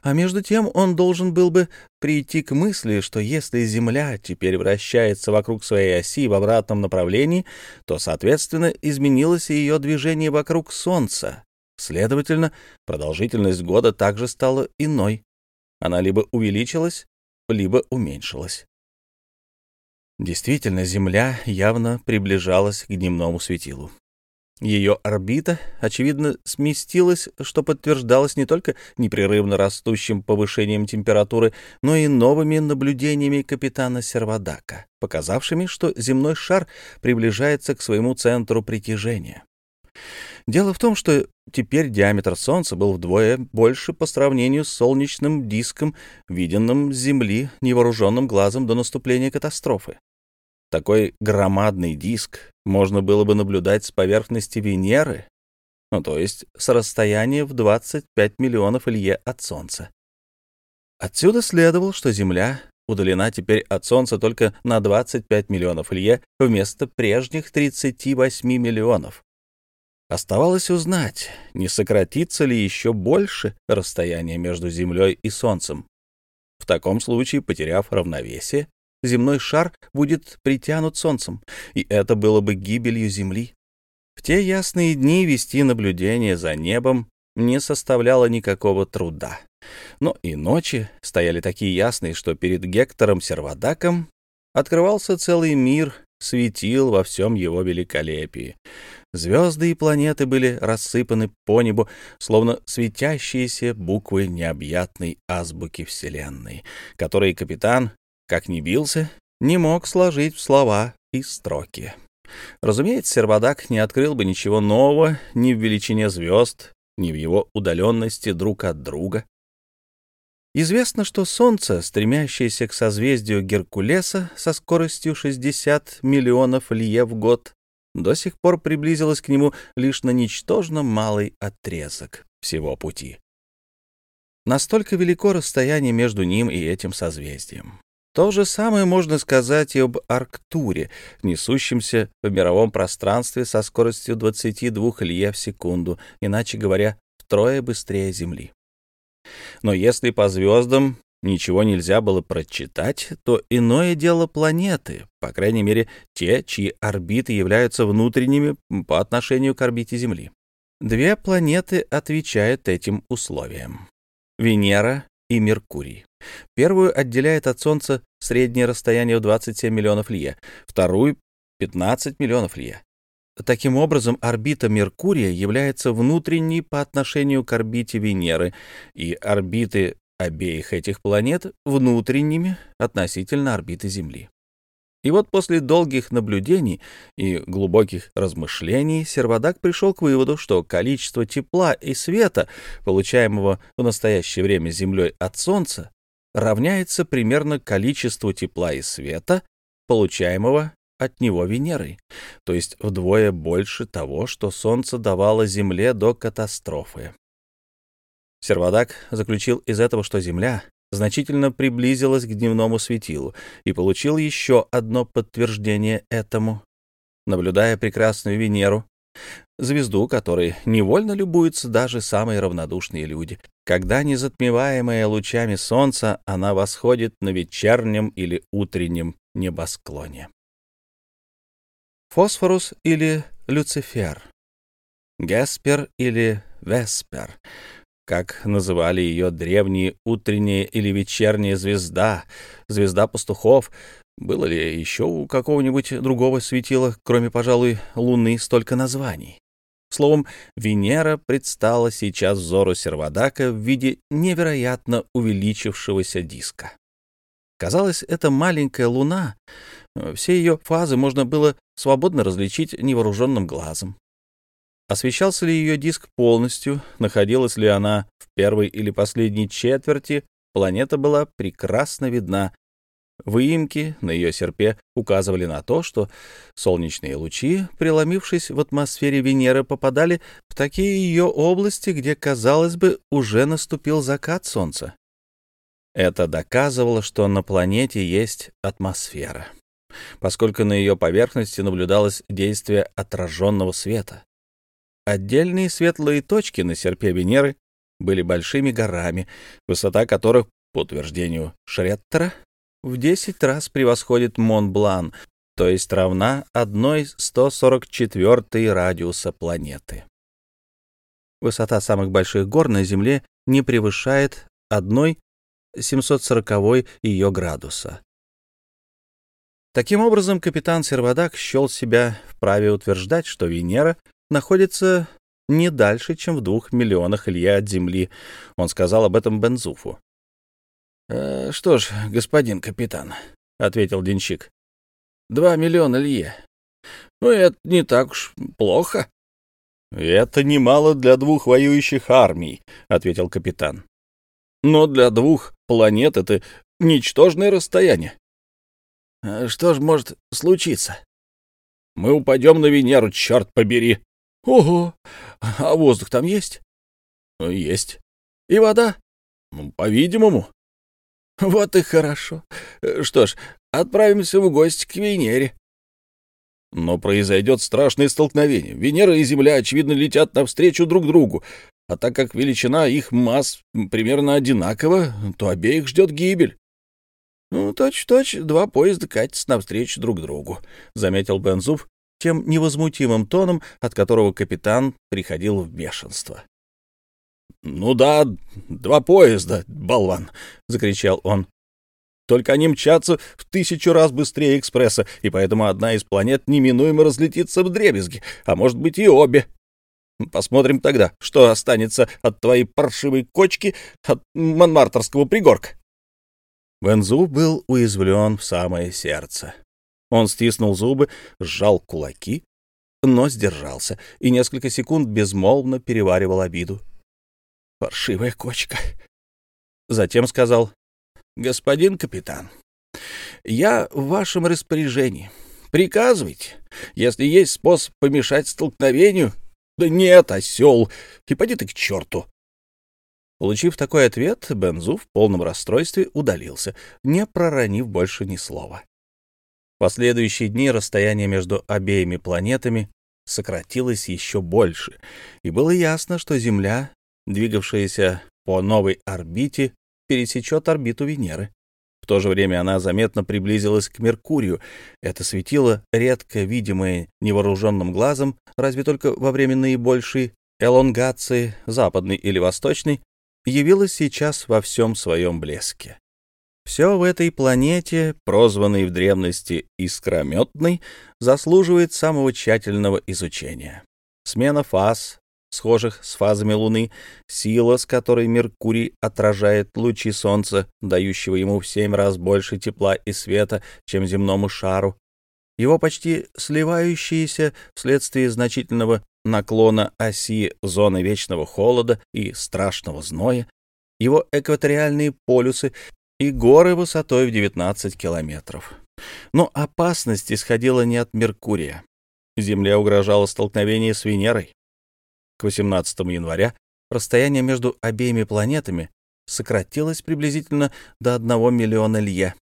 А между тем он должен был бы прийти к мысли, что если Земля теперь вращается вокруг своей оси в обратном направлении, то, соответственно, изменилось и ее движение вокруг Солнца. Следовательно, продолжительность года также стала иной. Она либо увеличилась, либо уменьшилась. Действительно, Земля явно приближалась к дневному светилу. Ее орбита, очевидно, сместилась, что подтверждалось не только непрерывно растущим повышением температуры, но и новыми наблюдениями капитана Сервадака, показавшими, что земной шар приближается к своему центру притяжения. Дело в том, что теперь диаметр Солнца был вдвое больше по сравнению с солнечным диском, виденным с Земли невооруженным глазом до наступления катастрофы. Такой громадный диск можно было бы наблюдать с поверхности Венеры, ну, то есть с расстояния в 25 миллионов Илье от Солнца. Отсюда следовало, что Земля удалена теперь от Солнца только на 25 миллионов Илье вместо прежних 38 миллионов. Оставалось узнать, не сократится ли еще больше расстояние между Землей и Солнцем. В таком случае, потеряв равновесие, земной шар будет притянут Солнцем, и это было бы гибелью Земли. В те ясные дни вести наблюдение за небом не составляло никакого труда. Но и ночи стояли такие ясные, что перед Гектором Сервадаком открывался целый мир, светил во всем его великолепии. Звезды и планеты были рассыпаны по небу, словно светящиеся буквы необъятной азбуки Вселенной, которые капитан как ни бился, не мог сложить в слова и строки. Разумеется, Сервадак не открыл бы ничего нового ни в величине звезд, ни в его удаленности друг от друга. Известно, что Солнце, стремящееся к созвездию Геркулеса со скоростью 60 миллионов лье в год, до сих пор приблизилось к нему лишь на ничтожно малый отрезок всего пути. Настолько велико расстояние между ним и этим созвездием. То же самое можно сказать и об Арктуре, несущемся в мировом пространстве со скоростью 22 лье в секунду, иначе говоря, втрое быстрее Земли. Но если по звездам ничего нельзя было прочитать, то иное дело планеты, по крайней мере, те, чьи орбиты являются внутренними по отношению к орбите Земли. Две планеты отвечают этим условиям — Венера и Меркурий. Первую отделяет от Солнца среднее расстояние в 27 миллионов лье, вторую — 15 миллионов лье. Таким образом, орбита Меркурия является внутренней по отношению к орбите Венеры, и орбиты обеих этих планет внутренними относительно орбиты Земли. И вот после долгих наблюдений и глубоких размышлений Сервадак пришел к выводу, что количество тепла и света, получаемого в настоящее время Землей от Солнца, равняется примерно количеству тепла и света, получаемого от него Венерой, то есть вдвое больше того, что Солнце давало Земле до катастрофы. Сервадак заключил из этого, что Земля значительно приблизилась к дневному светилу и получил еще одно подтверждение этому, наблюдая прекрасную Венеру, звезду, которой невольно любуются даже самые равнодушные люди, когда, незатмеваемая лучами солнца, она восходит на вечернем или утреннем небосклоне. Фосфорус или Люцифер, Геспер или Веспер — как называли ее древние утренняя или вечерняя звезда, звезда пастухов. Было ли еще у какого-нибудь другого светила, кроме, пожалуй, Луны, столько названий? Словом, Венера предстала сейчас взору Сервадака в виде невероятно увеличившегося диска. Казалось, эта маленькая Луна, все ее фазы можно было свободно различить невооруженным глазом. Освещался ли ее диск полностью, находилась ли она в первой или последней четверти, планета была прекрасно видна. Выемки на ее серпе указывали на то, что солнечные лучи, преломившись в атмосфере Венеры, попадали в такие ее области, где, казалось бы, уже наступил закат Солнца. Это доказывало, что на планете есть атмосфера, поскольку на ее поверхности наблюдалось действие отраженного света. Отдельные светлые точки на серпе Венеры были большими горами, высота которых, по утверждению Шреттера, в 10 раз превосходит Монблан, то есть равна 1,144 радиуса планеты. Высота самых больших гор на Земле не превышает 1,740 ее градуса. Таким образом, капитан Сервадак счел себя вправе утверждать, что Венера находится не дальше, чем в двух миллионах лье от земли. Он сказал об этом Бензуфу. «Э, — Что ж, господин капитан, — ответил денщик, — два миллиона лье. Ну, это не так уж плохо. — Это немало для двух воюющих армий, — ответил капитан. — Но для двух планет это ничтожное расстояние. — Что ж может случиться? — Мы упадем на Венеру, черт побери, — Ого! А воздух там есть? — Есть. — И вода? Ну, — По-видимому. — Вот и хорошо. Что ж, отправимся в гости к Венере. Но произойдет страшное столкновение. Венера и Земля, очевидно, летят навстречу друг другу. А так как величина их масс примерно одинакова, то обеих ждет гибель. — Ну, точь-точь, два поезда катятся навстречу друг другу, — заметил Бензуф, тем невозмутимым тоном, от которого капитан приходил в бешенство. «Ну да, два поезда, болван!» — закричал он. «Только они мчатся в тысячу раз быстрее экспресса, и поэтому одна из планет неминуемо разлетится в дребезги, а может быть и обе. Посмотрим тогда, что останется от твоей паршивой кочки, от Монмартерского пригорка». Бензу был уязвлен в самое сердце. Он стиснул зубы, сжал кулаки, но сдержался и несколько секунд безмолвно переваривал обиду. «Паршивая кочка!» Затем сказал, «Господин капитан, я в вашем распоряжении. Приказывайте, если есть способ помешать столкновению. Да нет, осел, и поди ты к черту!» Получив такой ответ, Бензу в полном расстройстве удалился, не проронив больше ни слова последующие дни расстояние между обеими планетами сократилось еще больше, и было ясно, что Земля, двигавшаяся по новой орбите, пересечет орбиту Венеры. В то же время она заметно приблизилась к Меркурию. Это светило, редко видимое невооруженным глазом, разве только во время наибольшей элонгации, западной или восточной, явилось сейчас во всем своем блеске. Все в этой планете, прозванной в древности искрометной, заслуживает самого тщательного изучения. Смена фаз, схожих с фазами Луны, сила, с которой Меркурий отражает лучи Солнца, дающего ему в семь раз больше тепла и света, чем земному шару, его почти сливающиеся вследствие значительного наклона оси зоны вечного холода и страшного зноя, его экваториальные полюсы и горы высотой в 19 километров. Но опасность исходила не от Меркурия. Земле угрожало столкновение с Венерой. К 18 января расстояние между обеими планетами сократилось приблизительно до 1 миллиона лье.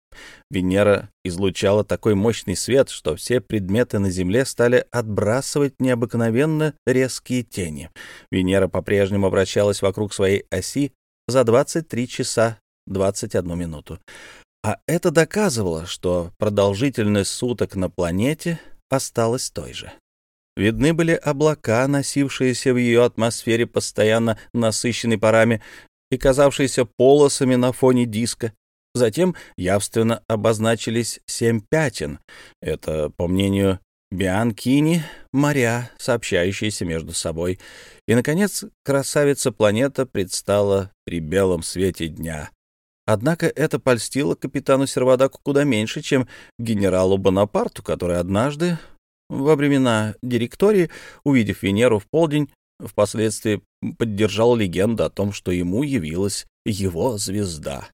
Венера излучала такой мощный свет, что все предметы на Земле стали отбрасывать необыкновенно резкие тени. Венера по-прежнему вращалась вокруг своей оси за 23 часа 21 минуту. А это доказывало, что продолжительность суток на планете осталась той же. Видны были облака, носившиеся в ее атмосфере постоянно насыщенной парами и казавшиеся полосами на фоне диска. Затем явственно обозначились семь пятен. Это, по мнению Бианкини, моря, сообщающиеся между собой. И, наконец, красавица-планета предстала при белом свете дня. Однако это польстило капитану Сервадаку куда меньше, чем генералу Бонапарту, который однажды, во времена директории, увидев Венеру в полдень, впоследствии поддержал легенду о том, что ему явилась его звезда.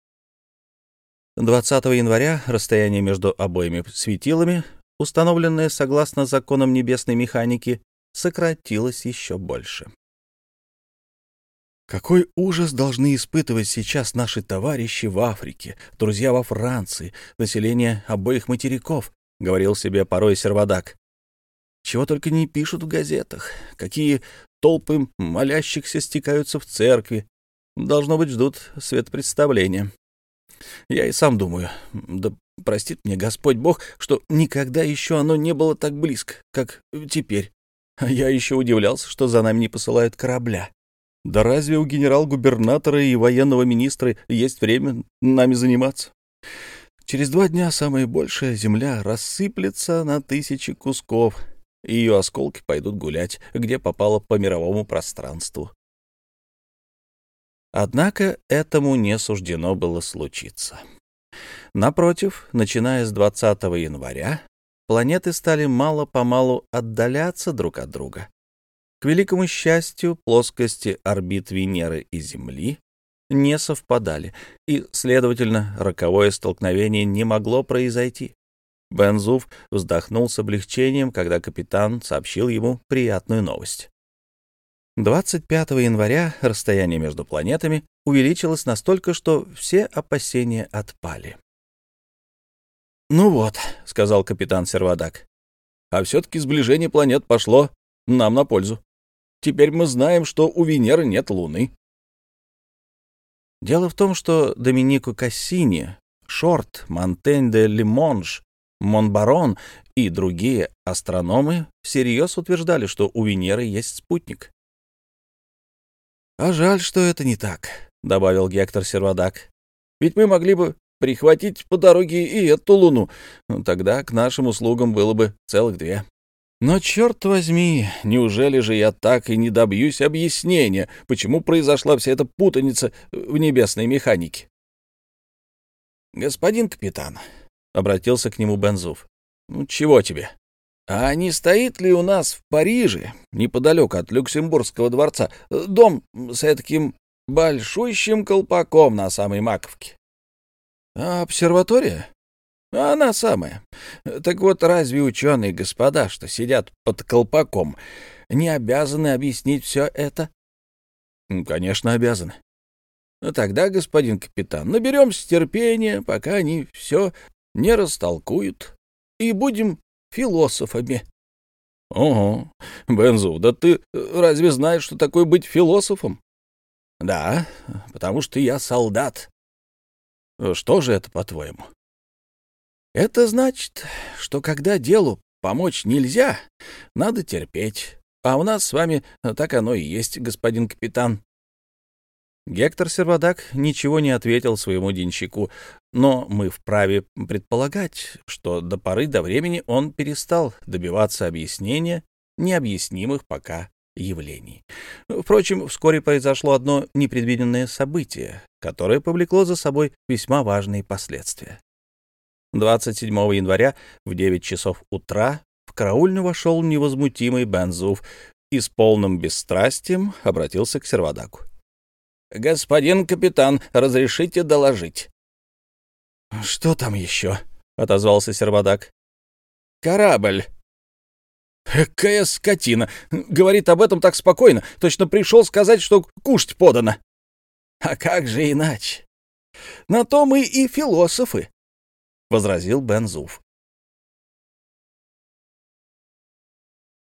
20 января расстояние между обоими светилами, установленное согласно законам небесной механики, сократилось еще больше. Какой ужас должны испытывать сейчас наши товарищи в Африке, друзья во Франции, население обоих материков, — говорил себе порой Сервадак. Чего только не пишут в газетах, какие толпы молящихся стекаются в церкви. Должно быть, ждут светопредставления. Я и сам думаю, да простит мне Господь Бог, что никогда еще оно не было так близко, как теперь. Я еще удивлялся, что за нами не посылают корабля. Да разве у генерал-губернатора и военного министра есть время нами заниматься? Через два дня самая большая земля рассыплется на тысячи кусков, ее осколки пойдут гулять, где попало по мировому пространству. Однако этому не суждено было случиться. Напротив, начиная с 20 января, планеты стали мало-помалу отдаляться друг от друга. К великому счастью, плоскости орбит Венеры и Земли не совпадали, и, следовательно, роковое столкновение не могло произойти. Бензуф вздохнул с облегчением, когда капитан сообщил ему приятную новость. 25 января расстояние между планетами увеличилось настолько, что все опасения отпали. «Ну вот», — сказал капитан Сервадак, — «а все-таки сближение планет пошло нам на пользу. Теперь мы знаем, что у Венеры нет Луны». Дело в том, что Доминику Кассини, Шорт, Монтень де Лимонж, Монбарон и другие астрономы всерьез утверждали, что у Венеры есть спутник. «А жаль, что это не так», — добавил Гектор Сервадак. «Ведь мы могли бы прихватить по дороге и эту луну. Тогда к нашим услугам было бы целых две. Но, черт возьми, неужели же я так и не добьюсь объяснения, почему произошла вся эта путаница в небесной механике?» «Господин капитан», — обратился к нему Бензуф, — «ну чего тебе?» А не стоит ли у нас в Париже, неподалеку от Люксембургского дворца, дом с таким большущим колпаком на самой маковке? А обсерватория? Она самая. Так вот, разве ученые господа, что сидят под колпаком, не обязаны объяснить все это? Ну, конечно, обязаны. Ну, тогда, господин капитан, наберемся терпения, пока они все не растолкуют, и будем философами. — Ого, Бензу, да ты разве знаешь, что такое быть философом? — Да, потому что я солдат. — Что же это, по-твоему? — Это значит, что когда делу помочь нельзя, надо терпеть. А у нас с вами так оно и есть, господин капитан. Гектор Сервадак ничего не ответил своему денщику, но мы вправе предполагать, что до поры до времени он перестал добиваться объяснения необъяснимых пока явлений. Впрочем, вскоре произошло одно непредвиденное событие, которое повлекло за собой весьма важные последствия. 27 января в 9 часов утра в караульню вошел невозмутимый Бензуф и с полным бесстрастием обратился к Сервадаку. «Господин капитан, разрешите доложить?» «Что там еще?» — отозвался Сервадак. «Корабль». «Какая скотина! Говорит об этом так спокойно. Точно пришел сказать, что кушать подано». «А как же иначе? На то мы и философы», — возразил Бензуф.